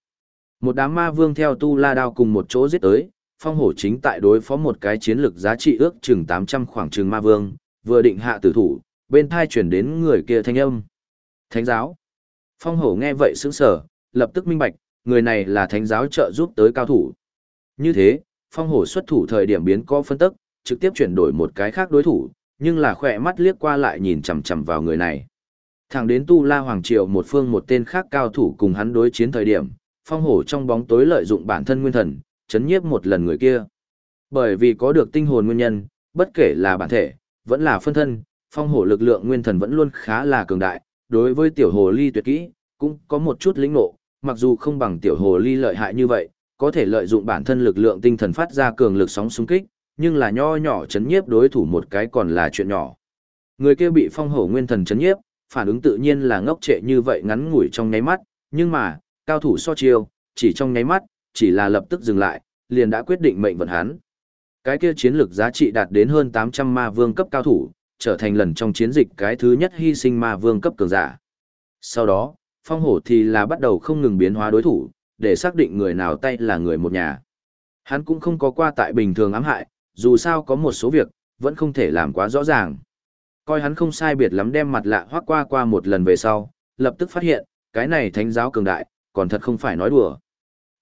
Một đám ma vương theo tu la đao cùng một chỗ giết tới, phong hổ chính tại đối phó một cái chiến lược giá trị ước chừng 800 khoảng chừng ma vương, vừa định hạ tử thủ, bên thai chuyển đến người kia thanh âm. Thánh giáo. Phong hổ nghe vậy sững sở, lập tức minh bạch, người này là thánh giáo trợ giúp tới cao thủ. Như thế, phong hổ xuất thủ thời điểm biến có phân tức, trực tiếp chuyển đổi một cái khác đối thủ, nhưng là khỏe mắt liếc qua lại nhìn chằm chằm vào người này. Thẳng đến Tu La Hoàng Triều một phương một tên khác cao thủ cùng hắn đối chiến thời điểm, phong hổ trong bóng tối lợi dụng bản thân nguyên thần, chấn nhiếp một lần người kia. Bởi vì có được tinh hồn nguyên nhân, bất kể là bản thể, vẫn là phân thân, phong hổ lực lượng nguyên thần vẫn luôn khá là cường đại, đối với tiểu hồ ly tuyệt kỹ, cũng có một chút lĩnh ngộ, mặc dù không bằng tiểu hồ ly lợi hại như vậy, có thể lợi dụng bản thân lực lượng tinh thần phát ra cường lực sóng xung kích, nhưng là nho nhỏ chấn nhiếp đối thủ một cái còn là chuyện nhỏ. Người kia bị phong hổ nguyên thần chấn nhiếp, phản ứng tự nhiên là ngốc trệ như vậy ngắn ngủi trong nháy mắt, nhưng mà, cao thủ so chiêu, chỉ trong nháy mắt, chỉ là lập tức dừng lại, liền đã quyết định mệnh vận hắn. Cái kia chiến lược giá trị đạt đến hơn 800 ma vương cấp cao thủ, trở thành lần trong chiến dịch cái thứ nhất hy sinh ma vương cấp cường giả. Sau đó, phong hổ thì là bắt đầu không ngừng biến hóa đối thủ, để xác định người nào tay là người một nhà. Hắn cũng không có qua tại bình thường ám hại, dù sao có một số việc, vẫn không thể làm quá rõ ràng. Coi hắn không sai biệt lắm đem mặt lạ hoác qua qua một lần về sau, lập tức phát hiện, cái này thánh giáo cường đại, còn thật không phải nói đùa.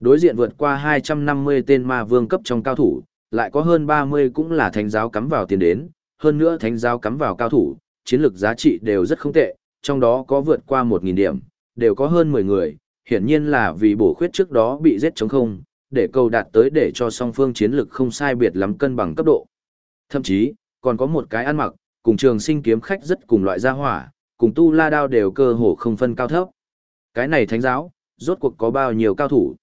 Đối diện vượt qua 250 tên ma vương cấp trong cao thủ, lại có hơn 30 cũng là thánh giáo cắm vào tiền đến, hơn nữa thánh giáo cắm vào cao thủ, chiến lược giá trị đều rất không tệ, trong đó có vượt qua 1.000 điểm, đều có hơn 10 người, hiển nhiên là vì bổ khuyết trước đó bị giết chống không, để cầu đạt tới để cho song phương chiến lược không sai biệt lắm cân bằng cấp độ. Thậm chí, còn có một cái ăn mặc, cùng trường sinh kiếm khách rất cùng loại gia hỏa, cùng tu la đao đều cơ hồ không phân cao thấp. Cái này thánh giáo, rốt cuộc có bao nhiêu cao thủ.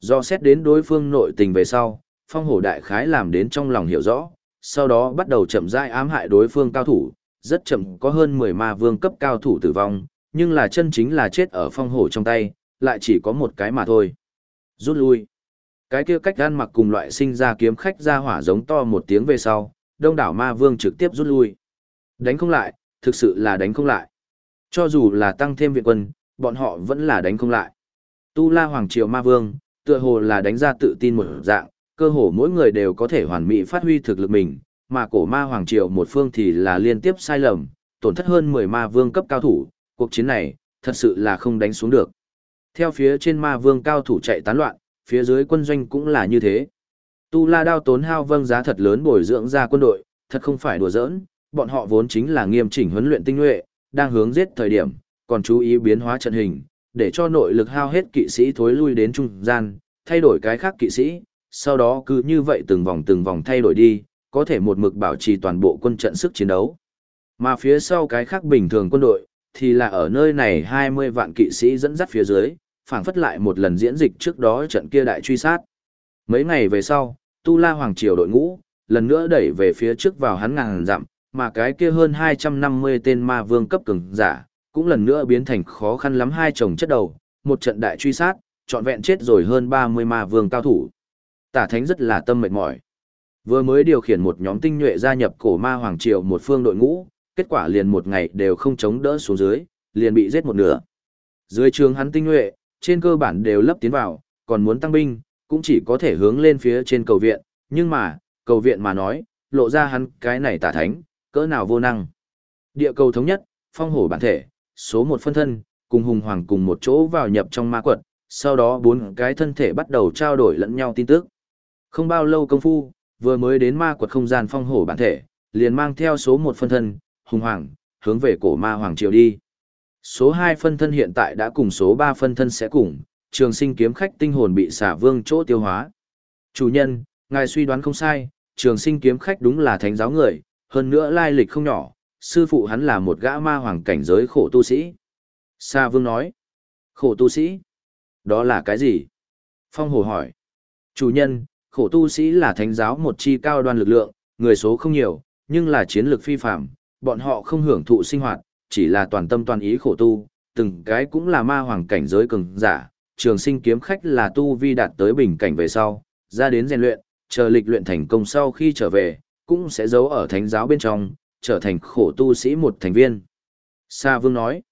Do xét đến đối phương nội tình về sau, phong hổ đại khái làm đến trong lòng hiểu rõ, sau đó bắt đầu chậm rãi ám hại đối phương cao thủ, rất chậm có hơn 10 ma vương cấp cao thủ tử vong, nhưng là chân chính là chết ở phong hổ trong tay, lại chỉ có một cái mà thôi. Rút lui. Cái kia cách gan mặc cùng loại sinh ra kiếm khách ra hỏa giống to một tiếng về sau, đông đảo ma vương trực tiếp rút lui. Đánh không lại, thực sự là đánh không lại. Cho dù là tăng thêm viện quân, bọn họ vẫn là đánh không lại. Tu La Hoàng Triều Ma Vương, tựa hồ là đánh ra tự tin một dạng, cơ hồ mỗi người đều có thể hoàn mỹ phát huy thực lực mình, mà cổ Ma Hoàng Triều một phương thì là liên tiếp sai lầm, tổn thất hơn 10 Ma Vương cấp cao thủ, cuộc chiến này, thật sự là không đánh xuống được. Theo phía trên Ma Vương cao thủ chạy tán loạn, phía dưới quân doanh cũng là như thế. Tu La Đao tốn hao vâng giá thật lớn bồi dưỡng ra quân đội, thật không phải đùa giỡn, bọn họ vốn chính là nghiêm chỉnh huấn luyện tinh nhuệ, đang hướng giết thời điểm, còn chú ý biến hóa trận hình, để cho nội lực hao hết kỵ sĩ thối lui đến trung gian, thay đổi cái khác kỵ sĩ, sau đó cứ như vậy từng vòng từng vòng thay đổi đi, có thể một mực bảo trì toàn bộ quân trận sức chiến đấu. Mà phía sau cái khác bình thường quân đội, thì là ở nơi này 20 vạn kỵ sĩ dẫn dắt phía dưới, phảng phất lại một lần diễn dịch trước đó trận kia đại truy sát. Mấy ngày về sau, Tu La Hoàng Triều đội ngũ, lần nữa đẩy về phía trước vào hắn ngàn dặm, mà cái kia hơn 250 tên ma vương cấp cường giả, cũng lần nữa biến thành khó khăn lắm hai chồng chất đầu, một trận đại truy sát, trọn vẹn chết rồi hơn 30 ma vương cao thủ. Tả Thánh rất là tâm mệt mỏi. Vừa mới điều khiển một nhóm tinh nhuệ gia nhập cổ ma hoàng triều một phương đội ngũ, kết quả liền một ngày đều không chống đỡ xuống dưới, liền bị giết một nửa. Dưới trường hắn tinh nhuệ, trên cơ bản đều lấp tiến vào, còn muốn tăng binh, cũng chỉ có thể hướng lên phía trên cầu viện, nhưng mà, cầu viện mà nói, lộ ra hắn cái này tả thánh, cỡ nào vô năng. Địa cầu thống nhất, phong hổ bản thể, số một phân thân, cùng hùng hoàng cùng một chỗ vào nhập trong ma quật, sau đó bốn cái thân thể bắt đầu trao đổi lẫn nhau tin tức. Không bao lâu công phu, vừa mới đến ma quật không gian phong hổ bản thể, liền mang theo số một phân thân, hùng hoàng, hướng về cổ ma hoàng triều đi. Số hai phân thân hiện tại đã cùng số ba phân thân sẽ cùng, trường sinh kiếm khách tinh hồn bị xả vương chỗ tiêu hóa. Chủ nhân, ngài suy đoán không sai, trường sinh kiếm khách đúng là thánh giáo người, hơn nữa lai lịch không nhỏ, sư phụ hắn là một gã ma hoàng cảnh giới khổ tu sĩ. Sa vương nói, khổ tu sĩ? Đó là cái gì? Phong hồ hỏi, chủ nhân, khổ tu sĩ là thánh giáo một chi cao đoan lực lượng, người số không nhiều, nhưng là chiến lược phi phạm, bọn họ không hưởng thụ sinh hoạt, chỉ là toàn tâm toàn ý khổ tu, từng cái cũng là ma hoàng cảnh giới cường giả, trường sinh kiếm khách là tu vi đạt tới bình cảnh về sau, ra đến rèn luyện, chờ lịch luyện thành công sau khi trở về, cũng sẽ giấu ở thánh giáo bên trong, trở thành khổ tu sĩ một thành viên. Sa Vương nói,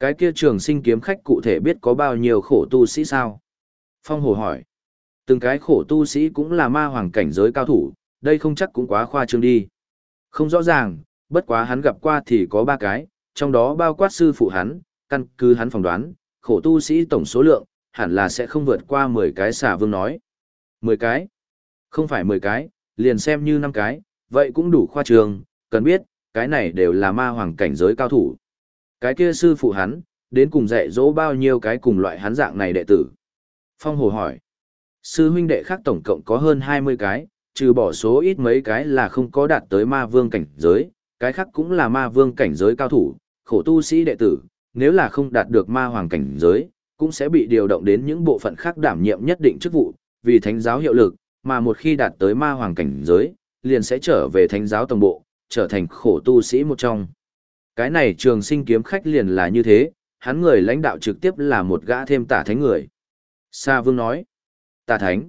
cái kia trường sinh kiếm khách cụ thể biết có bao nhiêu khổ tu sĩ sao? Phong Hồ hỏi, từng cái khổ tu sĩ cũng là ma hoàng cảnh giới cao thủ, đây không chắc cũng quá khoa trương đi. Không rõ ràng, bất quá hắn gặp qua thì có ba cái, trong đó bao quát sư phụ hắn, căn cứ hắn phỏng đoán, khổ tu sĩ tổng số lượng, hẳn là sẽ không vượt qua 10 cái xà vương nói. 10 cái? Không phải 10 cái, liền xem như 5 cái, vậy cũng đủ khoa trường, cần biết, cái này đều là ma hoàng cảnh giới cao thủ. Cái kia sư phụ hắn, đến cùng dạy dỗ bao nhiêu cái cùng loại hắn dạng này đệ tử. Phong Hồ hỏi, sư huynh đệ khác tổng cộng có hơn 20 cái, trừ bỏ số ít mấy cái là không có đạt tới ma vương cảnh giới, cái khác cũng là ma vương cảnh giới cao thủ, khổ tu sĩ đệ tử, nếu là không đạt được ma hoàng cảnh giới, cũng sẽ bị điều động đến những bộ phận khác đảm nhiệm nhất định chức vụ, vì thánh giáo hiệu lực, mà một khi đạt tới ma hoàng cảnh giới, liền sẽ trở về thánh giáo tổng bộ, trở thành khổ tu sĩ một trong. Cái này trường sinh kiếm khách liền là như thế, hắn người lãnh đạo trực tiếp là một gã thêm tả thánh người. Sa Vương nói, tả thánh.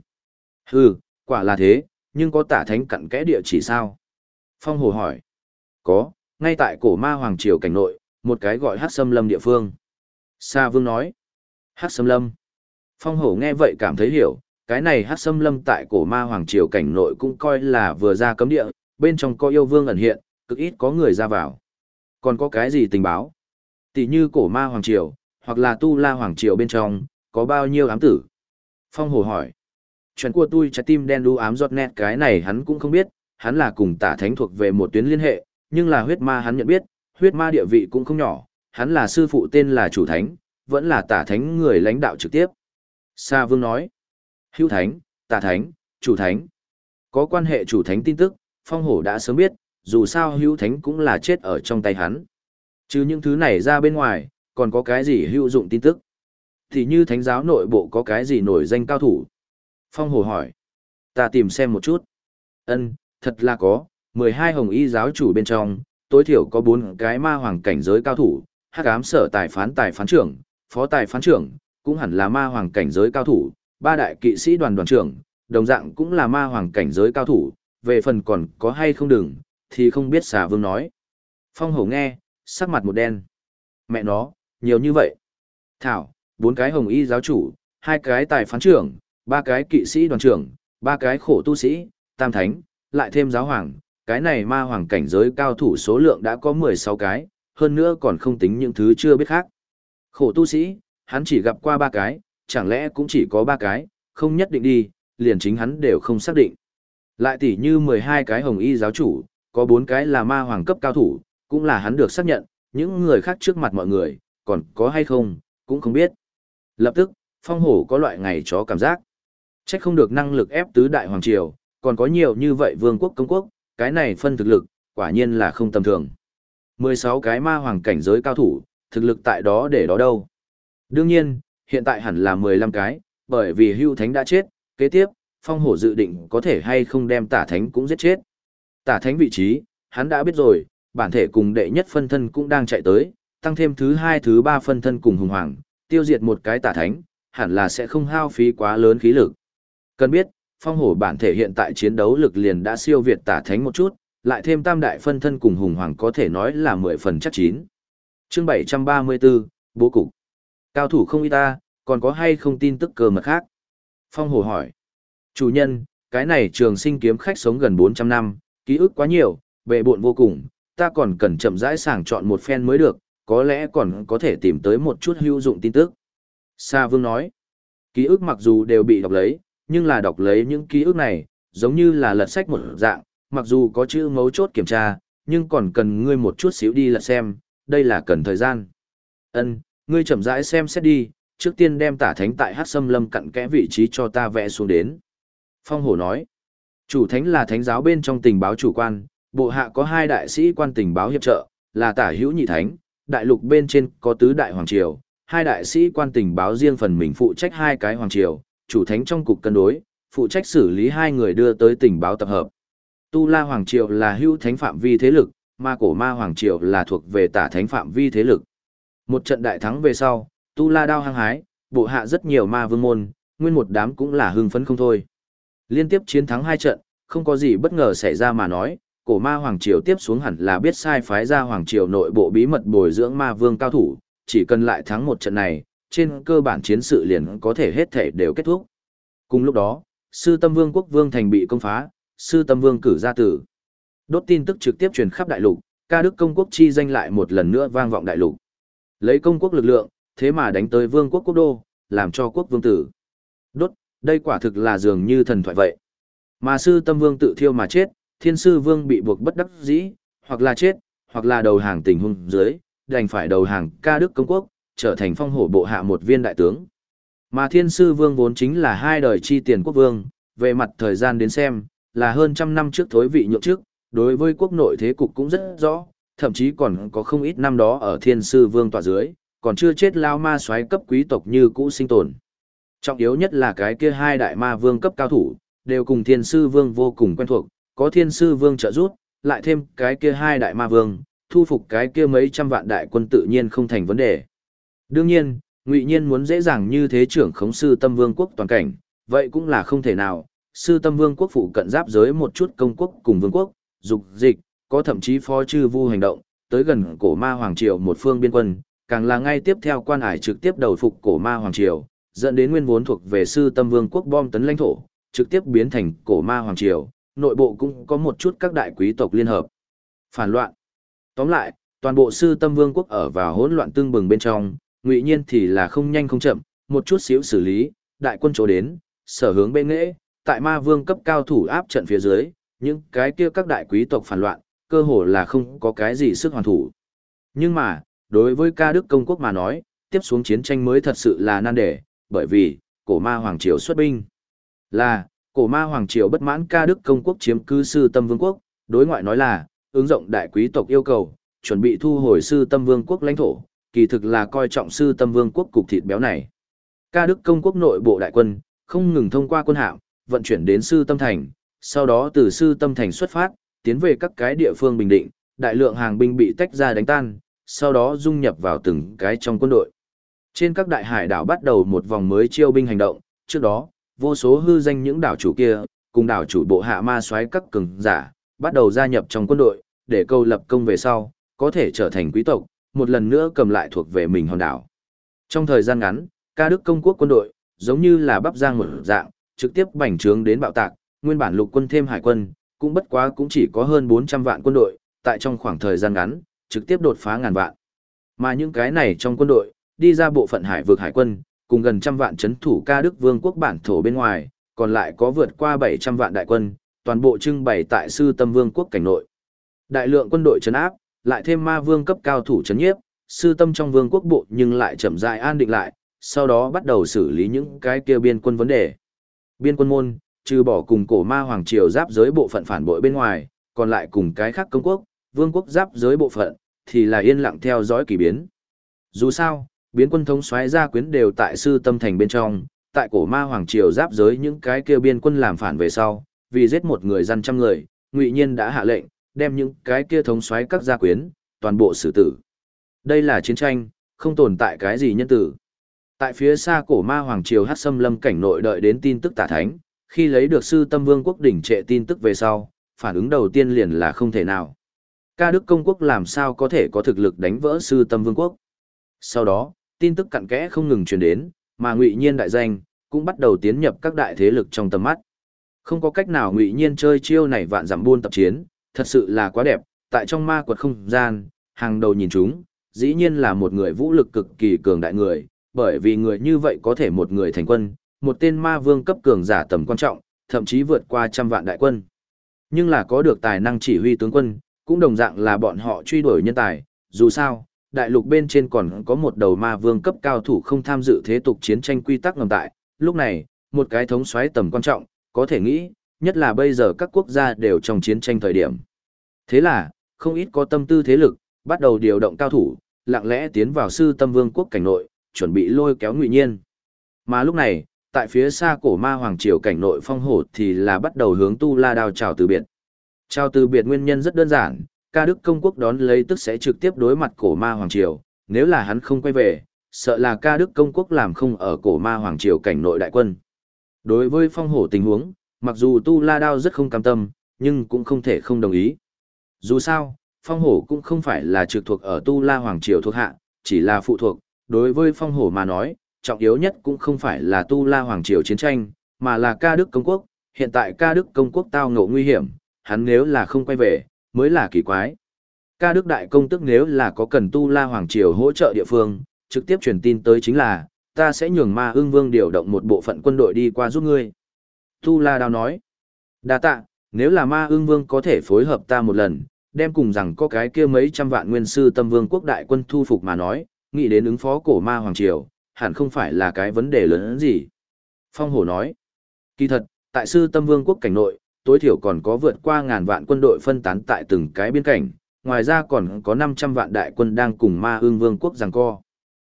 Hừ, quả là thế, nhưng có tả thánh cặn kẽ địa chỉ sao? Phong Hồ hỏi, có, ngay tại cổ ma hoàng triều cảnh nội, một cái gọi hát xâm lâm địa phương. Sa Vương nói, hát xâm lâm. Phong Hổ nghe vậy cảm thấy hiểu, cái này hát xâm lâm tại cổ ma hoàng triều cảnh nội cũng coi là vừa ra cấm địa, bên trong có yêu vương ẩn hiện, cực ít có người ra vào. Còn có cái gì tình báo? Tỷ như cổ ma hoàng triều, hoặc là tu la hoàng triều bên trong, có bao nhiêu ám tử? Phong hồ hỏi. Chuyện của tôi trái tim đen đu ám giọt nét cái này hắn cũng không biết, hắn là cùng tả thánh thuộc về một tuyến liên hệ, nhưng là huyết ma hắn nhận biết, huyết ma địa vị cũng không nhỏ, hắn là sư phụ tên là chủ thánh, vẫn là tả thánh người lãnh đạo trực tiếp. Sa Vương nói, hữu thánh, tả thánh, chủ thánh. Có quan hệ chủ thánh tin tức, phong hổ đã sớm biết, dù sao hữu thánh cũng là chết ở trong tay hắn. Chứ những thứ này ra bên ngoài, còn có cái gì hữu dụng tin tức. Thì như thánh giáo nội bộ có cái gì nổi danh cao thủ. Phong hổ hỏi, ta tìm xem một chút. Ân, thật là có, 12 hồng y giáo chủ bên trong, tối thiểu có 4 cái ma hoàng cảnh giới cao thủ, hắc ám sở tài phán tài phán trưởng, phó tài phán trưởng, cũng hẳn là ma hoàng cảnh giới cao thủ, ba đại kỵ sĩ đoàn đoàn trưởng, đồng dạng cũng là ma hoàng cảnh giới cao thủ, về phần còn có hay không đừng, thì không biết xà vương nói. Phong hổ nghe, sắc mặt một đen. Mẹ nó, nhiều như vậy. Thảo, bốn cái hồng y giáo chủ, hai cái tài phán trưởng, ba cái kỵ sĩ đoàn trưởng, ba cái khổ tu sĩ, tam thánh, lại thêm giáo hoàng, cái này ma hoàng cảnh giới cao thủ số lượng đã có 16 cái, hơn nữa còn không tính những thứ chưa biết khác. Khổ tu sĩ, hắn chỉ gặp qua ba cái, chẳng lẽ cũng chỉ có ba cái, không nhất định đi, liền chính hắn đều không xác định. Lại tỉ như 12 cái hồng y giáo chủ, có bốn cái là ma hoàng cấp cao thủ, cũng là hắn được xác nhận, những người khác trước mặt mọi người, còn có hay không, cũng không biết. Lập tức, phong hổ có loại ngày chó cảm giác. Trách không được năng lực ép tứ đại hoàng triều, còn có nhiều như vậy vương quốc công quốc, cái này phân thực lực, quả nhiên là không tầm thường. 16 cái ma hoàng cảnh giới cao thủ, thực lực tại đó để đó đâu. Đương nhiên, hiện tại hẳn là 15 cái, bởi vì hưu thánh đã chết, kế tiếp, phong hổ dự định có thể hay không đem tả thánh cũng giết chết. Tả thánh vị trí, hắn đã biết rồi, bản thể cùng đệ nhất phân thân cũng đang chạy tới, tăng thêm thứ hai thứ ba phân thân cùng hùng hoàng, tiêu diệt một cái tả thánh, hẳn là sẽ không hao phí quá lớn khí lực. Cần biết, phong hổ bản thể hiện tại chiến đấu lực liền đã siêu việt tả thánh một chút, lại thêm tam đại phân thân cùng hùng hoàng có thể nói là mười phần chắc chín. Chương 734, Bố Cục Cao thủ không y ta, còn có hay không tin tức cơ mật khác? Phong hổ hỏi. Chủ nhân, cái này trường sinh kiếm khách sống gần 400 năm, ký ức quá nhiều, bệ buộn vô cùng, ta còn cần chậm rãi sàng chọn một phen mới được, có lẽ còn có thể tìm tới một chút hữu dụng tin tức. Sa Vương nói, ký ức mặc dù đều bị đọc lấy, nhưng là đọc lấy những ký ức này, giống như là lật sách một dạng, mặc dù có chữ mấu chốt kiểm tra, nhưng còn cần ngươi một chút xíu đi lật xem, đây là cần thời gian. Ân, ngươi chậm rãi xem xét đi, trước tiên đem tả thánh tại hát xâm lâm cặn kẽ vị trí cho ta vẽ xuống đến. Phong hổ nói, chủ thánh là thánh giáo bên trong tình báo chủ quan, bộ hạ có hai đại sĩ quan tình báo hiệp trợ, là tả hữu nhị thánh, đại lục bên trên có tứ đại hoàng triều, hai đại sĩ quan tình báo riêng phần mình phụ trách hai cái hoàng triều, chủ thánh trong cục cân đối, phụ trách xử lý hai người đưa tới tình báo tập hợp. Tu La Hoàng Triều là hữu thánh phạm vi thế lực, ma cổ ma Hoàng Triều là thuộc về tả thánh phạm vi thế lực. Một trận đại thắng về sau, Tu La đao hăng hái, bộ hạ rất nhiều ma vương môn, nguyên một đám cũng là hưng phấn không thôi. Liên tiếp chiến thắng hai trận, không có gì bất ngờ xảy ra mà nói, cổ ma Hoàng Triều tiếp xuống hẳn là biết sai phái ra Hoàng Triều nội bộ bí mật bồi dưỡng ma vương cao thủ, chỉ cần lại thắng một trận này, trên cơ bản chiến sự liền có thể hết thể đều kết thúc. Cùng lúc đó, sư tâm vương quốc vương thành bị công phá, sư tâm vương cử ra tử. Đốt tin tức trực tiếp truyền khắp đại lục, ca đức công quốc chi danh lại một lần nữa vang vọng đại lục. Lấy công quốc lực lượng, thế mà đánh tới vương quốc quốc đô, làm cho quốc vương tử. Đốt, đây quả thực là dường như thần thoại vậy. Mà sư tâm vương tự thiêu mà chết, thiên sư vương bị buộc bất đắc dĩ, hoặc là chết, hoặc là đầu hàng tình huống dưới, đành phải đầu hàng ca đức công quốc, trở thành phong hổ bộ hạ một viên đại tướng. Mà thiên sư vương vốn chính là hai đời chi tiền quốc vương, về mặt thời gian đến xem, là hơn trăm năm trước thối vị nhượng trước, đối với quốc nội thế cục cũng rất rõ, thậm chí còn có không ít năm đó ở thiên sư vương tòa dưới, còn chưa chết lao ma xoáy cấp quý tộc như cũ sinh tồn. Trọng yếu nhất là cái kia hai đại ma vương cấp cao thủ, đều cùng thiên sư vương vô cùng quen thuộc, có thiên sư vương trợ giúp, lại thêm cái kia hai đại ma vương, thu phục cái kia mấy trăm vạn đại quân tự nhiên không thành vấn đề. Đương nhiên, ngụy nhiên muốn dễ dàng như thế trưởng khống sư tâm vương quốc toàn cảnh, vậy cũng là không thể nào. Sư tâm vương quốc phụ cận giáp giới một chút công quốc cùng vương quốc, dục dịch, có thậm chí phó chư vu hành động, tới gần cổ ma hoàng triều một phương biên quân, càng là ngay tiếp theo quan hải trực tiếp đầu phục cổ ma hoàng triều, dẫn đến nguyên vốn thuộc về sư tâm vương quốc bom tấn lãnh thổ, trực tiếp biến thành cổ ma hoàng triều, nội bộ cũng có một chút các đại quý tộc liên hợp. Phản loạn. Tóm lại, toàn bộ sư tâm vương quốc ở vào hỗn loạn tương bừng bên trong, ngụy nhiên thì là không nhanh không chậm, một chút xíu xử lý, đại quân chỗ đến, sở hướng bên nghệ, tại ma vương cấp cao thủ áp trận phía dưới, những cái kia các đại quý tộc phản loạn, cơ hồ là không có cái gì sức hoàn thủ. Nhưng mà, đối với ca đức công quốc mà nói, tiếp xuống chiến tranh mới thật sự là nan đề, bởi vì, cổ ma hoàng triều xuất binh. Là, cổ ma hoàng triều bất mãn ca đức công quốc chiếm cư sư tâm vương quốc, đối ngoại nói là, ứng rộng đại quý tộc yêu cầu, chuẩn bị thu hồi sư tâm vương quốc lãnh thổ, kỳ thực là coi trọng sư tâm vương quốc cục thịt béo này. Ca Đức công quốc nội bộ đại quân, không ngừng thông qua quân hạm, vận chuyển đến sư tâm thành, sau đó từ sư tâm thành xuất phát, tiến về các cái địa phương bình định, đại lượng hàng binh bị tách ra đánh tan, sau đó dung nhập vào từng cái trong quân đội. Trên các đại hải đảo bắt đầu một vòng mới chiêu binh hành động, trước đó, vô số hư danh những đảo chủ kia, cùng đảo chủ bộ hạ ma soái các cường giả, bắt đầu gia nhập trong quân đội, để câu lập công về sau, có thể trở thành quý tộc, một lần nữa cầm lại thuộc về mình hòn đảo. Trong thời gian ngắn, ca đức công quốc quân đội, giống như là bắp giang một dạng, trực tiếp bành trướng đến bạo tạc, nguyên bản lục quân thêm hải quân, cũng bất quá cũng chỉ có hơn 400 vạn quân đội, tại trong khoảng thời gian ngắn, trực tiếp đột phá ngàn vạn. Mà những cái này trong quân đội, đi ra bộ phận hải vực hải quân, cùng gần trăm vạn chấn thủ ca đức vương quốc bản thổ bên ngoài, còn lại có vượt qua 700 vạn đại quân, toàn bộ trưng bày tại sư tâm vương quốc cảnh nội. Đại lượng quân đội chấn áp, lại thêm ma vương cấp cao thủ chấn nhiếp, sư tâm trong vương quốc bộ nhưng lại chậm rãi an định lại, sau đó bắt đầu xử lý những cái kia biên quân vấn đề. Biên quân môn, trừ bỏ cùng cổ ma hoàng triều giáp giới bộ phận phản bội bên ngoài, còn lại cùng cái khác công quốc, vương quốc giáp giới bộ phận, thì là yên lặng theo dõi kỳ biến. Dù sao, biến quân thống xoáy gia quyến đều tại sư tâm thành bên trong, tại cổ ma hoàng triều giáp giới những cái kia biên quân làm phản về sau, vì giết một người dân trăm người, ngụy nhiên đã hạ lệnh, đem những cái kia thống xoáy các gia quyến, toàn bộ xử tử. Đây là chiến tranh, không tồn tại cái gì nhân tử. Tại phía xa cổ ma hoàng triều hát xâm lâm cảnh nội đợi đến tin tức tả thánh, khi lấy được sư tâm vương quốc đỉnh trệ tin tức về sau, phản ứng đầu tiên liền là không thể nào. Ca Đức Công quốc làm sao có thể có thực lực đánh vỡ sư tâm vương quốc. Sau đó, tin tức cặn kẽ không ngừng truyền đến, mà ngụy nhiên đại danh, cũng bắt đầu tiến nhập các đại thế lực trong tầm mắt. Không có cách nào ngụy nhiên chơi chiêu này vạn giảm buôn tập chiến, thật sự là quá đẹp, tại trong ma quật không gian, hàng đầu nhìn chúng, dĩ nhiên là một người vũ lực cực kỳ cường đại người, bởi vì người như vậy có thể một người thành quân, một tên ma vương cấp cường giả tầm quan trọng, thậm chí vượt qua trăm vạn đại quân. Nhưng là có được tài năng chỉ huy tướng quân, cũng đồng dạng là bọn họ truy đuổi nhân tài, dù sao, đại lục bên trên còn có một đầu ma vương cấp cao thủ không tham dự thế tục chiến tranh quy tắc ngầm tại. Lúc này, một cái thống xoáy tầm quan trọng, có thể nghĩ, nhất là bây giờ các quốc gia đều trong chiến tranh thời điểm. Thế là, không ít có tâm tư thế lực, bắt đầu điều động cao thủ, lặng lẽ tiến vào sư tâm vương quốc cảnh nội, chuẩn bị lôi kéo ngụy nhiên. Mà lúc này, tại phía xa cổ ma hoàng triều cảnh nội phong hổ thì là bắt đầu hướng tu la đào chào từ biệt. Chào từ biệt nguyên nhân rất đơn giản, ca đức công quốc đón lấy tức sẽ trực tiếp đối mặt cổ ma hoàng triều, nếu là hắn không quay về, sợ là ca đức công quốc làm không ở cổ ma hoàng triều cảnh nội đại quân. Đối với phong hổ tình huống, mặc dù tu la đao rất không cam tâm, nhưng cũng không thể không đồng ý. Dù sao, phong hổ cũng không phải là trực thuộc ở tu la hoàng triều thuộc hạ, chỉ là phụ thuộc, đối với phong hổ mà nói, trọng yếu nhất cũng không phải là tu la hoàng triều chiến tranh, mà là ca đức công quốc, hiện tại ca đức công quốc tao ngộ nguy hiểm, hắn nếu là không quay về, mới là kỳ quái. Ca đức đại công tức nếu là có cần tu la hoàng triều hỗ trợ địa phương, trực tiếp truyền tin tới chính là, ta sẽ nhường ma ưng vương điều động một bộ phận quân đội đi qua giúp ngươi. Tu la đào nói, đa tạ, nếu là ma ưng vương có thể phối hợp ta một lần, đem cùng rằng có cái kia mấy trăm vạn nguyên sư tâm vương quốc đại quân thu phục mà nói, nghĩ đến ứng phó cổ ma hoàng triều, hẳn không phải là cái vấn đề lớn hơn gì. Phong hổ nói, kỳ thật, tại sư tâm vương quốc cảnh nội, tối thiểu còn có vượt qua ngàn vạn quân đội phân tán tại từng cái biên cảnh, ngoài ra còn có 500 vạn đại quân đang cùng ma ương vương quốc giằng co.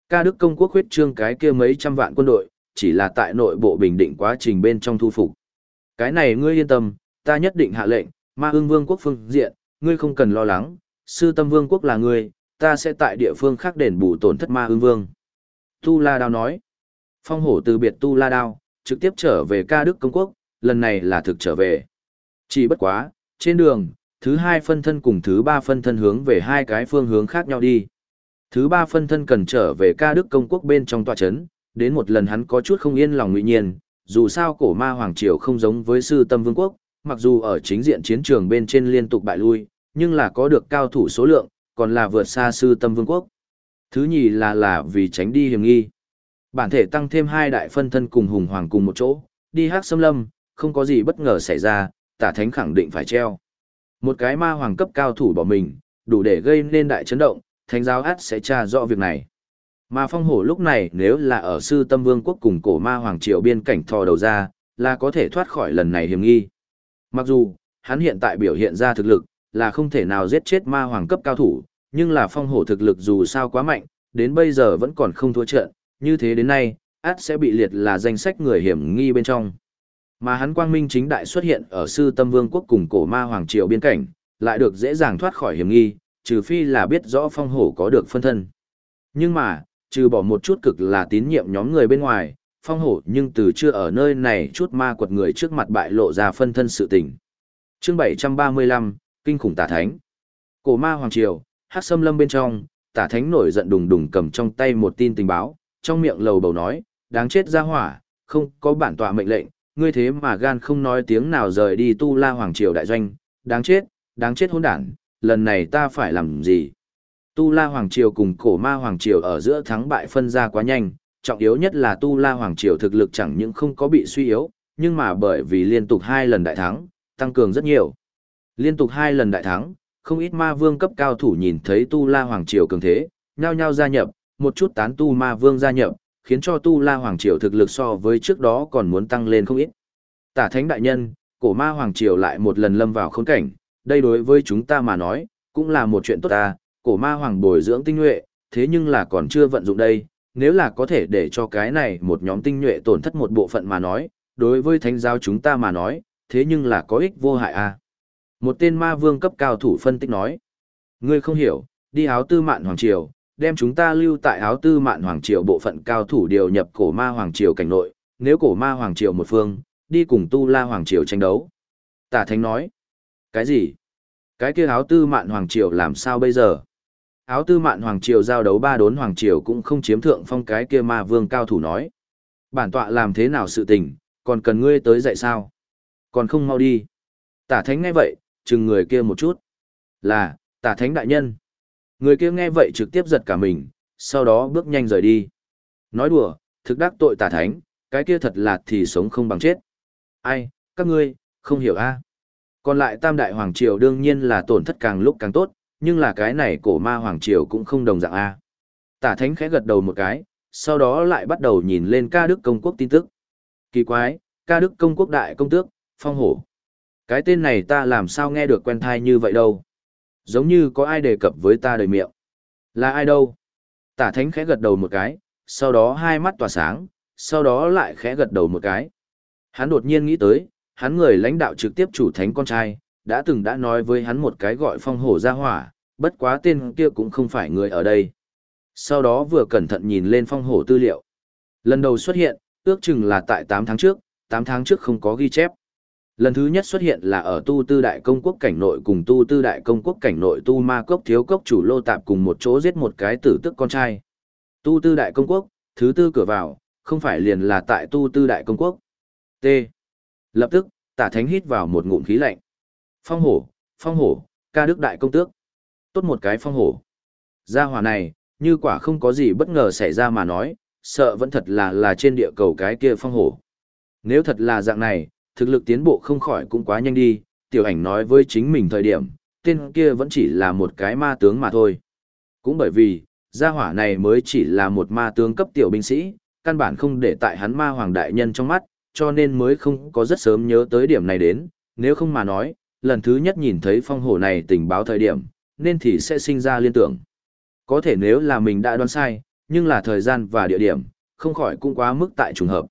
Ca Đức công quốc huyết trương cái kia mấy trăm vạn quân đội, chỉ là tại nội bộ bình định quá trình bên trong thu phục. Cái này ngươi yên tâm, ta nhất định hạ lệnh, ma ương vương quốc phương diện, ngươi không cần lo lắng, sư tâm vương quốc là ngươi, ta sẽ tại địa phương khác đền bù tổn thất ma ương vương. Tu La Đao nói, phong hổ từ biệt Tu La Đao, trực tiếp trở về ca đức công quốc, lần này là thực trở về. Chỉ bất quá, trên đường, thứ hai phân thân cùng thứ ba phân thân hướng về hai cái phương hướng khác nhau đi. Thứ ba phân thân cần trở về ca đức công quốc bên trong tòa chấn, đến một lần hắn có chút không yên lòng ngụy nhiên, dù sao cổ ma hoàng triều không giống với sư tâm vương quốc, mặc dù ở chính diện chiến trường bên trên liên tục bại lui, nhưng là có được cao thủ số lượng, còn là vượt xa sư tâm vương quốc. Thứ nhì là là vì tránh đi hiểm nghi. Bản thể tăng thêm hai đại phân thân cùng hùng hoàng cùng một chỗ, đi hát xâm lâm, không có gì bất ngờ xảy ra, tả thánh khẳng định phải treo. Một cái ma hoàng cấp cao thủ bỏ mình, đủ để gây nên đại chấn động, thánh giáo át sẽ tra rõ việc này. Mà phong hổ lúc này nếu là ở sư tâm vương quốc cùng cổ ma hoàng triều biên cảnh thò đầu ra, là có thể thoát khỏi lần này hiểm nghi. Mặc dù, hắn hiện tại biểu hiện ra thực lực, là không thể nào giết chết ma hoàng cấp cao thủ, nhưng là phong hổ thực lực dù sao quá mạnh, đến bây giờ vẫn còn không thua trận, như thế đến nay, át sẽ bị liệt là danh sách người hiểm nghi bên trong. Mà hắn quang minh chính đại xuất hiện ở sư tâm vương quốc cùng cổ ma hoàng triều biên cảnh, lại được dễ dàng thoát khỏi hiểm nghi, trừ phi là biết rõ phong hổ có được phân thân. Nhưng mà, trừ bỏ một chút cực là tín nhiệm nhóm người bên ngoài, phong hổ nhưng từ chưa ở nơi này chút ma quật người trước mặt bại lộ ra phân thân sự tình. chương 735, Kinh khủng tả thánh. Cổ ma hoàng triều, hát xâm lâm bên trong, tả thánh nổi giận đùng đùng cầm trong tay một tin tình báo, trong miệng lầu bầu nói, đáng chết ra hỏa, không có bản tọa mệnh lệnh, ngươi thế mà gan không nói tiếng nào rời đi tu la hoàng triều đại doanh, đáng chết, đáng chết hỗn đản, lần này ta phải làm gì? Tu La Hoàng Triều cùng cổ ma Hoàng Triều ở giữa thắng bại phân ra quá nhanh, trọng yếu nhất là Tu La Hoàng Triều thực lực chẳng những không có bị suy yếu, nhưng mà bởi vì liên tục hai lần đại thắng, tăng cường rất nhiều. Liên tục hai lần đại thắng, không ít ma vương cấp cao thủ nhìn thấy Tu La Hoàng Triều cường thế, nhao nhao gia nhập, một chút tán Tu ma vương gia nhập, khiến cho Tu La Hoàng Triều thực lực so với trước đó còn muốn tăng lên không ít. Tả Thánh Đại Nhân, cổ ma Hoàng Triều lại một lần lâm vào khốn cảnh, đây đối với chúng ta mà nói, cũng là một chuyện tốt ta, cổ ma Hoàng bồi dưỡng tinh nhuệ, thế nhưng là còn chưa vận dụng đây, nếu là có thể để cho cái này một nhóm tinh nhuệ tổn thất một bộ phận mà nói, đối với thánh giáo chúng ta mà nói, thế nhưng là có ích vô hại à. Một tên ma vương cấp cao thủ phân tích nói, ngươi không hiểu, đi áo tư mạn Hoàng Triều, đem chúng ta lưu tại áo tư mạn Hoàng Triều bộ phận cao thủ điều nhập cổ ma Hoàng Triều cảnh nội, nếu cổ ma Hoàng Triều một phương, đi cùng tu la Hoàng Triều tranh đấu. Tả Thánh nói, cái gì? Cái kia áo tư mạn Hoàng Triều làm sao bây giờ? Áo tư mạn Hoàng Triều giao đấu ba đốn Hoàng Triều cũng không chiếm thượng phong cái kia ma vương cao thủ nói. Bản tọa làm thế nào sự tình, còn cần ngươi tới dạy sao? Còn không mau đi. Tả Thánh nghe vậy, chừng người kia một chút. Là, Tả Thánh đại nhân. Người kia nghe vậy trực tiếp giật cả mình, sau đó bước nhanh rời đi. Nói đùa, thực đắc tội Tả Thánh, cái kia thật là thì sống không bằng chết. Ai, các ngươi, không hiểu a Còn lại Tam Đại Hoàng Triều đương nhiên là tổn thất càng lúc càng tốt, nhưng là cái này cổ ma hoàng triều cũng không đồng dạng A. Tả thánh khẽ gật đầu một cái, sau đó lại bắt đầu nhìn lên ca đức công quốc tin tức. Kỳ quái, ca đức công quốc đại công tước, phong hổ. Cái tên này ta làm sao nghe được quen thai như vậy đâu. Giống như có ai đề cập với ta đời miệng. Là ai đâu? Tả thánh khẽ gật đầu một cái, sau đó hai mắt tỏa sáng, sau đó lại khẽ gật đầu một cái. Hắn đột nhiên nghĩ tới, hắn người lãnh đạo trực tiếp chủ thánh con trai, đã từng đã nói với hắn một cái gọi phong hổ ra hỏa, bất quá tên kia cũng không phải người ở đây. Sau đó vừa cẩn thận nhìn lên phong hổ tư liệu. Lần đầu xuất hiện, ước chừng là tại 8 tháng trước, 8 tháng trước không có ghi chép. Lần thứ nhất xuất hiện là ở tu tư đại công quốc cảnh nội cùng tu tư đại công quốc cảnh nội tu ma cốc thiếu cốc chủ lô tạp cùng một chỗ giết một cái tử tức con trai. Tu tư đại công quốc, thứ tư cửa vào, không phải liền là tại tu tư đại công quốc. T. Lập tức, tả thánh hít vào một ngụm khí lạnh. Phong hổ, phong hổ, ca đức đại công tước. Tốt một cái phong hổ. Gia hỏa này, như quả không có gì bất ngờ xảy ra mà nói, sợ vẫn thật là là trên địa cầu cái kia phong hổ. Nếu thật là dạng này, thực lực tiến bộ không khỏi cũng quá nhanh đi, tiểu ảnh nói với chính mình thời điểm, tên kia vẫn chỉ là một cái ma tướng mà thôi. Cũng bởi vì, gia hỏa này mới chỉ là một ma tướng cấp tiểu binh sĩ, căn bản không để tại hắn ma hoàng đại nhân trong mắt, cho nên mới không có rất sớm nhớ tới điểm này đến, nếu không mà nói, lần thứ nhất nhìn thấy phong hổ này tình báo thời điểm, nên thì sẽ sinh ra liên tưởng. Có thể nếu là mình đã đoán sai, nhưng là thời gian và địa điểm, không khỏi cũng quá mức tại trùng hợp.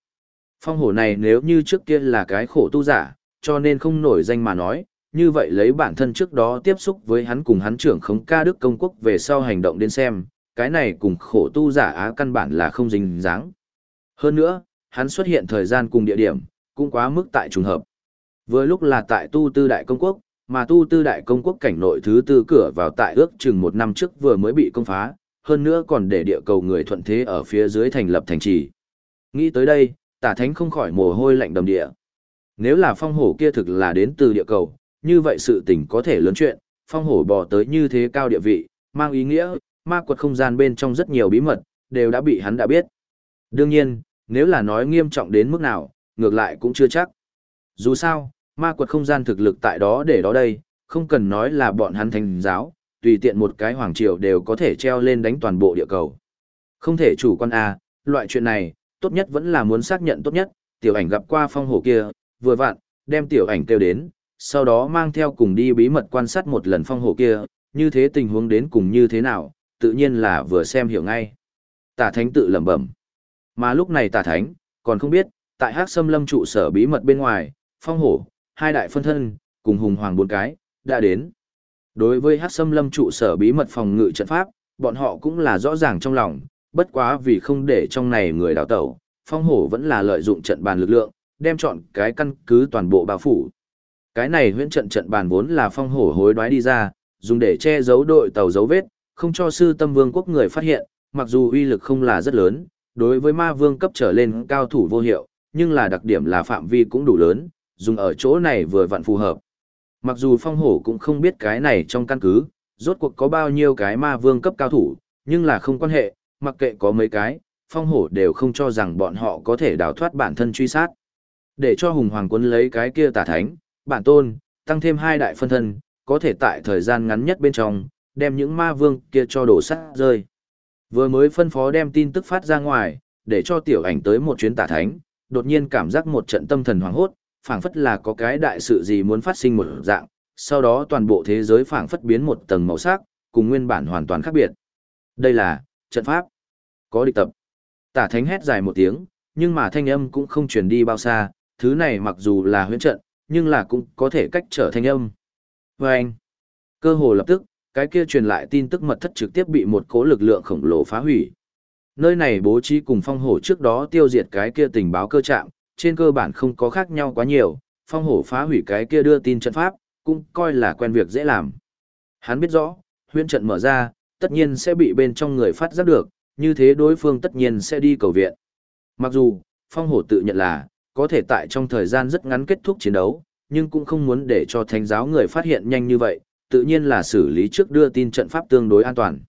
Phong hổ này nếu như trước kia là cái khổ tu giả, cho nên không nổi danh mà nói, như vậy lấy bản thân trước đó tiếp xúc với hắn cùng hắn trưởng khống ca đức công quốc về sau hành động đến xem, cái này cùng khổ tu giả á căn bản là không dính dáng. Hơn nữa, hắn xuất hiện thời gian cùng địa điểm, cũng quá mức tại trùng hợp. Vừa lúc là tại tu tư đại công quốc, mà tu tư đại công quốc cảnh nội thứ tư cửa vào tại ước chừng một năm trước vừa mới bị công phá, hơn nữa còn để địa cầu người thuận thế ở phía dưới thành lập thành trì. Nghĩ tới đây, tả thánh không khỏi mồ hôi lạnh đầm địa. Nếu là phong hổ kia thực là đến từ địa cầu, như vậy sự tình có thể lớn chuyện, phong hổ bò tới như thế cao địa vị, mang ý nghĩa, ma quật không gian bên trong rất nhiều bí mật, đều đã bị hắn đã biết. Đương nhiên, nếu là nói nghiêm trọng đến mức nào, ngược lại cũng chưa chắc. Dù sao, ma quật không gian thực lực tại đó để đó đây, không cần nói là bọn hắn thành giáo, tùy tiện một cái hoàng triều đều có thể treo lên đánh toàn bộ địa cầu. Không thể chủ quan A, loại chuyện này, tốt nhất vẫn là muốn xác nhận tốt nhất, tiểu ảnh gặp qua phong hổ kia, vừa vặn, đem tiểu ảnh kêu đến, sau đó mang theo cùng đi bí mật quan sát một lần phong hổ kia, như thế tình huống đến cùng như thế nào, tự nhiên là vừa xem hiểu ngay. Tả thánh tự lẩm bẩm. Mà lúc này tả thánh, còn không biết, tại hắc sâm lâm trụ sở bí mật bên ngoài, phong hổ, hai đại phân thân, cùng hùng hoàng bốn cái, đã đến. Đối với hắc sâm lâm trụ sở bí mật phòng ngự trận pháp, bọn họ cũng là rõ ràng trong lòng, bất quá vì không để trong này người đào tẩu, phong hổ vẫn là lợi dụng trận bàn lực lượng, đem chọn cái căn cứ toàn bộ bao phủ. Cái này huyễn trận trận bàn vốn là phong hổ hối đoái đi ra, dùng để che giấu đội tàu dấu vết, không cho sư tâm vương quốc người phát hiện, mặc dù uy lực không là rất lớn, đối với ma vương cấp trở lên cao thủ vô hiệu, nhưng là đặc điểm là phạm vi cũng đủ lớn, dùng ở chỗ này vừa vặn phù hợp. Mặc dù phong hổ cũng không biết cái này trong căn cứ, rốt cuộc có bao nhiêu cái ma vương cấp cao thủ, nhưng là không quan hệ, mặc kệ có mấy cái, phong hổ đều không cho rằng bọn họ có thể đào thoát bản thân truy sát. Để cho hùng hoàng quân lấy cái kia tả thánh, bản tôn, tăng thêm hai đại phân thân, có thể tại thời gian ngắn nhất bên trong, đem những ma vương kia cho đổ sát rơi. Vừa mới phân phó đem tin tức phát ra ngoài, để cho tiểu ảnh tới một chuyến tả thánh, đột nhiên cảm giác một trận tâm thần hoảng hốt, phảng phất là có cái đại sự gì muốn phát sinh một dạng, sau đó toàn bộ thế giới phảng phất biến một tầng màu sắc, cùng nguyên bản hoàn toàn khác biệt. Đây là trận pháp. Có địch tập. Tả thánh hét dài một tiếng, nhưng mà thanh âm cũng không truyền đi bao xa, thứ này mặc dù là huyễn trận, nhưng là cũng có thể cách trở thanh âm. vê anh, cơ hồ lập tức, cái kia truyền lại tin tức mật thất trực tiếp bị một cố lực lượng khổng lồ phá hủy. Nơi này bố trí cùng phong hổ trước đó tiêu diệt cái kia tình báo cơ trạm, trên cơ bản không có khác nhau quá nhiều, phong hổ phá hủy cái kia đưa tin trận pháp, cũng coi là quen việc dễ làm. Hắn biết rõ, huyễn trận mở ra, tất nhiên sẽ bị bên trong người phát giác được, như thế đối phương tất nhiên sẽ đi cầu viện. Mặc dù, phong hổ tự nhận là, có thể tại trong thời gian rất ngắn kết thúc chiến đấu, nhưng cũng không muốn để cho thánh giáo người phát hiện nhanh như vậy, tự nhiên là xử lý trước đưa tin trận pháp tương đối an toàn.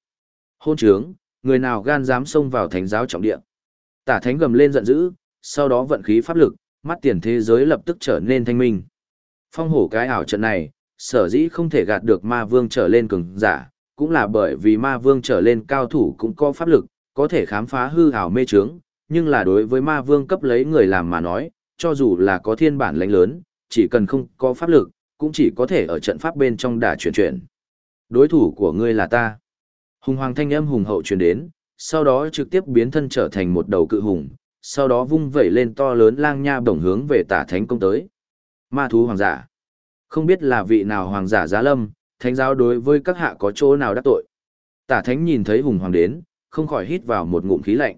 Hôn trướng, người nào gan dám xông vào thánh giáo trọng địa. Tả thánh gầm lên giận dữ, sau đó vận khí pháp lực, mắt tiền thế giới lập tức trở nên thanh minh. Phong hổ cái ảo trận này, sở dĩ không thể gạt được ma vương trở lên cường giả, cũng là bởi vì ma vương trở lên cao thủ cũng có pháp lực, có thể khám phá hư ảo mê trướng, nhưng là đối với ma vương cấp lấy người làm mà nói, cho dù là có thiên bản lãnh lớn, chỉ cần không có pháp lực, cũng chỉ có thể ở trận pháp bên trong đả chuyển chuyển. Đối thủ của ngươi là ta. Hùng hoàng thanh âm hùng hậu truyền đến, sau đó trực tiếp biến thân trở thành một đầu cự hùng, sau đó vung vẩy lên to lớn lang nha bổng hướng về tả thánh công tới. Ma thú hoàng giả. Không biết là vị nào hoàng giả giá lâm, thánh giáo đối với các hạ có chỗ nào đắc tội. Tả thánh nhìn thấy hùng hoàng đến, không khỏi hít vào một ngụm khí lạnh.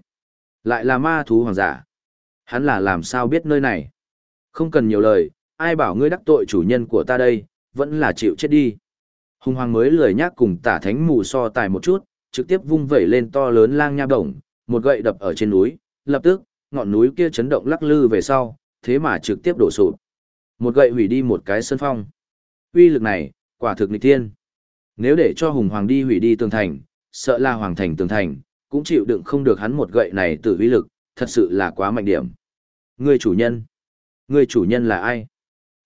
Lại là ma thú hoàng giả. Hắn là làm sao biết nơi này. Không cần nhiều lời, ai bảo ngươi đắc tội chủ nhân của ta đây, vẫn là chịu chết đi. Hùng hoàng mới lười nhác cùng tả thánh mù so tài một chút, trực tiếp vung vẩy lên to lớn lang nha đồng, một gậy đập ở trên núi, lập tức, ngọn núi kia chấn động lắc lư về sau, thế mà trực tiếp đổ sụp. Một gậy hủy đi một cái sân phong. Uy lực này, quả thực nghịch thiên. Nếu để cho hùng hoàng đi hủy đi tường thành, sợ là hoàng thành tường thành, cũng chịu đựng không được hắn một gậy này tự uy lực, thật sự là quá mạnh điểm. Người chủ nhân. Người chủ nhân là ai?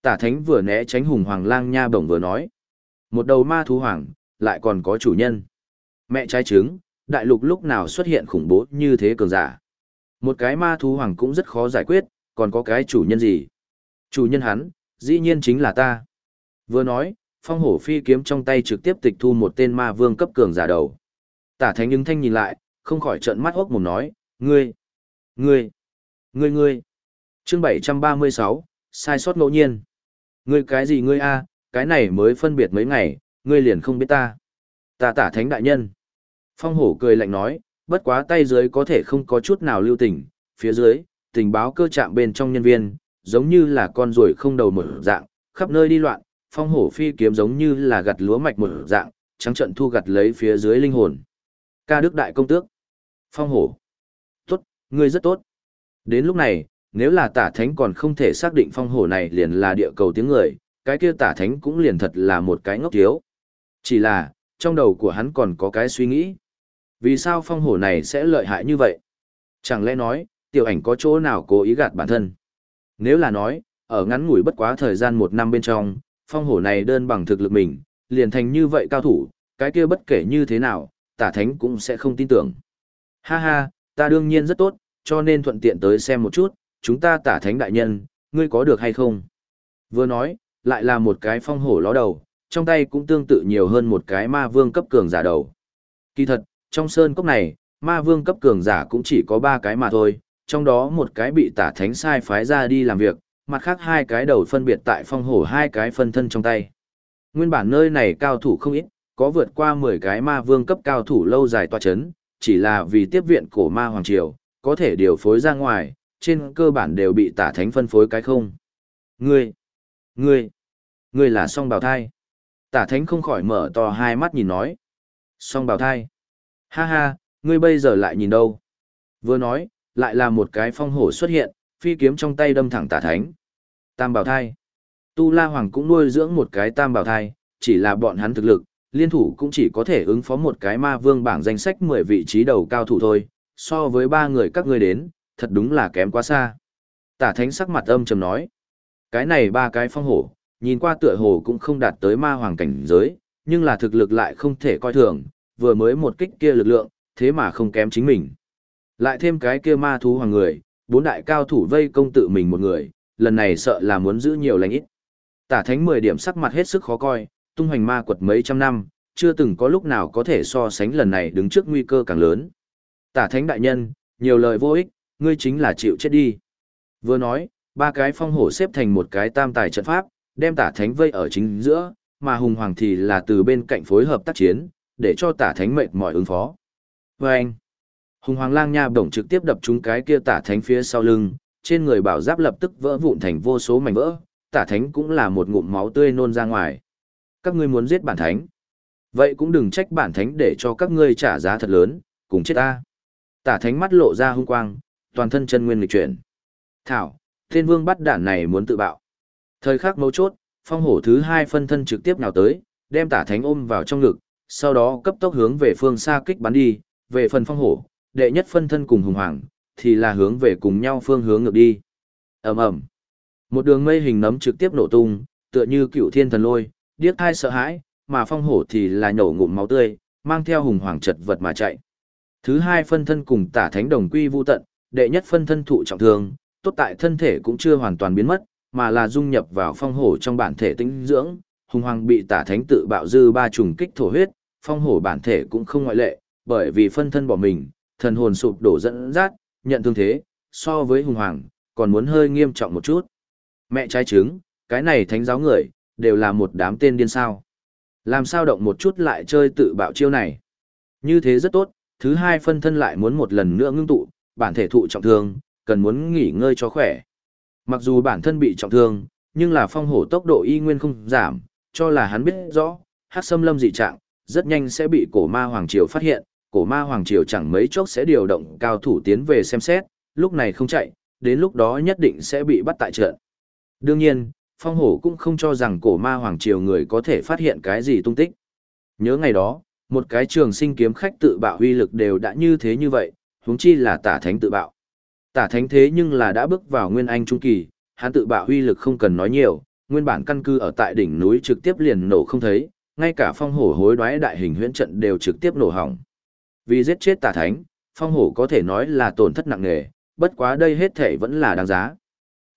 Tả thánh vừa né tránh hùng hoàng lang nha bổng vừa nói. Một đầu ma thú hoàng, lại còn có chủ nhân. Mẹ trái trứng, đại lục lúc nào xuất hiện khủng bố như thế cường giả. Một cái ma thú hoàng cũng rất khó giải quyết, còn có cái chủ nhân gì? Chủ nhân hắn, dĩ nhiên chính là ta. Vừa nói, phong hổ phi kiếm trong tay trực tiếp tịch thu một tên ma vương cấp cường giả đầu. Tả thánh ứng thanh nhìn lại, không khỏi trợn mắt hốc mồm nói, ngươi, ngươi, ngươi ngươi. Chương 736, sai sót ngẫu nhiên. Ngươi cái gì ngươi a, cái này mới phân biệt mấy ngày, ngươi liền không biết ta. Ta tả thánh đại nhân. Phong hổ cười lạnh nói, bất quá tay dưới có thể không có chút nào lưu tình, phía dưới, tình báo cơ trạm bên trong nhân viên, giống như là con ruồi không đầu mở dạng, khắp nơi đi loạn, phong hổ phi kiếm giống như là gặt lúa mạch một dạng, trắng trận thu gặt lấy phía dưới linh hồn. Ca Đức Đại Công Tước. Phong hổ. Tốt, ngươi rất tốt. Đến lúc này, nếu là tả thánh còn không thể xác định phong hổ này liền là địa cầu tiếng người, cái kia tả thánh cũng liền thật là một cái ngốc thiếu. Chỉ là, trong đầu của hắn còn có cái suy nghĩ. Vì sao phong hổ này sẽ lợi hại như vậy? Chẳng lẽ nói, tiểu ảnh có chỗ nào cố ý gạt bản thân? Nếu là nói, ở ngắn ngủi bất quá thời gian một năm bên trong, phong hổ này đơn bằng thực lực mình, liền thành như vậy cao thủ, cái kia bất kể như thế nào, tả thánh cũng sẽ không tin tưởng. Ha ha, ta đương nhiên rất tốt, cho nên thuận tiện tới xem một chút, chúng ta tả thánh đại nhân, ngươi có được hay không? Vừa nói, lại là một cái phong hổ ló đầu, trong tay cũng tương tự nhiều hơn một cái ma vương cấp cường giả đầu. Kỳ thật, trong sơn cốc này, ma vương cấp cường giả cũng chỉ có ba cái mà thôi, trong đó một cái bị tả thánh sai phái ra đi làm việc, mặt khác hai cái đầu phân biệt tại phong hổ hai cái phân thân trong tay. Nguyên bản nơi này cao thủ không ít, có vượt qua 10 cái ma vương cấp cao thủ lâu dài tòa chấn, chỉ là vì tiếp viện cổ ma hoàng triều, có thể điều phối ra ngoài, trên cơ bản đều bị tả thánh phân phối cái không. Ngươi, ngươi, ngươi là song bào thai. Tả thánh không khỏi mở to hai mắt nhìn nói. Song bào thai. Ha ha, ngươi bây giờ lại nhìn đâu? Vừa nói, lại là một cái phong hổ xuất hiện, phi kiếm trong tay đâm thẳng tả thánh. Tam Bảo thai. Tu La Hoàng cũng nuôi dưỡng một cái tam Bảo thai, chỉ là bọn hắn thực lực, liên thủ cũng chỉ có thể ứng phó một cái ma vương bảng danh sách 10 vị trí đầu cao thủ thôi, so với ba người các ngươi đến, thật đúng là kém quá xa. Tả thánh sắc mặt âm trầm nói, cái này ba cái phong hổ, nhìn qua tựa hồ cũng không đạt tới ma hoàng cảnh giới, nhưng là thực lực lại không thể coi thường, vừa mới một kích kia lực lượng, thế mà không kém chính mình. Lại thêm cái kia ma thú hoàng người, bốn đại cao thủ vây công tự mình một người, lần này sợ là muốn giữ nhiều lành ít. Tả thánh 10 điểm sắc mặt hết sức khó coi, tung hoành ma quật mấy trăm năm, chưa từng có lúc nào có thể so sánh lần này đứng trước nguy cơ càng lớn. Tả thánh đại nhân, nhiều lời vô ích, ngươi chính là chịu chết đi. Vừa nói, ba cái phong hổ xếp thành một cái tam tài trận pháp, đem tả thánh vây ở chính giữa, mà hùng hoàng thì là từ bên cạnh phối hợp tác chiến, để cho tả thánh mệt mỏi ứng phó. Vâng! anh, hùng hoàng lang nha bổng trực tiếp đập trúng cái kia tả thánh phía sau lưng, trên người bảo giáp lập tức vỡ vụn thành vô số mảnh vỡ, tả thánh cũng là một ngụm máu tươi nôn ra ngoài. Các ngươi muốn giết bản thánh. Vậy cũng đừng trách bản thánh để cho các ngươi trả giá thật lớn, cùng chết ta. Tả thánh mắt lộ ra hung quang, toàn thân chân nguyên lịch chuyển. Thảo, thiên vương bắt đản này muốn tự bạo. Thời khắc mấu chốt, phong hổ thứ hai phân thân trực tiếp nào tới, đem tả thánh ôm vào trong ngực, sau đó cấp tốc hướng về phương xa kích bắn đi, về phần phong hổ, đệ nhất phân thân cùng hùng hoàng, thì là hướng về cùng nhau phương hướng ngược đi. ầm ầm Một đường mây hình nấm trực tiếp nổ tung, tựa như cựu thiên thần lôi, điếc thai sợ hãi, mà phong hổ thì là nhổ ngụm máu tươi, mang theo hùng hoàng chật vật mà chạy. Thứ hai phân thân cùng tả thánh đồng quy vu tận, đệ nhất phân thân thụ trọng thương, tốt tại thân thể cũng chưa hoàn toàn biến mất, mà là dung nhập vào phong hổ trong bản thể tinh dưỡng, hùng hoàng bị tả thánh tự bạo dư ba trùng kích thổ huyết, phong hổ bản thể cũng không ngoại lệ, bởi vì phân thân bỏ mình, thần hồn sụp đổ dẫn dắt, nhận thương thế, so với hùng hoàng, còn muốn hơi nghiêm trọng một chút. Mẹ trai trứng, cái này thánh giáo người, đều là một đám tên điên sao. Làm sao động một chút lại chơi tự bạo chiêu này. Như thế rất tốt, thứ hai phân thân lại muốn một lần nữa ngưng tụ, bản thể thụ trọng thương, cần muốn nghỉ ngơi cho khỏe. Mặc dù bản thân bị trọng thương, nhưng là phong hổ tốc độ y nguyên không giảm, cho là hắn biết rõ, hát xâm lâm dị trạng, rất nhanh sẽ bị cổ ma Hoàng Triều phát hiện, cổ ma Hoàng Triều chẳng mấy chốc sẽ điều động cao thủ tiến về xem xét, lúc này không chạy, đến lúc đó nhất định sẽ bị bắt tại trận. Đương nhiên, phong hổ cũng không cho rằng cổ ma Hoàng Triều người có thể phát hiện cái gì tung tích. Nhớ ngày đó, một cái trường sinh kiếm khách tự bạo huy lực đều đã như thế như vậy, huống chi là tả thánh tự bạo. Tả thánh thế nhưng là đã bước vào nguyên anh trung kỳ, hắn tự bạo huy lực không cần nói nhiều, nguyên bản căn cứ ở tại đỉnh núi trực tiếp liền nổ không thấy, ngay cả phong hổ hối đoái đại hình huyễn trận đều trực tiếp nổ hỏng. Vì giết chết tà thánh, phong hổ có thể nói là tổn thất nặng nề, bất quá đây hết thể vẫn là đáng giá.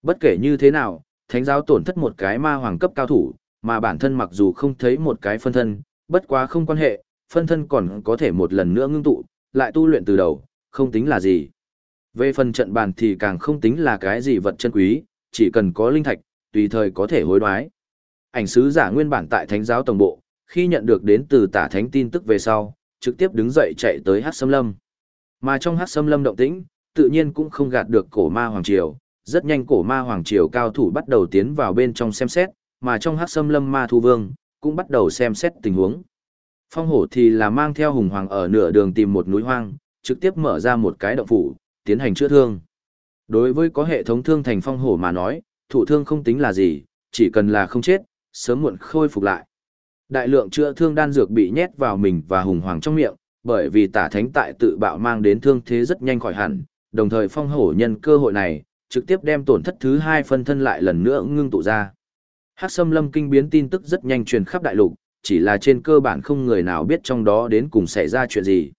Bất kể như thế nào, thánh giáo tổn thất một cái ma hoàng cấp cao thủ, mà bản thân mặc dù không thấy một cái phân thân, bất quá không quan hệ, phân thân còn có thể một lần nữa ngưng tụ, lại tu luyện từ đầu, không tính là gì. Về phần trận bàn thì càng không tính là cái gì vật chân quý, chỉ cần có linh thạch, tùy thời có thể hối đoái. Ảnh sứ giả nguyên bản tại thánh giáo tổng bộ, khi nhận được đến từ tả thánh tin tức về sau, trực tiếp đứng dậy chạy tới hát sâm lâm. Mà trong hát sâm lâm động tĩnh, tự nhiên cũng không gạt được cổ ma hoàng triều, rất nhanh cổ ma hoàng triều cao thủ bắt đầu tiến vào bên trong xem xét, mà trong hát sâm lâm ma thu vương, cũng bắt đầu xem xét tình huống. Phong hổ thì là mang theo hùng hoàng ở nửa đường tìm một núi hoang, trực tiếp mở ra một cái động phủ, tiến hành chữa thương. Đối với có hệ thống thương thành phong hổ mà nói, thụ thương không tính là gì, chỉ cần là không chết, sớm muộn khôi phục lại. Đại lượng chữa thương đan dược bị nhét vào mình và hùng hoàng trong miệng, bởi vì tả thánh tại tự bạo mang đến thương thế rất nhanh khỏi hẳn, đồng thời phong hổ nhân cơ hội này, trực tiếp đem tổn thất thứ hai phân thân lại lần nữa ngưng tụ ra. Hắc Sâm Lâm kinh biến tin tức rất nhanh truyền khắp đại lục, chỉ là trên cơ bản không người nào biết trong đó đến cùng xảy ra chuyện gì.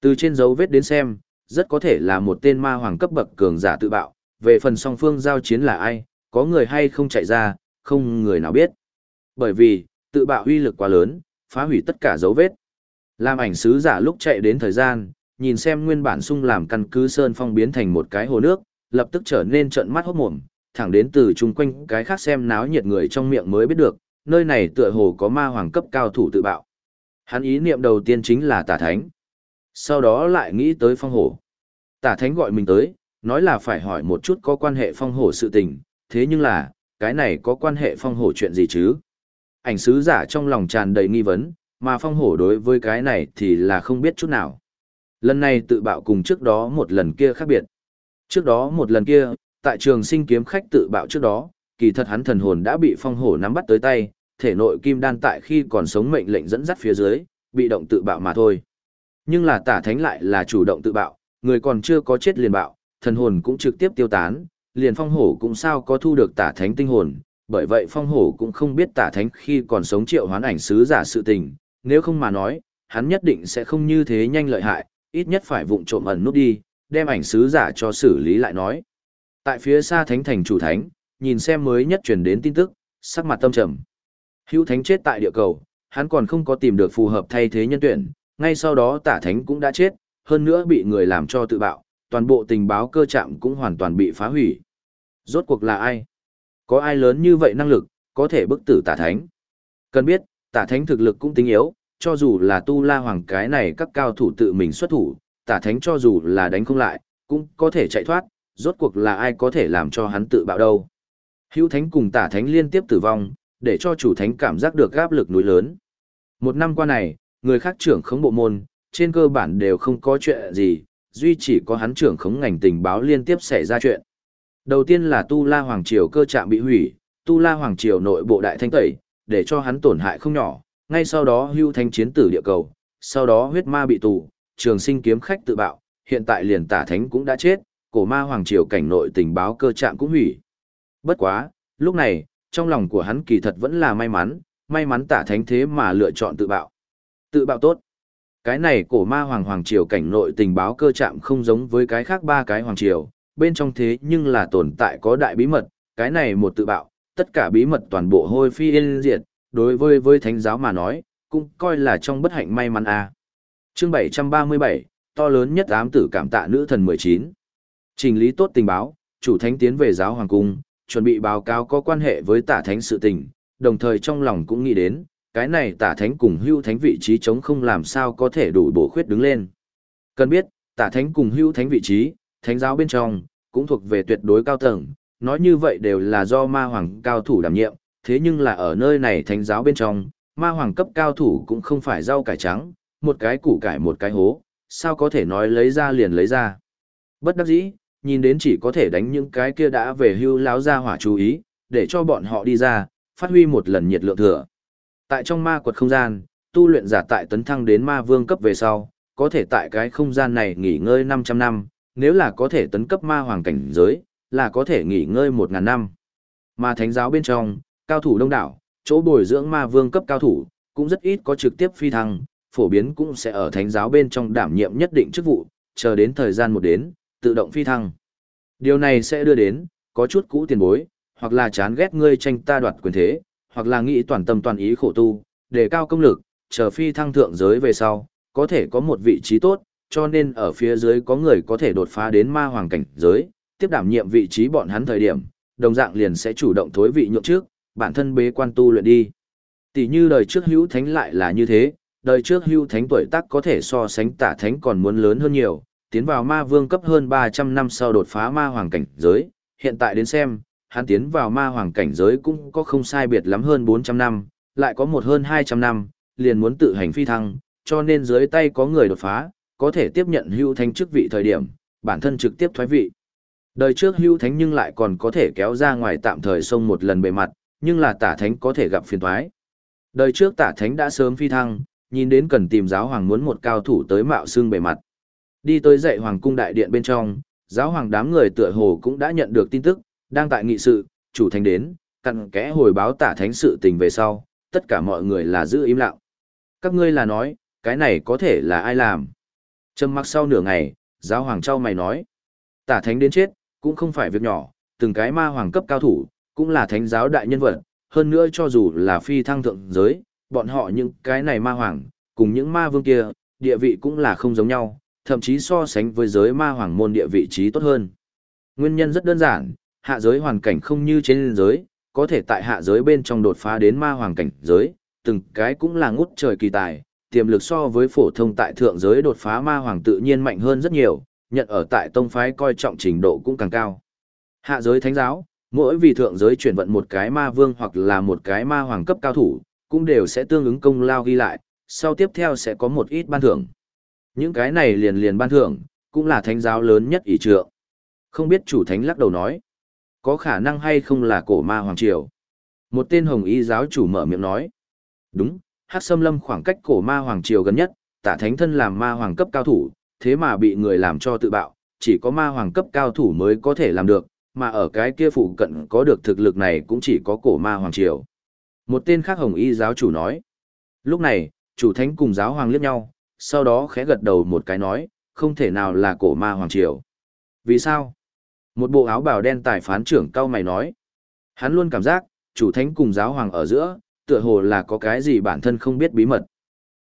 Từ trên dấu vết đến xem, rất có thể là một tên ma hoàng cấp bậc cường giả tự bạo, về phần song phương giao chiến là ai, có người hay không chạy ra, không người nào biết. Bởi vì, tự bạo uy lực quá lớn, phá hủy tất cả dấu vết. Làm ảnh sứ giả lúc chạy đến thời gian, nhìn xem nguyên bản sung làm căn cứ sơn phong biến thành một cái hồ nước, lập tức trở nên trợn mắt hốt mồm, thẳng đến từ chung quanh cái khác xem náo nhiệt người trong miệng mới biết được, nơi này tựa hồ có ma hoàng cấp cao thủ tự bạo. Hắn ý niệm đầu tiên chính là tả thánh. Sau đó lại nghĩ tới phong hổ. Tả thánh gọi mình tới, nói là phải hỏi một chút có quan hệ phong hổ sự tình, thế nhưng là, cái này có quan hệ phong hổ chuyện gì chứ? Ảnh sứ giả trong lòng tràn đầy nghi vấn, mà phong hổ đối với cái này thì là không biết chút nào. Lần này tự bạo cùng trước đó một lần kia khác biệt. Trước đó một lần kia, tại trường sinh kiếm khách tự bạo trước đó, kỳ thật hắn thần hồn đã bị phong hổ nắm bắt tới tay, thể nội kim đan tại khi còn sống mệnh lệnh dẫn dắt phía dưới, bị động tự bạo mà thôi. Nhưng là tả thánh lại là chủ động tự bạo, người còn chưa có chết liền bạo, thần hồn cũng trực tiếp tiêu tán, liền phong hổ cũng sao có thu được tả thánh tinh hồn, bởi vậy phong hổ cũng không biết tả thánh khi còn sống triệu hoán ảnh sứ giả sự tình, nếu không mà nói, hắn nhất định sẽ không như thế nhanh lợi hại, ít nhất phải vụng trộm ẩn nút đi, đem ảnh sứ giả cho xử lý lại nói. Tại phía xa thánh thành chủ thánh, nhìn xem mới nhất truyền đến tin tức, sắc mặt tâm trầm. Hữu thánh chết tại địa cầu, hắn còn không có tìm được phù hợp thay thế nhân tuyển, ngay sau đó tả thánh cũng đã chết, hơn nữa bị người làm cho tự bạo, toàn bộ tình báo cơ trạm cũng hoàn toàn bị phá hủy. Rốt cuộc là ai? Có ai lớn như vậy năng lực, có thể bức tử tả thánh? Cần biết, tả thánh thực lực cũng tính yếu, cho dù là tu la hoàng cái này các cao thủ tự mình xuất thủ, tả thánh cho dù là đánh không lại, cũng có thể chạy thoát, rốt cuộc là ai có thể làm cho hắn tự bạo đâu. Hữu thánh cùng tả thánh liên tiếp tử vong, để cho chủ thánh cảm giác được áp lực núi lớn. Một năm qua này, người khác trưởng khống bộ môn, trên cơ bản đều không có chuyện gì, duy chỉ có hắn trưởng khống ngành tình báo liên tiếp xảy ra chuyện. Đầu tiên là Tu La Hoàng Triều cơ trạm bị hủy, Tu La Hoàng Triều nội bộ đại thanh tẩy, để cho hắn tổn hại không nhỏ, ngay sau đó hưu thanh chiến tử địa cầu, sau đó huyết ma bị tù, trường sinh kiếm khách tự bạo, hiện tại liền tả thánh cũng đã chết, cổ ma Hoàng Triều cảnh nội tình báo cơ trạm cũng hủy. Bất quá, lúc này, trong lòng của hắn kỳ thật vẫn là may mắn, may mắn tả thánh thế mà lựa chọn tự bạo. Tự bạo tốt. Cái này cổ ma hoàng hoàng triều cảnh nội tình báo cơ trạm không giống với cái khác ba cái hoàng triều, bên trong thế nhưng là tồn tại có đại bí mật, cái này một tự bạo, tất cả bí mật toàn bộ hôi phi yên diệt, đối với với thánh giáo mà nói, cũng coi là trong bất hạnh may mắn a. À. Chương 737, to lớn nhất ám tử cảm tạ nữ thần 19. Trình lý tốt tình báo, chủ thánh tiến về giáo hoàng cung, chuẩn bị báo cáo có quan hệ với tả thánh sự tình, đồng thời trong lòng cũng nghĩ đến, cái này tả thánh cùng hưu thánh vị trí chống không làm sao có thể đủ bổ khuyết đứng lên. Cần biết, tả thánh cùng hưu thánh vị trí, thánh giáo bên trong, cũng thuộc về tuyệt đối cao tầng, nói như vậy đều là do ma hoàng cao thủ đảm nhiệm, thế nhưng là ở nơi này thánh giáo bên trong, ma hoàng cấp cao thủ cũng không phải rau cải trắng, một cái củ cải một cái hố, sao có thể nói lấy ra liền lấy ra. Bất đắc dĩ, nhìn đến chỉ có thể đánh những cái kia đã về hưu láo ra hỏa chú ý, để cho bọn họ đi ra, phát huy một lần nhiệt lượng thừa. Tại trong ma quật không gian, tu luyện giả tại tấn thăng đến ma vương cấp về sau, có thể tại cái không gian này nghỉ ngơi 500 năm, nếu là có thể tấn cấp ma hoàng cảnh giới, là có thể nghỉ ngơi một ngàn năm. mà thánh giáo bên trong, cao thủ đông đảo, chỗ bồi dưỡng ma vương cấp cao thủ, cũng rất ít có trực tiếp phi thăng, phổ biến cũng sẽ ở thánh giáo bên trong đảm nhiệm nhất định chức vụ, chờ đến thời gian một đến, tự động phi thăng. Điều này sẽ đưa đến, có chút cũ tiền bối, hoặc là chán ghét ngươi tranh ta đoạt quyền thế, hoặc là nghĩ toàn tâm toàn ý khổ tu, đề cao công lực, chờ phi thăng thượng giới về sau, có thể có một vị trí tốt, cho nên ở phía dưới có người có thể đột phá đến ma hoàng cảnh giới, tiếp đảm nhiệm vị trí bọn hắn thời điểm, đồng dạng liền sẽ chủ động thối vị nhượng trước, bản thân bế quan tu luyện đi. Tỷ như đời trước hữu thánh lại là như thế, đời trước hữu thánh tuổi tác có thể so sánh tả thánh còn muốn lớn hơn nhiều, tiến vào ma vương cấp hơn 300 năm sau đột phá ma hoàng cảnh giới, hiện tại đến xem, hắn tiến vào ma hoàng cảnh giới cũng có không sai biệt lắm hơn 400 năm, lại có một hơn 200 năm, liền muốn tự hành phi thăng, cho nên dưới tay có người đột phá, có thể tiếp nhận hưu thánh chức vị thời điểm, bản thân trực tiếp thoái vị. Đời trước hưu thánh nhưng lại còn có thể kéo ra ngoài tạm thời sông một lần bề mặt, nhưng là tả thánh có thể gặp phiền thoái. Đời trước tả thánh đã sớm phi thăng, nhìn đến cần tìm giáo hoàng muốn một cao thủ tới mạo xương bề mặt. Đi tới dạy hoàng cung đại điện bên trong, giáo hoàng đám người tựa hồ cũng đã nhận được tin tức, đang tại nghị sự, chủ thánh đến, cặn kẽ hồi báo tả thánh sự tình về sau, tất cả mọi người là giữ im lặng. Các ngươi là nói, cái này có thể là ai làm? Trầm mặc sau nửa ngày, giáo hoàng trao mày nói, tả thánh đến chết, cũng không phải việc nhỏ, từng cái ma hoàng cấp cao thủ, cũng là thánh giáo đại nhân vật, hơn nữa cho dù là phi thăng thượng giới, bọn họ những cái này ma hoàng, cùng những ma vương kia, địa vị cũng là không giống nhau, thậm chí so sánh với giới ma hoàng môn địa vị trí tốt hơn. Nguyên nhân rất đơn giản, hạ giới hoàn cảnh không như trên giới, có thể tại hạ giới bên trong đột phá đến ma hoàng cảnh giới, từng cái cũng là ngút trời kỳ tài, tiềm lực so với phổ thông tại thượng giới đột phá ma hoàng tự nhiên mạnh hơn rất nhiều, nhận ở tại tông phái coi trọng trình độ cũng càng cao. Hạ giới thánh giáo, mỗi vị thượng giới chuyển vận một cái ma vương hoặc là một cái ma hoàng cấp cao thủ, cũng đều sẽ tương ứng công lao ghi lại, sau tiếp theo sẽ có một ít ban thưởng. Những cái này liền liền ban thưởng, cũng là thánh giáo lớn nhất ý trượng. Không biết chủ thánh lắc đầu nói, có khả năng hay không là cổ ma hoàng triều. Một tên hồng y giáo chủ mở miệng nói, đúng, hát xâm lâm khoảng cách cổ ma hoàng triều gần nhất, tả thánh thân làm ma hoàng cấp cao thủ, thế mà bị người làm cho tự bạo, chỉ có ma hoàng cấp cao thủ mới có thể làm được, mà ở cái kia phụ cận có được thực lực này cũng chỉ có cổ ma hoàng triều. Một tên khác hồng y giáo chủ nói. Lúc này, chủ thánh cùng giáo hoàng liếc nhau, sau đó khẽ gật đầu một cái nói, không thể nào là cổ ma hoàng triều. Vì sao? Một bộ áo bào đen tài phán trưởng cao mày nói. Hắn luôn cảm giác, chủ thánh cùng giáo hoàng ở giữa, tựa hồ là có cái gì bản thân không biết bí mật.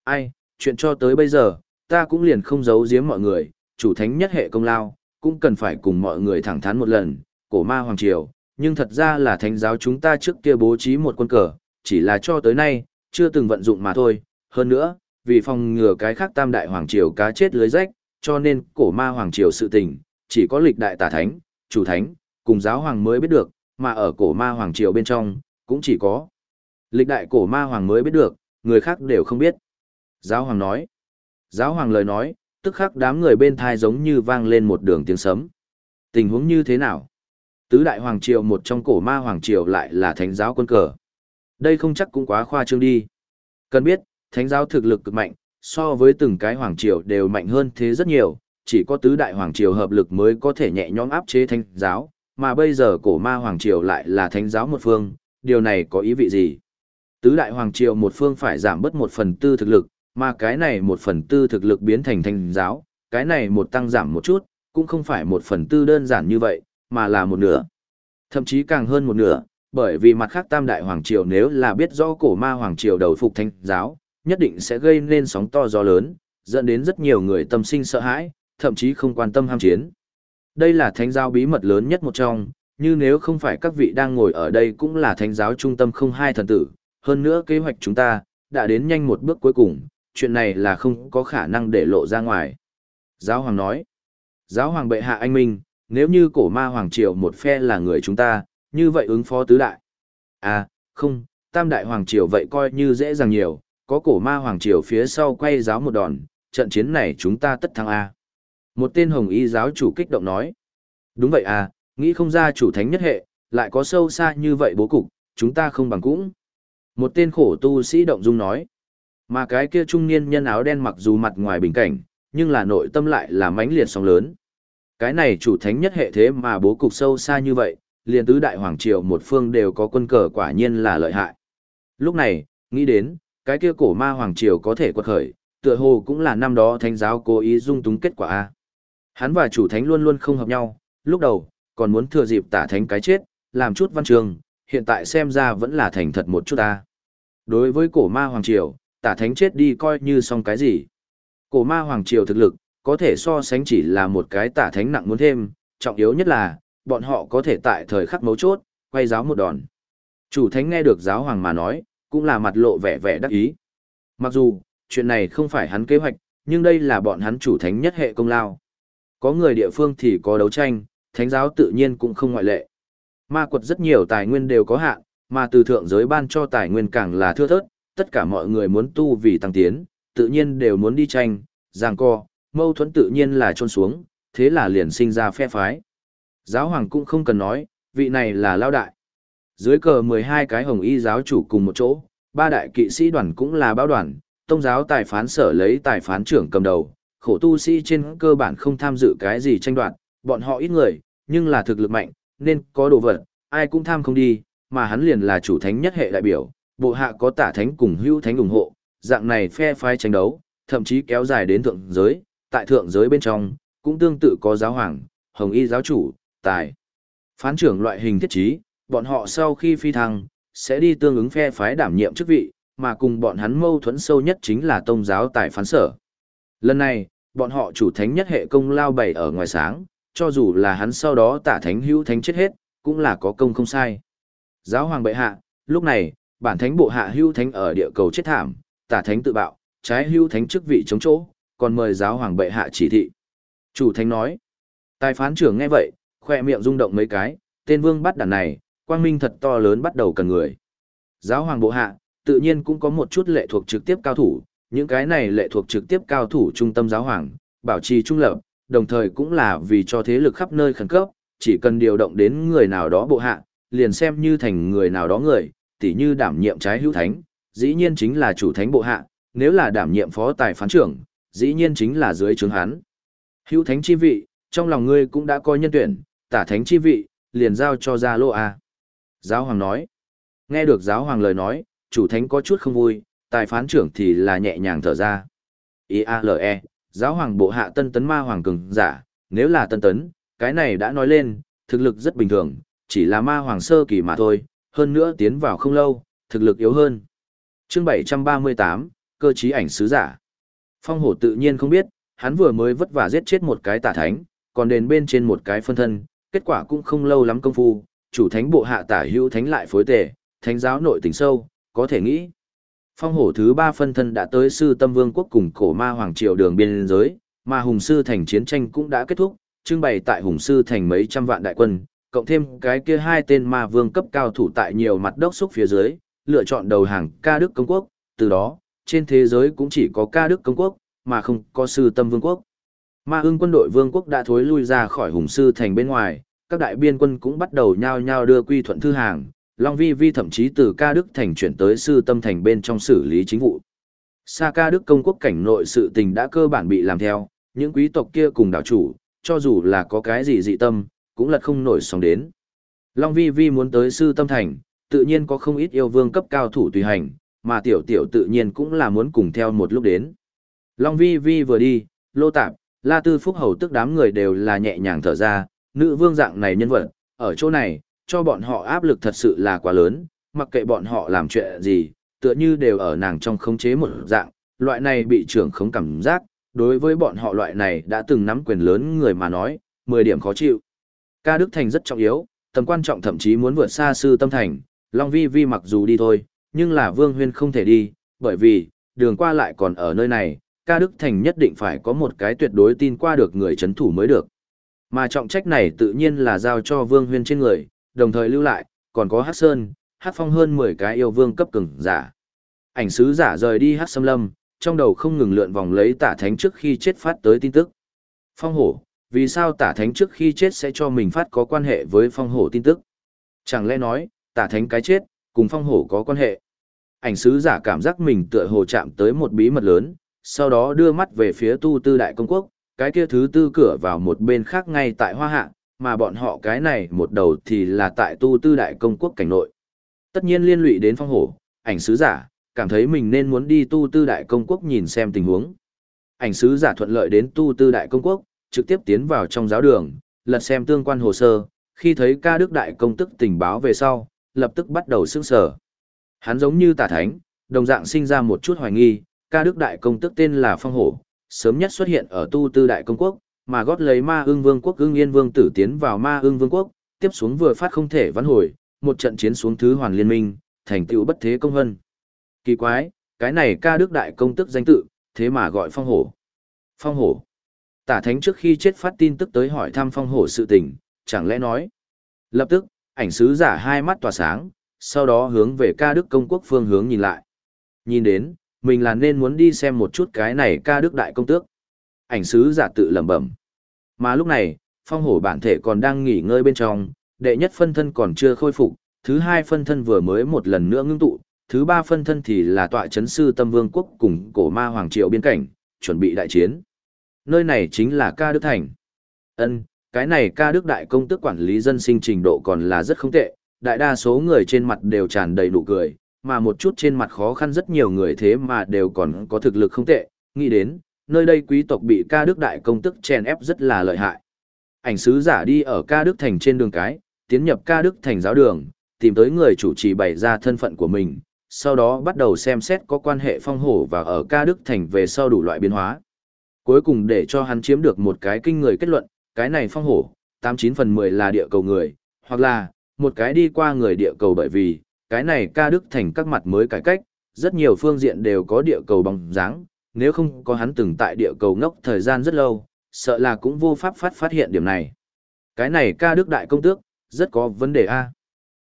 Ai, chuyện cho tới bây giờ, ta cũng liền không giấu giếm mọi người, chủ thánh nhất hệ công lao, cũng cần phải cùng mọi người thẳng thắn một lần, cổ ma hoàng triều, nhưng thật ra là thánh giáo chúng ta trước kia bố trí một quân cờ, chỉ là cho tới nay, chưa từng vận dụng mà thôi. Hơn nữa, vì phòng ngừa cái khác tam đại hoàng triều cá chết lưới rách, cho nên cổ ma hoàng triều sự tình, chỉ có lịch đại tả thánh, chủ thánh, cùng giáo hoàng mới biết được, mà ở cổ ma hoàng triều bên trong, cũng chỉ có lịch đại cổ ma hoàng mới biết được, người khác đều không biết. Giáo hoàng nói, giáo hoàng lời nói, tức khắc đám người bên thai giống như vang lên một đường tiếng sấm. Tình huống như thế nào? Tứ đại hoàng triều một trong cổ ma hoàng triều lại là thánh giáo quân cờ. Đây không chắc cũng quá khoa trương đi. Cần biết, thánh giáo thực lực cực mạnh, so với từng cái hoàng triều đều mạnh hơn thế rất nhiều, chỉ có tứ đại hoàng triều hợp lực mới có thể nhẹ nhõm áp chế thánh giáo, mà bây giờ cổ ma hoàng triều lại là thánh giáo một phương, điều này có ý vị gì? Tứ đại hoàng triều một phương phải giảm bớt một phần tư thực lực, mà cái này một phần tư thực lực biến thành thành giáo, cái này một tăng giảm một chút, cũng không phải một phần tư đơn giản như vậy, mà là một nửa. Thậm chí càng hơn một nửa, bởi vì mặt khác tam đại hoàng triều nếu là biết rõ cổ ma hoàng triều đầu phục thanh giáo, nhất định sẽ gây nên sóng to gió lớn, dẫn đến rất nhiều người tâm sinh sợ hãi, thậm chí không quan tâm ham chiến. Đây là thánh giáo bí mật lớn nhất một trong, như nếu không phải các vị đang ngồi ở đây cũng là thánh giáo trung tâm không hai thần tử, hơn nữa kế hoạch chúng ta, đã đến nhanh một bước cuối cùng, chuyện này là không có khả năng để lộ ra ngoài. Giáo hoàng nói, giáo hoàng bệ hạ anh minh, nếu như cổ ma hoàng triều một phe là người chúng ta, như vậy ứng phó tứ đại. À, không, tam đại hoàng triều vậy coi như dễ dàng nhiều, có cổ ma hoàng triều phía sau quay giáo một đòn, trận chiến này chúng ta tất thắng A. Một tên hồng y giáo chủ kích động nói. Đúng vậy à, nghĩ không ra chủ thánh nhất hệ, lại có sâu xa như vậy bố cục, chúng ta không bằng cũng. Một tên khổ tu sĩ động dung nói. Mà cái kia trung niên nhân áo đen mặc dù mặt ngoài bình cảnh, nhưng là nội tâm lại là mãnh liệt sóng lớn. Cái này chủ thánh nhất hệ thế mà bố cục sâu xa như vậy, liền tứ đại hoàng triều một phương đều có quân cờ quả nhiên là lợi hại. Lúc này, nghĩ đến, cái kia cổ ma hoàng triều có thể quật khởi, tựa hồ cũng là năm đó thánh giáo cố ý dung túng kết quả a. Hắn và chủ thánh luôn luôn không hợp nhau, lúc đầu còn muốn thừa dịp tả thánh cái chết, làm chút văn trường, hiện tại xem ra vẫn là thành thật một chút ta. Đối với cổ ma hoàng triều, tả thánh chết đi coi như xong cái gì. Cổ ma hoàng triều thực lực, có thể so sánh chỉ là một cái tả thánh nặng muốn thêm, trọng yếu nhất là, bọn họ có thể tại thời khắc mấu chốt, quay giáo một đòn. Chủ thánh nghe được giáo hoàng mà nói, cũng là mặt lộ vẻ vẻ đắc ý. Mặc dù, chuyện này không phải hắn kế hoạch, nhưng đây là bọn hắn chủ thánh nhất hệ công lao. Có người địa phương thì có đấu tranh, thánh giáo tự nhiên cũng không ngoại lệ. Ma quật rất nhiều tài nguyên đều có hạn, mà từ thượng giới ban cho tài nguyên càng là thưa thớt, tất cả mọi người muốn tu vì tăng tiến, tự nhiên đều muốn đi tranh, giằng co, mâu thuẫn tự nhiên là trôn xuống, thế là liền sinh ra phe phái. Giáo hoàng cũng không cần nói, vị này là lao đại. Dưới cờ 12 cái hồng y giáo chủ cùng một chỗ, ba đại kỵ sĩ đoàn cũng là báo đoàn, tông giáo tài phán sở lấy tài phán trưởng cầm đầu, khổ tu sĩ trên cơ bản không tham dự cái gì tranh đoạt, bọn họ ít người, nhưng là thực lực mạnh, nên có đồ vật, ai cũng tham không đi, mà hắn liền là chủ thánh nhất hệ đại biểu, bộ hạ có tả thánh cùng hưu thánh ủng hộ, dạng này phe phái tranh đấu, thậm chí kéo dài đến thượng giới, tại thượng giới bên trong, cũng tương tự có giáo hoàng, hồng y giáo chủ, tài. Phán trưởng loại hình thiết trí, bọn họ sau khi phi thăng, sẽ đi tương ứng phe phái đảm nhiệm chức vị, mà cùng bọn hắn mâu thuẫn sâu nhất chính là tông giáo tại phán sở. Lần này, bọn họ chủ thánh nhất hệ công lao bày ở ngoài sáng, cho dù là hắn sau đó tả thánh hữu thánh chết hết, cũng là có công không sai. Giáo hoàng bệ hạ, lúc này, bản thánh bộ hạ hữu thánh ở địa cầu chết thảm, tả thánh tự bạo, trái hữu thánh chức vị chống chỗ, còn mời giáo hoàng bệ hạ chỉ thị. Chủ thánh nói, tài phán trưởng nghe vậy, khoe miệng rung động mấy cái, tên vương bắt đàn này, quang minh thật to lớn bắt đầu cần người. Giáo hoàng bộ hạ, tự nhiên cũng có một chút lệ thuộc trực tiếp cao thủ, những cái này lệ thuộc trực tiếp cao thủ trung tâm giáo hoàng, bảo trì trung lập, đồng thời cũng là vì cho thế lực khắp nơi khẩn cấp, chỉ cần điều động đến người nào đó bộ hạ, liền xem như thành người nào đó người, tỉ như đảm nhiệm trái hữu thánh, dĩ nhiên chính là chủ thánh bộ hạ, nếu là đảm nhiệm phó tài phán trưởng, dĩ nhiên chính là dưới trướng hắn. Hữu thánh chi vị, trong lòng ngươi cũng đã coi nhân tuyển, tả thánh chi vị, liền giao cho gia lô a. Giáo hoàng nói. Nghe được giáo hoàng lời nói, chủ thánh có chút không vui, tài phán trưởng thì là nhẹ nhàng thở ra. I-A-L-E, giáo hoàng bộ hạ tân tấn ma hoàng cường giả, nếu là tân tấn, cái này đã nói lên, thực lực rất bình thường, chỉ là ma hoàng sơ kỳ mà thôi, hơn nữa tiến vào không lâu, thực lực yếu hơn. Chương 738, cơ trí ảnh sứ giả. Phong hổ tự nhiên không biết, hắn vừa mới vất vả giết chết một cái tả thánh, còn đền bên trên một cái phân thân, kết quả cũng không lâu lắm công phu, chủ thánh bộ hạ tả hữu thánh lại phối tề, thánh giáo nội tình sâu, có thể nghĩ. Phong hổ thứ ba phân thân đã tới sư tâm vương quốc cùng cổ ma hoàng triều đường biên giới, mà hùng sư thành chiến tranh cũng đã kết thúc, trưng bày tại hùng sư thành mấy trăm vạn đại quân, cộng thêm cái kia hai tên ma vương cấp cao thủ tại nhiều mặt đốc xúc phía dưới, lựa chọn đầu hàng ca đức công quốc, từ đó, trên thế giới cũng chỉ có ca đức công quốc, mà không có sư tâm vương quốc. Ma ưng quân đội vương quốc đã thối lui ra khỏi hùng sư thành bên ngoài, các đại biên quân cũng bắt đầu nhao nhao đưa quy thuận thư hàng, Long Vi Vi thậm chí từ ca đức thành chuyển tới sư tâm thành bên trong xử lý chính vụ. Sa ca đức công quốc cảnh nội sự tình đã cơ bản bị làm theo, những quý tộc kia cùng đảo chủ, cho dù là có cái gì dị tâm, cũng lật không nổi sóng đến. Long Vi Vi muốn tới sư tâm thành, tự nhiên có không ít yêu vương cấp cao thủ tùy hành, mà tiểu tiểu tự nhiên cũng là muốn cùng theo một lúc đến. Long vi vi vừa đi, lô tạp, la tư phúc hầu tức đám người đều là nhẹ nhàng thở ra, nữ vương dạng này nhân vật, ở chỗ này, cho bọn họ áp lực thật sự là quá lớn, mặc kệ bọn họ làm chuyện gì, tựa như đều ở nàng trong khống chế một dạng, loại này bị trưởng khống cảm giác, đối với bọn họ loại này đã từng nắm quyền lớn người mà nói, 10 điểm khó chịu. Ca Đức Thành rất trọng yếu, tầm quan trọng thậm chí muốn vượt xa sư tâm thành, Long Vi Vi mặc dù đi thôi, nhưng là Vương Huyên không thể đi, bởi vì, đường qua lại còn ở nơi này, ca Đức Thành nhất định phải có một cái tuyệt đối tin qua được người chấn thủ mới được. Mà trọng trách này tự nhiên là giao cho Vương Huyên trên người, đồng thời lưu lại, còn có Hát Sơn, Hát Phong hơn 10 cái yêu vương cấp cường giả. Ảnh sứ giả rời đi Hát Sâm Lâm, trong đầu không ngừng lượn vòng lấy tả thánh trước khi chết phát tới tin tức. Phong hổ, vì sao tả thánh trước khi chết sẽ cho mình phát có quan hệ với phong hổ tin tức? Chẳng lẽ nói, tả thánh cái chết, cùng phong hổ có quan hệ? Ảnh sứ giả cảm giác mình tựa hồ chạm tới một bí mật lớn, sau đó đưa mắt về phía tu tư đại công quốc, cái kia thứ tư cửa vào một bên khác ngay tại hoa hạ, mà bọn họ cái này một đầu thì là tại tu tư đại công quốc cảnh nội. Tất nhiên liên lụy đến phong hổ, ảnh sứ giả, cảm thấy mình nên muốn đi tu tư đại công quốc nhìn xem tình huống. Ảnh sứ giả thuận lợi đến tu tư đại công quốc, trực tiếp tiến vào trong giáo đường, lật xem tương quan hồ sơ, khi thấy ca đức đại công tức tình báo về sau, lập tức bắt đầu sững sở. Hắn giống như tà thánh, đồng dạng sinh ra một chút hoài nghi, ca đức đại công tức tên là Phong Hổ, sớm nhất xuất hiện ở tu tư đại công quốc, mà gót lấy ma ương vương quốc ương yên vương tử tiến vào ma ương vương quốc, tiếp xuống vừa phát không thể vãn hồi, một trận chiến xuống thứ hoàn liên minh, thành tựu bất thế công hân. Kỳ quái, cái này ca đức đại công tức danh tự, thế mà gọi phong hổ. Phong hổ. Tả thánh trước khi chết phát tin tức tới hỏi thăm phong hổ sự tình, chẳng lẽ nói. Lập tức, ảnh sứ giả hai mắt tỏa sáng, sau đó hướng về ca đức công quốc phương hướng nhìn lại. Nhìn đến, mình là nên muốn đi xem một chút cái này ca đức đại công tước. Ảnh sứ giả tự lẩm bẩm. Mà lúc này, phong hổ bản thể còn đang nghỉ ngơi bên trong, đệ nhất phân thân còn chưa khôi phục, thứ hai phân thân vừa mới một lần nữa ngưng tụ, thứ ba phân thân thì là tọa chấn sư tâm vương quốc cùng cổ ma hoàng triệu biên cảnh, chuẩn bị đại chiến. Nơi này chính là ca đức thành. ân cái này ca đức đại công tức quản lý dân sinh trình độ còn là rất không tệ, đại đa số người trên mặt đều tràn đầy nụ cười, mà một chút trên mặt khó khăn rất nhiều người thế mà đều còn có thực lực không tệ, nghĩ đến, nơi đây quý tộc bị ca đức đại công tức chèn ép rất là lợi hại. Ảnh sứ giả đi ở ca đức thành trên đường cái, tiến nhập ca đức thành giáo đường, tìm tới người chủ trì bày ra thân phận của mình, sau đó bắt đầu xem xét có quan hệ phong hổ và ở ca đức thành về sau đủ loại biến hóa. Cuối cùng để cho hắn chiếm được một cái kinh người kết luận, cái này phong hổ, 89 phần 10 là địa cầu người, hoặc là, một cái đi qua người địa cầu bởi vì, cái này ca đức thành các mặt mới cải cách, rất nhiều phương diện đều có địa cầu bóng dáng, nếu không có hắn từng tại địa cầu ngốc thời gian rất lâu, sợ là cũng vô pháp phát phát hiện điểm này. Cái này ca đức đại công tước, rất có vấn đề A.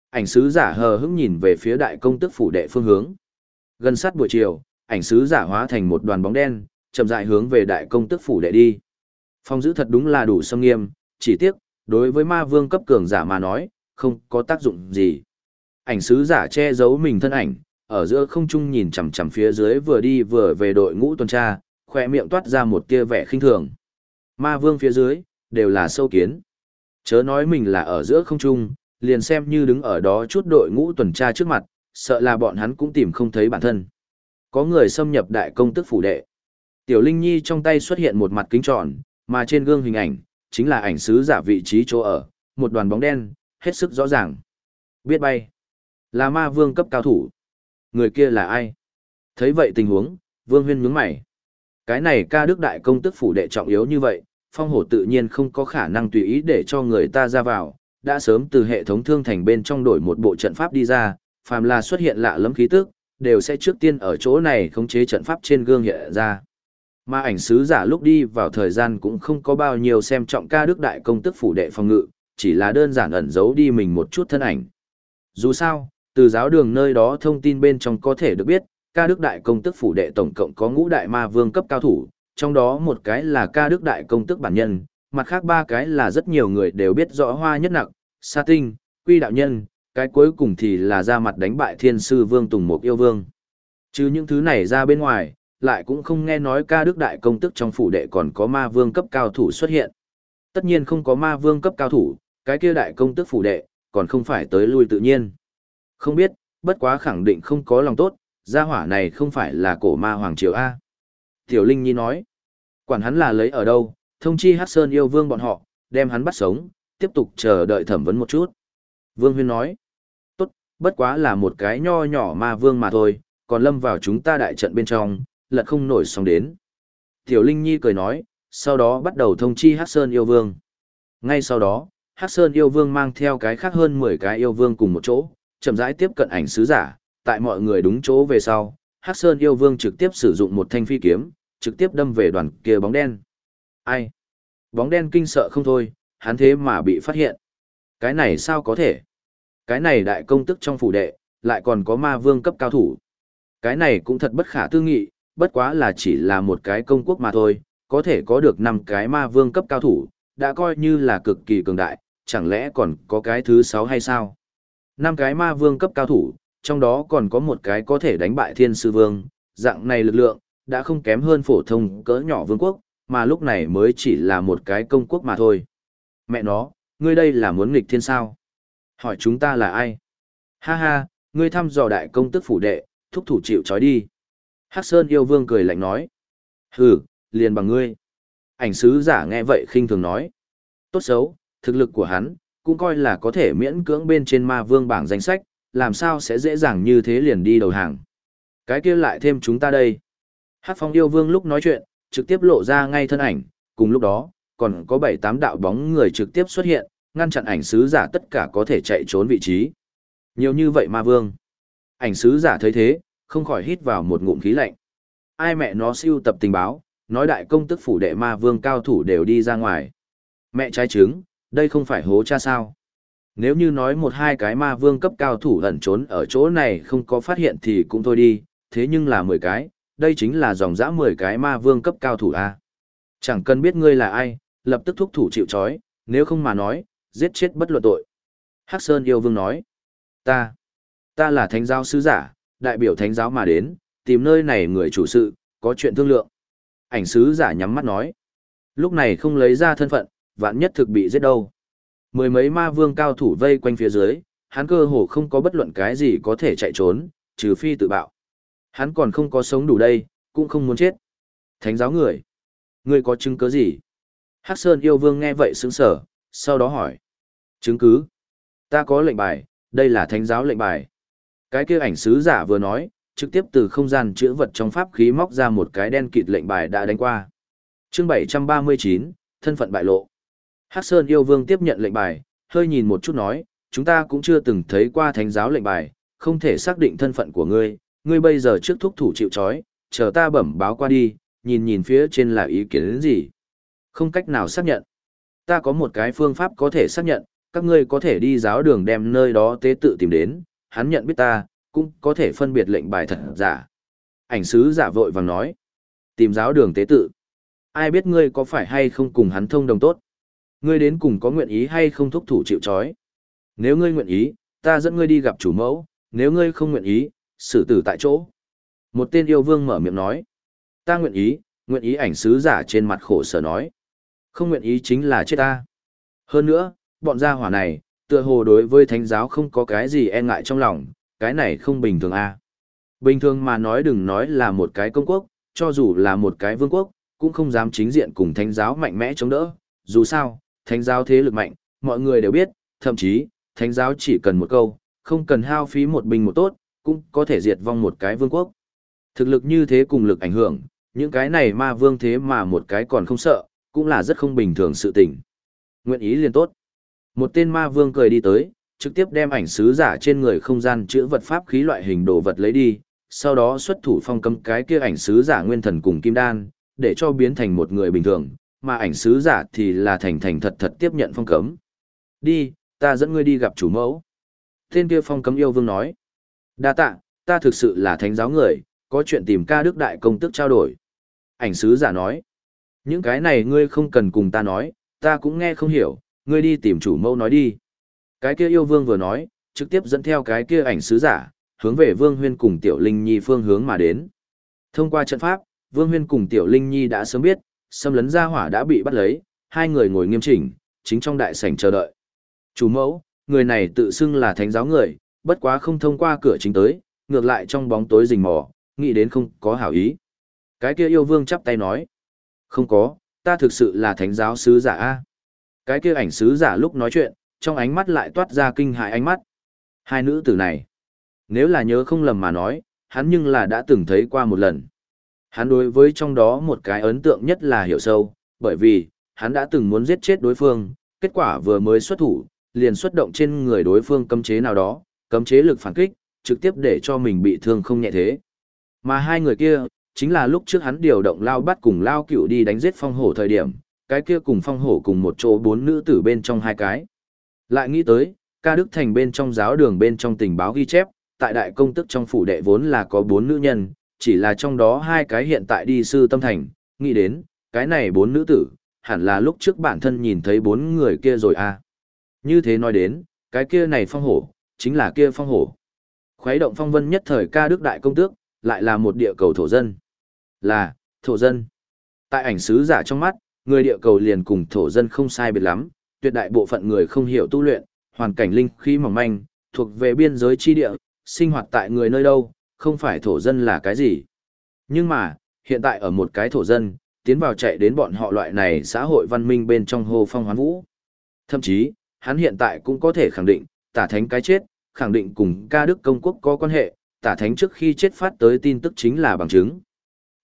Ảnh sứ giả hờ hững nhìn về phía đại công tước phủ đệ phương hướng. Gần sát buổi chiều, ảnh sứ giả hóa thành một đoàn bóng đen, chậm rãi hướng về đại công tước phủ đệ đi. Phong giữ thật đúng là đủ sâm nghiêm, chỉ tiếc, đối với ma vương cấp cường giả mà nói, không có tác dụng gì. Ảnh sứ giả che giấu mình thân ảnh, ở giữa không trung nhìn chằm chằm phía dưới vừa đi vừa về đội ngũ tuần tra, khỏe miệng toát ra một tia vẻ khinh thường. Ma vương phía dưới, đều là sâu kiến. Chớ nói mình là ở giữa không trung, liền xem như đứng ở đó chút đội ngũ tuần tra trước mặt, sợ là bọn hắn cũng tìm không thấy bản thân. Có người xâm nhập đại công tức phủ đệ. Tiểu Linh Nhi trong tay xuất hiện một mặt kính tròn, mà trên gương hình ảnh, chính là ảnh sứ giả vị trí chỗ ở, một đoàn bóng đen, hết sức rõ ràng. Biết bay. Là ma vương cấp cao thủ. Người kia là ai? Thấy vậy tình huống, vương huyên nhướng mày. Cái này ca đức đại công tức phủ đệ trọng yếu như vậy, phong hổ tự nhiên không có khả năng tùy ý để cho người ta ra vào, đã sớm từ hệ thống thương thành bên trong đổi một bộ trận pháp đi ra, phàm là xuất hiện lạ lẫm khí tức, đều sẽ trước tiên ở chỗ này khống chế trận pháp trên gương hiện ra. Mà ảnh sứ giả lúc đi vào thời gian cũng không có bao nhiêu xem trọng ca đức đại công tức phủ đệ phòng ngự, chỉ là đơn giản ẩn giấu đi mình một chút thân ảnh. Dù sao, từ giáo đường nơi đó thông tin bên trong có thể được biết, ca đức đại công tức phủ đệ tổng cộng có ngũ đại ma vương cấp cao thủ, trong đó một cái là ca đức đại công tức bản nhân, mặt khác ba cái là rất nhiều người đều biết rõ hoa nhất nặng, sa tinh, quy đạo nhân, cái cuối cùng thì là ra mặt đánh bại thiên sư vương Tùng Mục yêu vương. Chứ những thứ này ra bên ngoài, lại cũng không nghe nói ca đức đại công tức trong phủ đệ còn có ma vương cấp cao thủ xuất hiện. Tất nhiên không có ma vương cấp cao thủ, cái kia đại công tức phủ đệ, còn không phải tới lui tự nhiên. Không biết, bất quá khẳng định không có lòng tốt, gia hỏa này không phải là cổ ma hoàng triều A. Tiểu Linh Nhi nói, quản hắn là lấy ở đâu, thông chi Hát Sơn yêu vương bọn họ, đem hắn bắt sống, tiếp tục chờ đợi thẩm vấn một chút. Vương Huyên nói, tốt, bất quá là một cái nho nhỏ ma vương mà thôi, còn lâm vào chúng ta đại trận bên trong, lật không nổi sóng đến. Tiểu Linh Nhi cười nói, sau đó bắt đầu thông chi Hát Sơn yêu vương. Ngay sau đó, Hát Sơn yêu vương mang theo cái khác hơn 10 cái yêu vương cùng một chỗ, chậm rãi tiếp cận ảnh sứ giả, tại mọi người đúng chỗ về sau, Hắc Sơn yêu vương trực tiếp sử dụng một thanh phi kiếm, trực tiếp đâm về đoàn kia bóng đen. Ai? Bóng đen kinh sợ không thôi, hắn thế mà bị phát hiện. Cái này sao có thể? Cái này đại công tức trong phủ đệ, lại còn có ma vương cấp cao thủ. Cái này cũng thật bất khả tư nghị, bất quá là chỉ là một cái công quốc mà thôi, có thể có được 5 cái ma vương cấp cao thủ, đã coi như là cực kỳ cường đại, chẳng lẽ còn có cái thứ 6 hay sao? Năm cái ma vương cấp cao thủ, trong đó còn có một cái có thể đánh bại thiên sư vương, dạng này lực lượng, đã không kém hơn phổ thông cỡ nhỏ vương quốc, mà lúc này mới chỉ là một cái công quốc mà thôi. Mẹ nó, ngươi đây là muốn nghịch thiên sao? Hỏi chúng ta là ai? Ha ha, ngươi thăm dò đại công tức phủ đệ, thúc thủ chịu trói đi. Hắc Sơn yêu vương cười lạnh nói. Hừ, liền bằng ngươi. Ảnh sứ giả nghe vậy khinh thường nói. Tốt xấu, thực lực của hắn, cũng coi là có thể miễn cưỡng bên trên ma vương bảng danh sách, làm sao sẽ dễ dàng như thế liền đi đầu hàng. Cái kia lại thêm chúng ta đây. Hát phong yêu vương lúc nói chuyện, trực tiếp lộ ra ngay thân ảnh, cùng lúc đó, còn có bảy tám đạo bóng người trực tiếp xuất hiện, ngăn chặn ảnh sứ giả tất cả có thể chạy trốn vị trí. Nhiều như vậy ma vương. Ảnh sứ giả thấy thế, không khỏi hít vào một ngụm khí lạnh. Ai mẹ nó siêu tập tình báo, nói đại công tức phủ đệ ma vương cao thủ đều đi ra ngoài. Mẹ trái trứng, đây không phải hố cha sao. Nếu như nói một hai cái ma vương cấp cao thủ ẩn trốn ở chỗ này không có phát hiện thì cũng thôi đi, thế nhưng là mười cái, đây chính là dòng dã mười cái ma vương cấp cao thủ A. Chẳng cần biết ngươi là ai, lập tức thúc thủ chịu trói, nếu không mà nói, giết chết bất luận tội. Hắc Sơn yêu vương nói, ta, ta là thánh giáo sứ giả, đại biểu thánh giáo mà đến, tìm nơi này người chủ sự, có chuyện thương lượng. Ảnh sứ giả nhắm mắt nói, lúc này không lấy ra thân phận, vạn nhất thực bị giết đâu. Mười mấy ma vương cao thủ vây quanh phía dưới, hắn cơ hồ không có bất luận cái gì có thể chạy trốn, trừ phi tự bạo. Hắn còn không có sống đủ đây, cũng không muốn chết. Thánh giáo người. Người có chứng cứ gì? Hắc Sơn yêu vương nghe vậy sững sở, sau đó hỏi. Chứng cứ? Ta có lệnh bài, đây là thánh giáo lệnh bài. Cái kia ảnh sứ giả vừa nói, trực tiếp từ không gian chữa vật trong pháp khí móc ra một cái đen kịt lệnh bài đã đánh qua. Chương 739, thân phận bại lộ. Hắc Sơn yêu vương tiếp nhận lệnh bài, hơi nhìn một chút nói, chúng ta cũng chưa từng thấy qua thánh giáo lệnh bài, không thể xác định thân phận của ngươi, ngươi bây giờ trước thúc thủ chịu trói, chờ ta bẩm báo qua đi, nhìn nhìn phía trên là ý kiến đến gì. Không cách nào xác nhận. Ta có một cái phương pháp có thể xác nhận, các ngươi có thể đi giáo đường đem nơi đó tế tự tìm đến, hắn nhận biết ta, cũng có thể phân biệt lệnh bài thật giả. Ảnh sứ giả vội vàng nói. Tìm giáo đường tế tự. Ai biết ngươi có phải hay không cùng hắn thông đồng tốt? Ngươi đến cùng có nguyện ý hay không thúc thủ chịu trói? Nếu ngươi nguyện ý, ta dẫn ngươi đi gặp chủ mẫu, nếu ngươi không nguyện ý, xử tử tại chỗ. Một tên yêu vương mở miệng nói. Ta nguyện ý, nguyện ý ảnh sứ giả trên mặt khổ sở nói. Không nguyện ý chính là chết ta. Hơn nữa, bọn gia hỏa này, tựa hồ đối với thánh giáo không có cái gì e ngại trong lòng, cái này không bình thường a. À. Bình thường mà nói đừng nói là một cái công quốc, cho dù là một cái vương quốc, cũng không dám chính diện cùng thánh giáo mạnh mẽ chống đỡ. Dù sao, thánh giáo thế lực mạnh, mọi người đều biết, thậm chí, thánh giáo chỉ cần một câu, không cần hao phí một binh một tốt, cũng có thể diệt vong một cái vương quốc. Thực lực như thế cùng lực ảnh hưởng, những cái này ma vương thế mà một cái còn không sợ, cũng là rất không bình thường sự tình. Nguyện ý liền tốt. Một tên ma vương cười đi tới, trực tiếp đem ảnh sứ giả trên người không gian chữa vật pháp khí loại hình đồ vật lấy đi, sau đó xuất thủ phong cấm cái kia ảnh sứ giả nguyên thần cùng kim đan, để cho biến thành một người bình thường, mà ảnh sứ giả thì là thành thành thật thật tiếp nhận phong cấm. Đi, ta dẫn ngươi đi gặp chủ mẫu. Tên kia phong cấm yêu vương nói. Đa tạ, ta thực sự là thánh giáo người, có chuyện tìm ca đức đại công tức trao đổi. Ảnh sứ giả nói. Những cái này ngươi không cần cùng ta nói, ta cũng nghe không hiểu, ngươi đi tìm chủ mẫu nói đi. Cái kia yêu vương vừa nói, trực tiếp dẫn theo cái kia ảnh sứ giả, hướng về Vương Huyên cùng Tiểu Linh Nhi phương hướng mà đến. Thông qua trận pháp, Vương Huyên cùng Tiểu Linh Nhi đã sớm biết, xâm lấn gia hỏa đã bị bắt lấy, hai người ngồi nghiêm chỉnh, chính trong đại sảnh chờ đợi. Chủ mẫu, người này tự xưng là thánh giáo người, bất quá không thông qua cửa chính tới, ngược lại trong bóng tối rình mò, nghĩ đến không có hảo ý. Cái kia yêu vương chắp tay nói. Không có, ta thực sự là thánh giáo sứ giả A. Cái kia ảnh sứ giả lúc nói chuyện, trong ánh mắt lại toát ra kinh hại ánh mắt. Hai nữ tử này. Nếu là nhớ không lầm mà nói, hắn nhưng là đã từng thấy qua một lần. Hắn đối với trong đó một cái ấn tượng nhất là hiểu sâu, bởi vì, hắn đã từng muốn giết chết đối phương, kết quả vừa mới xuất thủ, liền xuất động trên người đối phương cấm chế nào đó, cấm chế lực phản kích, trực tiếp để cho mình bị thương không nhẹ thế. Mà hai người kia, chính là lúc trước hắn điều động lao bắt cùng lao cựu đi đánh giết phong hổ thời điểm, cái kia cùng phong hổ cùng một chỗ bốn nữ tử bên trong hai cái. Lại nghĩ tới, ca đức thành bên trong giáo đường bên trong tình báo ghi chép, tại đại công tức trong phủ đệ vốn là có bốn nữ nhân, chỉ là trong đó hai cái hiện tại đi sư tâm thành, nghĩ đến, cái này bốn nữ tử, hẳn là lúc trước bản thân nhìn thấy bốn người kia rồi à. Như thế nói đến, cái kia này phong hổ, chính là kia phong hổ. Khuấy động phong vân nhất thời ca đức đại công tước, lại là một địa cầu thổ dân. Là, thổ dân. Tại ảnh sứ giả trong mắt, người địa cầu liền cùng thổ dân không sai biệt lắm, tuyệt đại bộ phận người không hiểu tu luyện, hoàn cảnh linh khí mỏng manh, thuộc về biên giới chi địa, sinh hoạt tại người nơi đâu, không phải thổ dân là cái gì. Nhưng mà, hiện tại ở một cái thổ dân, tiến vào chạy đến bọn họ loại này xã hội văn minh bên trong hồ phong hoán vũ. Thậm chí, hắn hiện tại cũng có thể khẳng định, tả thánh cái chết, khẳng định cùng ca đức công quốc có quan hệ, tả thánh trước khi chết phát tới tin tức chính là bằng chứng.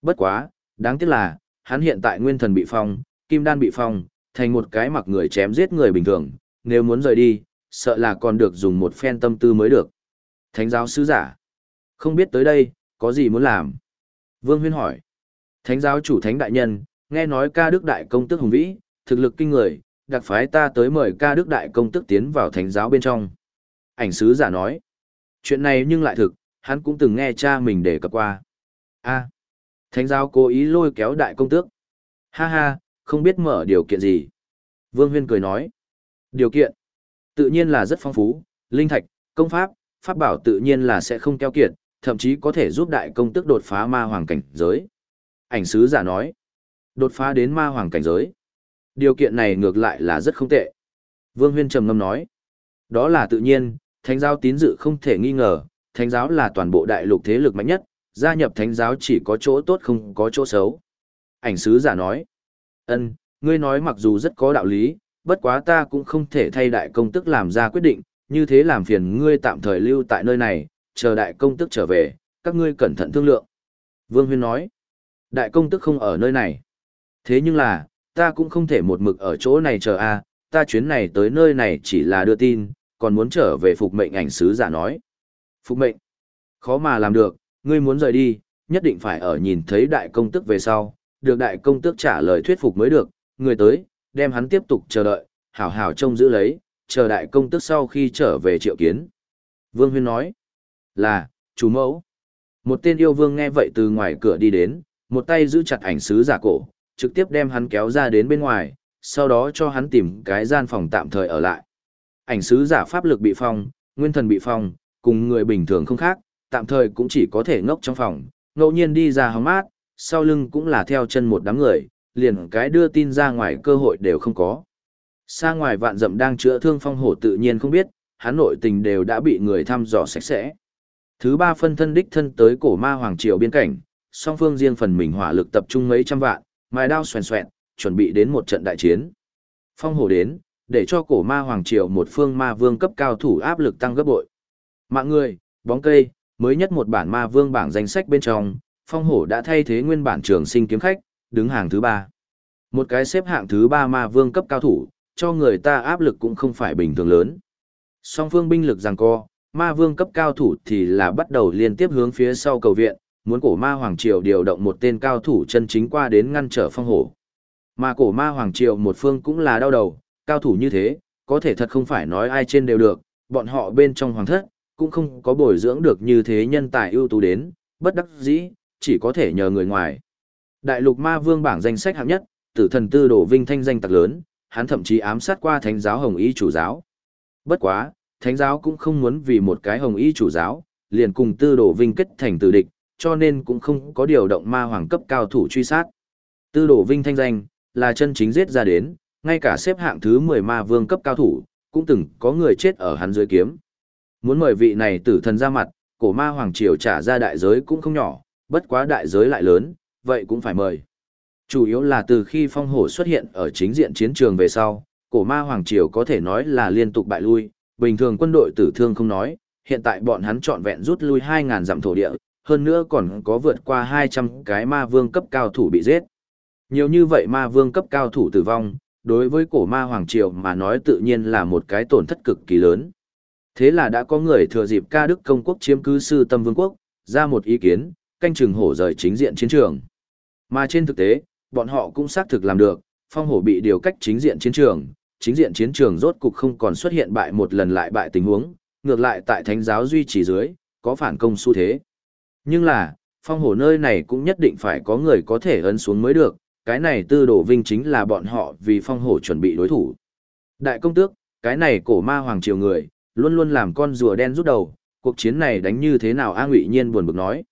Bất quá, đáng tiếc là, hắn hiện tại nguyên thần bị phong, kim đan bị phong, thành một cái mặc người chém giết người bình thường, nếu muốn rời đi, sợ là còn được dùng một phen tâm tư mới được. Thánh giáo sứ giả, không biết tới đây, có gì muốn làm? Vương Huyên hỏi. Thánh giáo chủ thánh đại nhân, nghe nói ca đức đại công tức hùng vĩ, thực lực kinh người, đặc phái ta tới mời ca đức đại công tức tiến vào thánh giáo bên trong. Ảnh sứ giả nói. Chuyện này nhưng lại thực, hắn cũng từng nghe cha mình đề cập qua. a thánh giáo cố ý lôi kéo đại công tước. Ha ha, không biết mở điều kiện gì. Vương Huyên cười nói. Điều kiện, tự nhiên là rất phong phú, linh thạch, công pháp, pháp bảo tự nhiên là sẽ không keo kiệt, thậm chí có thể giúp đại công tước đột phá ma hoàng cảnh giới. Ảnh sứ giả nói, đột phá đến ma hoàng cảnh giới. Điều kiện này ngược lại là rất không tệ. Vương Huyên trầm ngâm nói, đó là tự nhiên, thánh giáo tín dự không thể nghi ngờ, thánh giáo là toàn bộ đại lục thế lực mạnh nhất, gia nhập thánh giáo chỉ có chỗ tốt không có chỗ xấu. Ảnh sứ giả nói, ân, ngươi nói mặc dù rất có đạo lý, bất quá ta cũng không thể thay đại công tức làm ra quyết định, như thế làm phiền ngươi tạm thời lưu tại nơi này, chờ đại công tức trở về, các ngươi cẩn thận thương lượng. Vương Huyên nói, đại công tức không ở nơi này. Thế nhưng là, ta cũng không thể một mực ở chỗ này chờ a ta chuyến này tới nơi này chỉ là đưa tin, còn muốn trở về phục mệnh ảnh sứ giả nói. Phục mệnh, khó mà làm được, ngươi muốn rời đi, nhất định phải ở nhìn thấy đại công tức về sau, được đại công tước trả lời thuyết phục mới được, người tới, đem hắn tiếp tục chờ đợi, hảo hảo trông giữ lấy, chờ đại công tước sau khi trở về triệu kiến. Vương Huyên nói, là, chủ mẫu. Một tên yêu vương nghe vậy từ ngoài cửa đi đến, một tay giữ chặt ảnh sứ giả cổ, trực tiếp đem hắn kéo ra đến bên ngoài, sau đó cho hắn tìm cái gian phòng tạm thời ở lại. Ảnh sứ giả pháp lực bị phong, nguyên thần bị phong, cùng người bình thường không khác, tạm thời cũng chỉ có thể ngốc trong phòng, ngẫu nhiên đi ra hóng mát, sau lưng cũng là theo chân một đám người, liền cái đưa tin ra ngoài cơ hội đều không có. Xa ngoài vạn dậm đang chữa thương phong hổ tự nhiên không biết, hắn nội tình đều đã bị người thăm dò sạch sẽ. Thứ ba phân thân đích thân tới cổ ma hoàng triều biên cảnh, song phương riêng phần mình hỏa lực tập trung mấy trăm vạn, mài đao xoèn xoẹn, chuẩn bị đến một trận đại chiến. Phong hổ đến, để cho cổ ma hoàng triều một phương ma vương cấp cao thủ áp lực tăng gấp bội. Mạng người, bóng cây, mới nhất một bản ma vương bảng danh sách bên trong, phong hổ đã thay thế nguyên bản trường sinh kiếm khách, đứng hàng thứ ba. Một cái xếp hạng thứ ba ma vương cấp cao thủ, cho người ta áp lực cũng không phải bình thường lớn. Song phương binh lực giằng co, ma vương cấp cao thủ thì là bắt đầu liên tiếp hướng phía sau cầu viện, muốn cổ ma hoàng triều điều động một tên cao thủ chân chính qua đến ngăn trở phong hổ. Mà cổ ma hoàng triều một phương cũng là đau đầu, cao thủ như thế, có thể thật không phải nói ai trên đều được, bọn họ bên trong hoàng thất, cũng không có bồi dưỡng được như thế nhân tài ưu tú đến, bất đắc dĩ, chỉ có thể nhờ người ngoài. Đại lục ma vương bảng danh sách hạng nhất, tử thần tư đổ vinh thanh danh tặc lớn, hắn thậm chí ám sát qua thánh giáo hồng y chủ giáo. Bất quá, thánh giáo cũng không muốn vì một cái hồng y chủ giáo, liền cùng tư Đồ vinh kết thành tử địch, cho nên cũng không có điều động ma hoàng cấp cao thủ truy sát. Tư Đồ vinh thanh danh, là chân chính giết ra đến, ngay cả xếp hạng thứ 10 ma vương cấp cao thủ, cũng từng có người chết ở hắn dưới kiếm. Muốn mời vị này tử thần ra mặt, cổ ma hoàng triều trả ra đại giới cũng không nhỏ, bất quá đại giới lại lớn, vậy cũng phải mời. Chủ yếu là từ khi phong hổ xuất hiện ở chính diện chiến trường về sau, cổ ma hoàng triều có thể nói là liên tục bại lui, bình thường quân đội tử thương không nói, hiện tại bọn hắn trọn vẹn rút lui 2.000 dặm thổ địa, hơn nữa còn có vượt qua 200 cái ma vương cấp cao thủ bị giết. Nhiều như vậy ma vương cấp cao thủ tử vong, đối với cổ ma hoàng triều mà nói tự nhiên là một cái tổn thất cực kỳ lớn. Thế là đã có người thừa dịp ca đức công quốc chiếm cứ sư tâm vương quốc, ra một ý kiến, canh chừng hổ rời chính diện chiến trường. Mà trên thực tế, bọn họ cũng xác thực làm được, phong hổ bị điều cách chính diện chiến trường, chính diện chiến trường rốt cục không còn xuất hiện bại một lần lại bại tình huống, ngược lại tại thánh giáo duy trì dưới, có phản công xu thế. Nhưng là, phong hổ nơi này cũng nhất định phải có người có thể ấn xuống mới được, cái này tư đổ vinh chính là bọn họ vì phong hổ chuẩn bị đối thủ. Đại công tước, cái này cổ ma hoàng triều người, luôn luôn làm con rùa đen rút đầu, cuộc chiến này đánh như thế nào A Ngụy Nhiên buồn bực nói.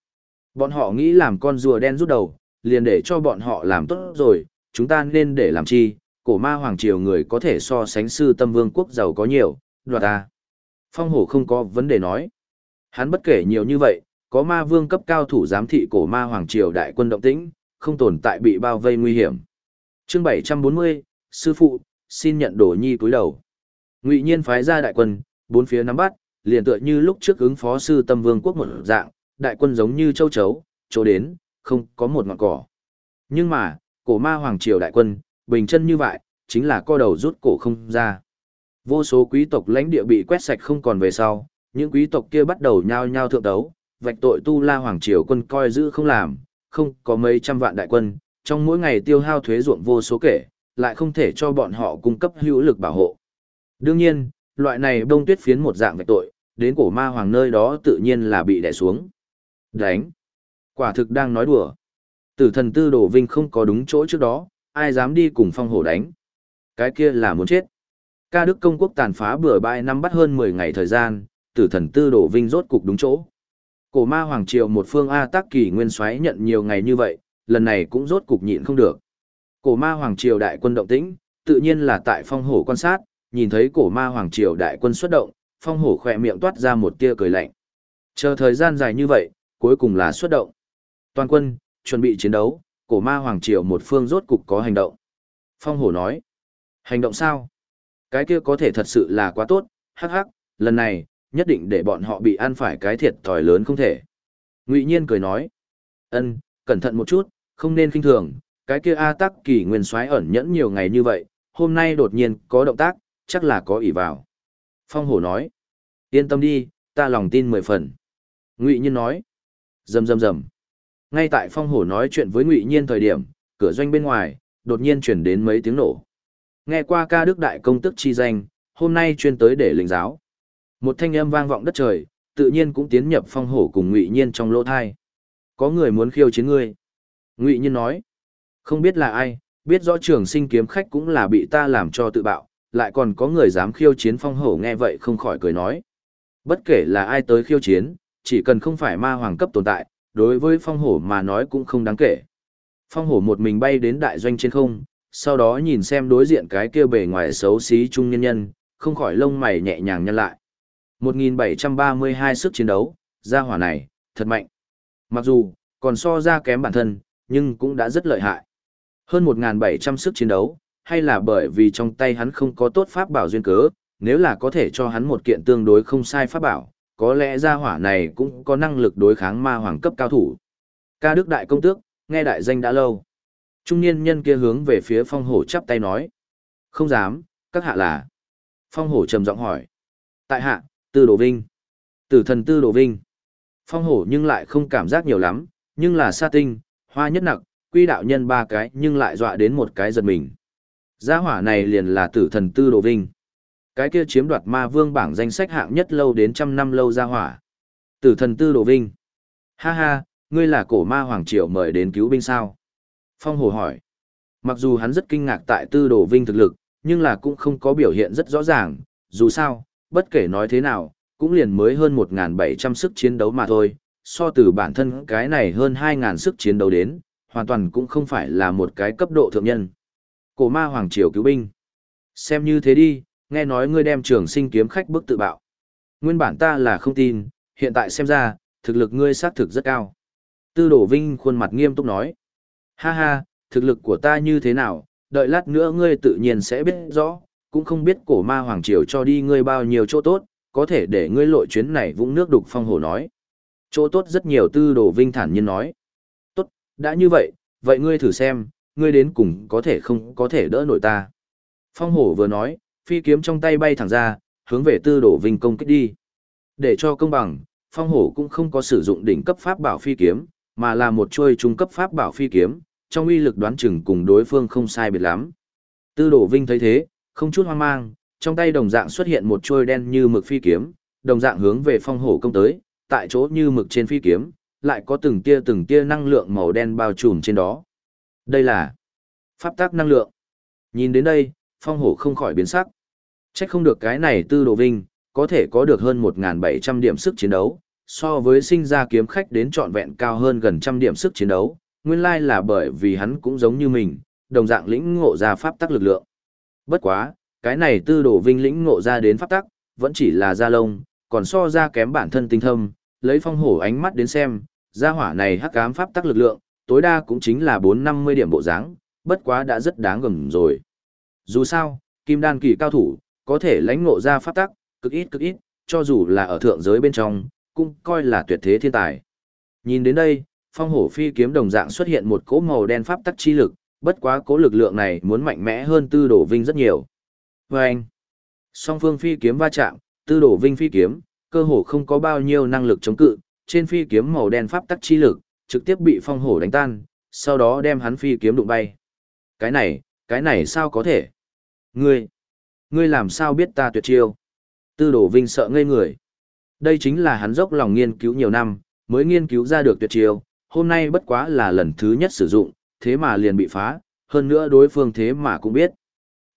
Bọn họ nghĩ làm con rùa đen rút đầu, liền để cho bọn họ làm tốt rồi, chúng ta nên để làm chi, cổ ma hoàng triều người có thể so sánh sư tâm vương quốc giàu có nhiều, đoạt ta. Phong hổ không có vấn đề nói. Hắn bất kể nhiều như vậy, có ma vương cấp cao thủ giám thị cổ ma hoàng triều đại quân động tĩnh, không tồn tại bị bao vây nguy hiểm. Chương 740, sư phụ, xin nhận đồ nhi túi đầu. Ngụy Nhiên phái ra đại quân, bốn phía nắm bắt, liền tựa như lúc trước ứng phó sư tâm vương quốc một dạng, đại quân giống như châu chấu, chỗ đến, không có một ngọn cỏ. Nhưng mà, cổ ma hoàng triều đại quân, bình chân như vậy, chính là co đầu rút cổ không ra. Vô số quý tộc lãnh địa bị quét sạch không còn về sau, những quý tộc kia bắt đầu nhao nhao thượng đấu, vạch tội tu la hoàng triều quân coi giữ không làm, không có mấy trăm vạn đại quân, trong mỗi ngày tiêu hao thuế ruộng vô số kể, lại không thể cho bọn họ cung cấp hữu lực bảo hộ. Đương nhiên, loại này đông tuyết phiến một dạng vạch tội, đến cổ ma hoàng nơi đó tự nhiên là bị đè xuống. Đánh. Quả thực đang nói đùa. Tử thần tư đổ vinh không có đúng chỗ trước đó, ai dám đi cùng phong hổ đánh. Cái kia là muốn chết. Ca Đức công quốc tàn phá bừa bãi năm bắt hơn 10 ngày thời gian, tử thần tư đổ vinh rốt cục đúng chỗ. Cổ ma hoàng triều một phương A tác kỳ nguyên xoáy nhận nhiều ngày như vậy, lần này cũng rốt cục nhịn không được. Cổ ma hoàng triều đại quân động tĩnh, tự nhiên là tại phong hổ quan sát, nhìn thấy cổ ma hoàng triều đại quân xuất động, phong hổ khỏe miệng toát ra một tia cười lạnh. Chờ thời gian dài như vậy, cuối cùng là xuất động. Toàn quân, chuẩn bị chiến đấu, cổ ma hoàng triều một phương rốt cục có hành động. Phong hổ nói, hành động sao? Cái kia có thể thật sự là quá tốt, hắc hắc, lần này, nhất định để bọn họ bị ăn phải cái thiệt thòi lớn không thể. Ngụy Nhiên cười nói, ân, cẩn thận một chút, không nên khinh thường, cái kia A tắc kỳ nguyên soái ẩn nhẫn nhiều ngày như vậy, hôm nay đột nhiên có động tác, chắc là có ỷ vào. Phong hổ nói, yên tâm đi, ta lòng tin mười phần. Ngụy Nhiên nói, rầm rầm rầm. Ngay tại phong hổ nói chuyện với Ngụy Nhiên thời điểm, cửa doanh bên ngoài, đột nhiên chuyển đến mấy tiếng nổ. Nghe qua ca đức đại công tức chi danh, hôm nay chuyên tới để lĩnh giáo. Một thanh âm vang vọng đất trời, tự nhiên cũng tiến nhập phong hổ cùng Ngụy Nhiên trong lỗ thai. Có người muốn khiêu chiến ngươi. Ngụy Nhiên nói, không biết là ai, biết rõ trường sinh kiếm khách cũng là bị ta làm cho tự bạo, lại còn có người dám khiêu chiến phong hổ nghe vậy không khỏi cười nói. Bất kể là ai tới khiêu chiến, chỉ cần không phải ma hoàng cấp tồn tại, đối với phong hổ mà nói cũng không đáng kể. Phong hổ một mình bay đến đại doanh trên không, sau đó nhìn xem đối diện cái kia bề ngoài xấu xí trung nhân nhân, không khỏi lông mày nhẹ nhàng nhăn lại. 1732 sức chiến đấu, gia hỏa này, thật mạnh. Mặc dù, còn so ra kém bản thân, nhưng cũng đã rất lợi hại. Hơn 1.700 sức chiến đấu, hay là bởi vì trong tay hắn không có tốt pháp bảo duyên cớ, nếu là có thể cho hắn một kiện tương đối không sai pháp bảo, có lẽ gia hỏa này cũng có năng lực đối kháng ma hoàng cấp cao thủ. Ca Đức Đại Công Tước, nghe đại danh đã lâu. Trung niên nhân kia hướng về phía phong hổ chắp tay nói. Không dám, các hạ là. Phong hổ trầm giọng hỏi. Tại hạ, Tư Đồ Vinh. Tử thần Tư Đồ Vinh. Phong hổ nhưng lại không cảm giác nhiều lắm, nhưng là sa tinh, hoa nhất nặc, quy đạo nhân ba cái nhưng lại dọa đến một cái giật mình. Gia hỏa này liền là tử thần Tư Đồ Vinh. Cái kia chiếm đoạt ma vương bảng danh sách hạng nhất lâu đến trăm năm lâu ra hỏa. Tử thần Tư Đồ Vinh. Ha ha, ngươi là cổ ma hoàng triều mời đến cứu binh sao? Phong Hồ hỏi. Mặc dù hắn rất kinh ngạc tại Tư Đồ Vinh thực lực, nhưng là cũng không có biểu hiện rất rõ ràng, dù sao, bất kể nói thế nào, cũng liền mới hơn 1.700 sức chiến đấu mà thôi, so từ bản thân cái này hơn 2.000 sức chiến đấu đến, hoàn toàn cũng không phải là một cái cấp độ thượng nhân. Cổ ma hoàng triều cứu binh. Xem như thế đi, nghe nói ngươi đem trường sinh kiếm khách bức tự bạo. Nguyên bản ta là không tin, hiện tại xem ra, thực lực ngươi xác thực rất cao. Tư đổ vinh khuôn mặt nghiêm túc nói. Ha ha, thực lực của ta như thế nào, đợi lát nữa ngươi tự nhiên sẽ biết rõ, cũng không biết cổ ma hoàng triều cho đi ngươi bao nhiêu chỗ tốt, có thể để ngươi lội chuyến này vũng nước đục phong hổ nói. Chỗ tốt rất nhiều tư đồ vinh thản nhiên nói. Tốt, đã như vậy, vậy ngươi thử xem, ngươi đến cùng có thể không có thể đỡ nổi ta. Phong hổ vừa nói, phi kiếm trong tay bay thẳng ra, hướng về tư đồ vinh công kích đi. Để cho công bằng, phong hổ cũng không có sử dụng đỉnh cấp pháp bảo phi kiếm, mà là một chuôi trung cấp pháp bảo phi kiếm, trong uy lực đoán chừng cùng đối phương không sai biệt lắm. Tư đồ vinh thấy thế, không chút hoang mang, trong tay đồng dạng xuất hiện một chuôi đen như mực phi kiếm, đồng dạng hướng về phong hổ công tới, tại chỗ như mực trên phi kiếm, lại có từng tia từng tia năng lượng màu đen bao trùm trên đó. Đây là pháp tác năng lượng. Nhìn đến đây, phong hổ không khỏi biến sắc. Chắc không được cái này tư đồ vinh, có thể có được hơn 1.700 điểm sức chiến đấu, so với sinh ra kiếm khách đến trọn vẹn cao hơn gần trăm điểm sức chiến đấu, nguyên lai là bởi vì hắn cũng giống như mình, đồng dạng lĩnh ngộ ra pháp tắc lực lượng. Bất quá, cái này tư đồ vinh lĩnh ngộ ra đến pháp tắc, vẫn chỉ là da lông, còn so ra kém bản thân tinh thâm, lấy phong hổ ánh mắt đến xem, gia hỏa này hắc ám pháp tắc lực lượng, tối đa cũng chính là 450 điểm bộ dáng, bất quá đã rất đáng gầm rồi. Dù sao, kim đan kỳ cao thủ, có thể lãnh ngộ ra pháp tắc, cực ít cực ít, cho dù là ở thượng giới bên trong, cũng coi là tuyệt thế thiên tài. Nhìn đến đây, phong hổ phi kiếm đồng dạng xuất hiện một cỗ màu đen pháp tắc chi lực, bất quá cỗ lực lượng này muốn mạnh mẽ hơn tư đổ vinh rất nhiều. Và anh, song phương phi kiếm va chạm, tư đổ vinh phi kiếm, cơ hồ không có bao nhiêu năng lực chống cự, trên phi kiếm màu đen pháp tắc chi lực, trực tiếp bị phong hổ đánh tan, sau đó đem hắn phi kiếm đụng bay. Cái này, cái này sao có thể? Ngươi, ngươi làm sao biết ta tuyệt chiêu? Tư đổ vinh sợ ngây người. Đây chính là hắn dốc lòng nghiên cứu nhiều năm, mới nghiên cứu ra được tuyệt chiêu, hôm nay bất quá là lần thứ nhất sử dụng, thế mà liền bị phá, hơn nữa đối phương thế mà cũng biết.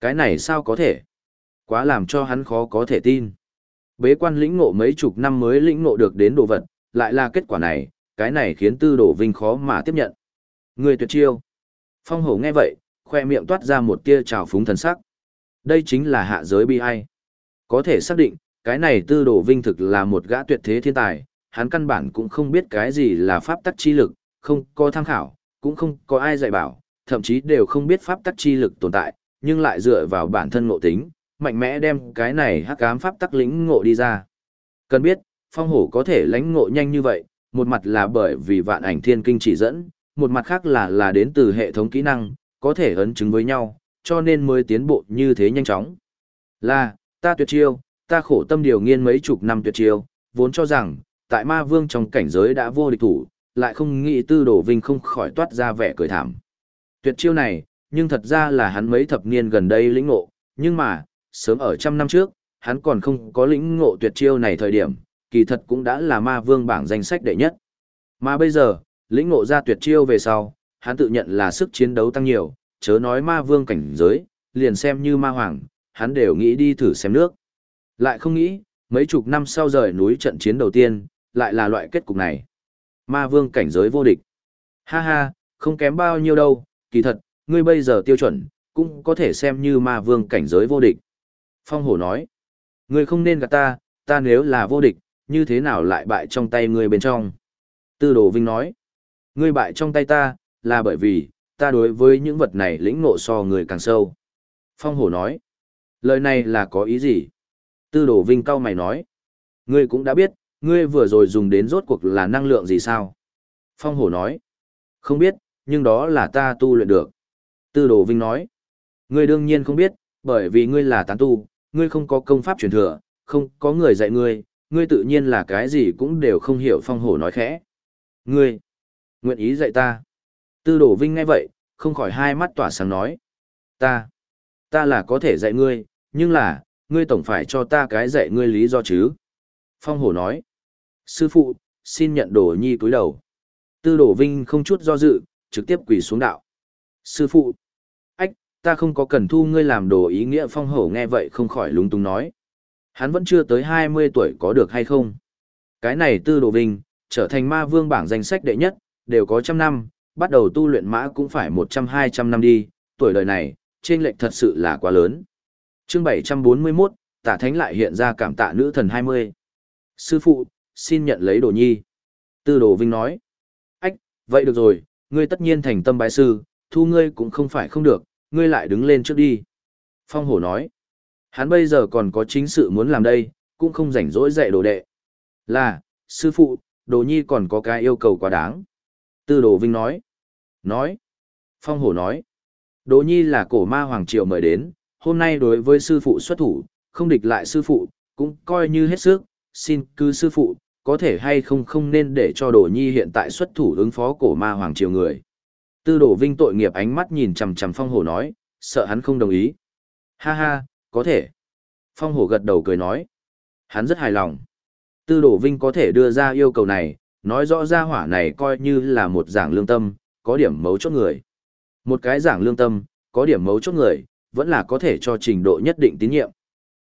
Cái này sao có thể? Quá làm cho hắn khó có thể tin. Bế quan lĩnh ngộ mấy chục năm mới lĩnh ngộ được đến đồ vật, lại là kết quả này, cái này khiến tư đổ vinh khó mà tiếp nhận. Người tuyệt chiêu. Phong hổ nghe vậy, khoe miệng toát ra một tia trào phúng thần sắc. Đây chính là hạ giới bi ai. Có thể xác định, cái này tư đồ vinh thực là một gã tuyệt thế thiên tài, hắn căn bản cũng không biết cái gì là pháp tắc chi lực, không có tham khảo, cũng không có ai dạy bảo, thậm chí đều không biết pháp tắc chi lực tồn tại, nhưng lại dựa vào bản thân ngộ tính, mạnh mẽ đem cái này hắc ám pháp tắc lĩnh ngộ đi ra. Cần biết, phong hổ có thể lãnh ngộ nhanh như vậy, một mặt là bởi vì vạn ảnh thiên kinh chỉ dẫn, một mặt khác là là đến từ hệ thống kỹ năng, có thể ấn chứng với nhau, cho nên mới tiến bộ như thế nhanh chóng. Là, ta tuyệt chiêu, ta khổ tâm điều nghiên mấy chục năm tuyệt chiêu, vốn cho rằng, tại ma vương trong cảnh giới đã vô địch thủ, lại không nghĩ tư đổ vinh không khỏi toát ra vẻ cười thảm. Tuyệt chiêu này, nhưng thật ra là hắn mấy thập niên gần đây lĩnh ngộ, nhưng mà, sớm ở trăm năm trước, hắn còn không có lĩnh ngộ tuyệt chiêu này thời điểm, kỳ thật cũng đã là ma vương bảng danh sách đệ nhất. Mà bây giờ, lĩnh ngộ ra tuyệt chiêu về sau, hắn tự nhận là sức chiến đấu tăng nhiều, chớ nói ma vương cảnh giới, liền xem như ma hoàng, hắn đều nghĩ đi thử xem nước. Lại không nghĩ, mấy chục năm sau rời núi trận chiến đầu tiên, lại là loại kết cục này. Ma vương cảnh giới vô địch. Ha ha, không kém bao nhiêu đâu, kỳ thật, ngươi bây giờ tiêu chuẩn, cũng có thể xem như ma vương cảnh giới vô địch. Phong hổ nói, ngươi không nên gạt ta, ta nếu là vô địch, như thế nào lại bại trong tay ngươi bên trong. Tư đồ Vinh nói, ngươi bại trong tay ta, là bởi vì, ta đối với những vật này lĩnh ngộ so người càng sâu. Phong hổ nói, lời này là có ý gì? Tư đồ Vinh cao mày nói, ngươi cũng đã biết, ngươi vừa rồi dùng đến rốt cuộc là năng lượng gì sao? Phong hổ nói, không biết, nhưng đó là ta tu luyện được. Tư đồ Vinh nói, ngươi đương nhiên không biết, bởi vì ngươi là tán tu, ngươi không có công pháp truyền thừa, không có người dạy ngươi, ngươi tự nhiên là cái gì cũng đều không hiểu phong hổ nói khẽ. Ngươi, nguyện ý dạy ta. Tư đồ Vinh nghe vậy, không khỏi hai mắt tỏa sáng nói. Ta, ta là có thể dạy ngươi, nhưng là, ngươi tổng phải cho ta cái dạy ngươi lý do chứ. Phong hổ nói. Sư phụ, xin nhận đồ nhi cúi đầu. Tư đồ Vinh không chút do dự, trực tiếp quỳ xuống đạo. Sư phụ, ách, ta không có cần thu ngươi làm đồ ý nghĩa phong hổ nghe vậy không khỏi lúng túng nói. Hắn vẫn chưa tới 20 tuổi có được hay không? Cái này tư đồ Vinh, trở thành ma vương bảng danh sách đệ nhất, đều có trăm năm, bắt đầu tu luyện mã cũng phải 100-200 năm đi, tuổi đời này, trên lệch thật sự là quá lớn. chương 741, tả thánh lại hiện ra cảm tạ nữ thần 20. Sư phụ, xin nhận lấy đồ nhi. Tư đồ vinh nói. Ách, vậy được rồi, ngươi tất nhiên thành tâm bái sư, thu ngươi cũng không phải không được, ngươi lại đứng lên trước đi. Phong hổ nói. Hắn bây giờ còn có chính sự muốn làm đây, cũng không rảnh rỗi dạy đồ đệ. Là, sư phụ, đồ nhi còn có cái yêu cầu quá đáng. Tư đồ vinh nói. Nói. Phong hổ nói. Đỗ nhi là cổ ma hoàng triều mời đến, hôm nay đối với sư phụ xuất thủ, không địch lại sư phụ, cũng coi như hết sức, xin cứ sư phụ, có thể hay không không nên để cho đồ nhi hiện tại xuất thủ ứng phó cổ ma hoàng triều người. Tư đồ vinh tội nghiệp ánh mắt nhìn chằm chằm phong hổ nói, sợ hắn không đồng ý. Ha ha, có thể. Phong hổ gật đầu cười nói. Hắn rất hài lòng. Tư đồ vinh có thể đưa ra yêu cầu này, nói rõ ra hỏa này coi như là một giảng lương tâm, có điểm mấu chốt người. Một cái giảng lương tâm, có điểm mấu chốt người, vẫn là có thể cho trình độ nhất định tín nhiệm.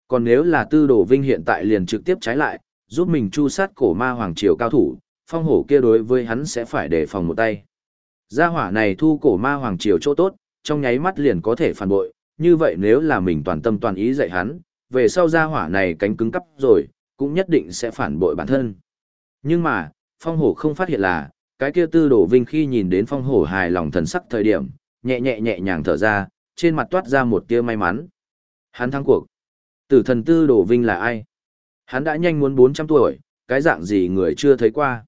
Còn nếu là tư đồ vinh hiện tại liền trực tiếp trái lại, giúp mình chu sát cổ ma hoàng triều cao thủ, phong hổ kia đối với hắn sẽ phải đề phòng một tay. Gia hỏa này thu cổ ma hoàng triều chỗ tốt, trong nháy mắt liền có thể phản bội, như vậy nếu là mình toàn tâm toàn ý dạy hắn, về sau gia hỏa này cánh cứng cắp rồi, cũng nhất định sẽ phản bội bản thân. Nhưng mà, phong hổ không phát hiện là, cái kia tư đổ vinh khi nhìn đến phong hổ hài lòng thần sắc thời điểm, nhẹ nhẹ nhẹ nhàng thở ra, trên mặt toát ra một tia may mắn. Hắn thắng cuộc. Tử thần tư đổ vinh là ai? Hắn đã nhanh muốn 400 tuổi, cái dạng gì người chưa thấy qua.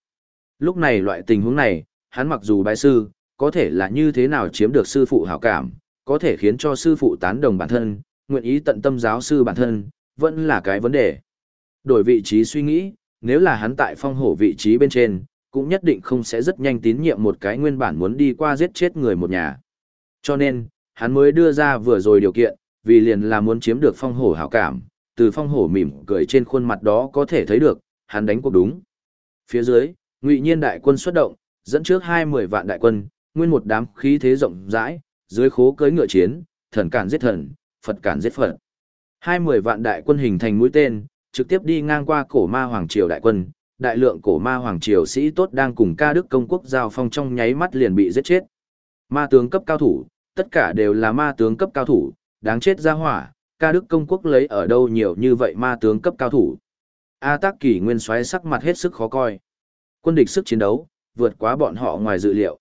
Lúc này loại tình huống này, hắn mặc dù bái sư, có thể là như thế nào chiếm được sư phụ hảo cảm, có thể khiến cho sư phụ tán đồng bản thân, nguyện ý tận tâm giáo sư bản thân, vẫn là cái vấn đề. Đổi vị trí suy nghĩ, nếu là hắn tại phong hổ vị trí bên trên, cũng nhất định không sẽ rất nhanh tín nhiệm một cái nguyên bản muốn đi qua giết chết người một nhà. Cho nên, hắn mới đưa ra vừa rồi điều kiện, vì liền là muốn chiếm được phong hổ hảo cảm, từ phong hổ mỉm cười trên khuôn mặt đó có thể thấy được, hắn đánh cuộc đúng. Phía dưới, ngụy nhiên đại quân xuất động, dẫn trước hai mười vạn đại quân, nguyên một đám khí thế rộng rãi, dưới khố cưới ngựa chiến, thần cản giết thần, Phật cản giết Phật. Hai mười vạn đại quân hình thành mũi tên, trực tiếp đi ngang qua cổ ma hoàng triều đại quân, đại lượng cổ ma hoàng triều sĩ tốt đang cùng ca đức công quốc giao phong trong nháy mắt liền bị giết chết. Ma tướng cấp cao thủ, tất cả đều là ma tướng cấp cao thủ, đáng chết ra hỏa, ca đức công quốc lấy ở đâu nhiều như vậy ma tướng cấp cao thủ. A tác kỳ nguyên xoáy sắc mặt hết sức khó coi. Quân địch sức chiến đấu, vượt quá bọn họ ngoài dự liệu.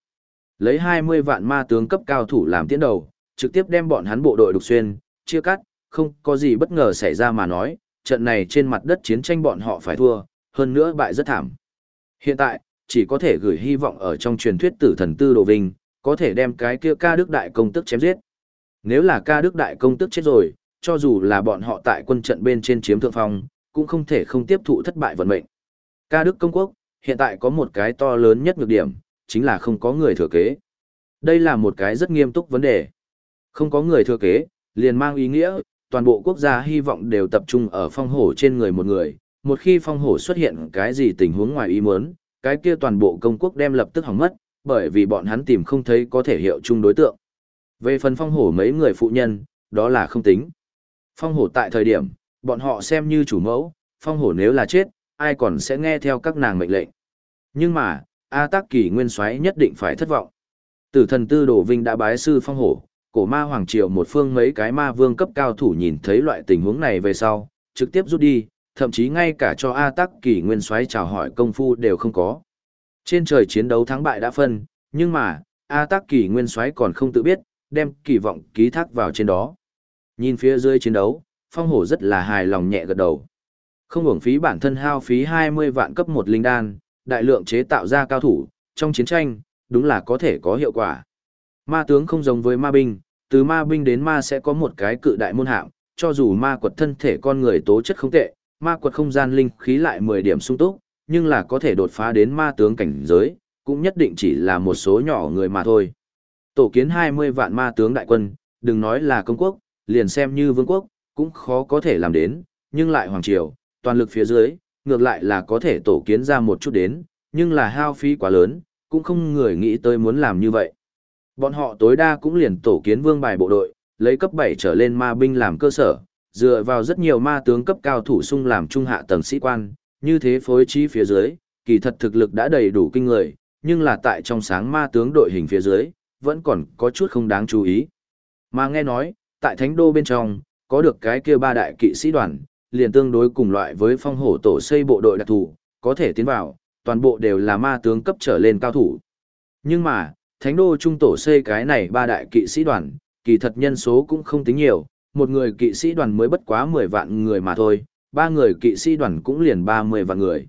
Lấy 20 vạn ma tướng cấp cao thủ làm tiến đầu, trực tiếp đem bọn hắn bộ đội đục xuyên, chia cắt, không có gì bất ngờ xảy ra mà nói, trận này trên mặt đất chiến tranh bọn họ phải thua, hơn nữa bại rất thảm. Hiện tại, chỉ có thể gửi hy vọng ở trong truyền thuyết tử thần tư đồ vinh, có thể đem cái kia ca đức đại công tức chém giết. Nếu là ca đức đại công tức chết rồi, cho dù là bọn họ tại quân trận bên trên chiếm thượng phong, cũng không thể không tiếp thụ thất bại vận mệnh. Ca đức công quốc, hiện tại có một cái to lớn nhất nhược điểm, chính là không có người thừa kế. Đây là một cái rất nghiêm túc vấn đề. Không có người thừa kế, liền mang ý nghĩa, toàn bộ quốc gia hy vọng đều tập trung ở phong hổ trên người một người. Một khi phong hổ xuất hiện cái gì tình huống ngoài ý muốn, cái kia toàn bộ công quốc đem lập tức hỏng mất, bởi vì bọn hắn tìm không thấy có thể hiệu chung đối tượng. Về phần phong hổ mấy người phụ nhân, đó là không tính. Phong hổ tại thời điểm, bọn họ xem như chủ mẫu, phong hổ nếu là chết, ai còn sẽ nghe theo các nàng mệnh lệnh. Nhưng mà, A Tắc Kỳ Nguyên Soái nhất định phải thất vọng. Tử thần tư đồ vinh đã bái sư phong hổ, cổ ma hoàng triều một phương mấy cái ma vương cấp cao thủ nhìn thấy loại tình huống này về sau, trực tiếp rút đi, thậm chí ngay cả cho A Tắc Kỳ Nguyên Soái chào hỏi công phu đều không có. Trên trời chiến đấu thắng bại đã phân, nhưng mà, A Tắc Kỳ Nguyên Soái còn không tự biết, đem kỳ vọng ký thác vào trên đó. Nhìn phía dưới chiến đấu, phong hổ rất là hài lòng nhẹ gật đầu. Không hưởng phí bản thân hao phí 20 vạn cấp một linh đan, đại lượng chế tạo ra cao thủ, trong chiến tranh, đúng là có thể có hiệu quả. Ma tướng không giống với ma binh, từ ma binh đến ma sẽ có một cái cự đại môn hạng, cho dù ma quật thân thể con người tố chất không tệ, ma quật không gian linh khí lại 10 điểm sung túc, nhưng là có thể đột phá đến ma tướng cảnh giới, cũng nhất định chỉ là một số nhỏ người mà thôi. Tổ kiến 20 vạn ma tướng đại quân, đừng nói là công quốc, liền xem như vương quốc, cũng khó có thể làm đến, nhưng lại hoàng triều, toàn lực phía dưới, ngược lại là có thể tổ kiến ra một chút đến, nhưng là hao phí quá lớn, cũng không người nghĩ tới muốn làm như vậy. Bọn họ tối đa cũng liền tổ kiến vương bài bộ đội, lấy cấp 7 trở lên ma binh làm cơ sở, dựa vào rất nhiều ma tướng cấp cao thủ sung làm trung hạ tầng sĩ quan, như thế phối trí phía dưới, kỳ thật thực lực đã đầy đủ kinh người, nhưng là tại trong sáng ma tướng đội hình phía dưới, vẫn còn có chút không đáng chú ý. Mà nghe nói, tại thánh đô bên trong, có được cái kia ba đại kỵ sĩ đoàn, liền tương đối cùng loại với phong hổ tổ xây bộ đội đặc thù, có thể tiến vào, toàn bộ đều là ma tướng cấp trở lên cao thủ. Nhưng mà, thánh đô trung tổ xây cái này ba đại kỵ sĩ đoàn, kỳ thật nhân số cũng không tính nhiều, một người kỵ sĩ đoàn mới bất quá 10 vạn người mà thôi, ba người kỵ sĩ đoàn cũng liền 30 vạn người.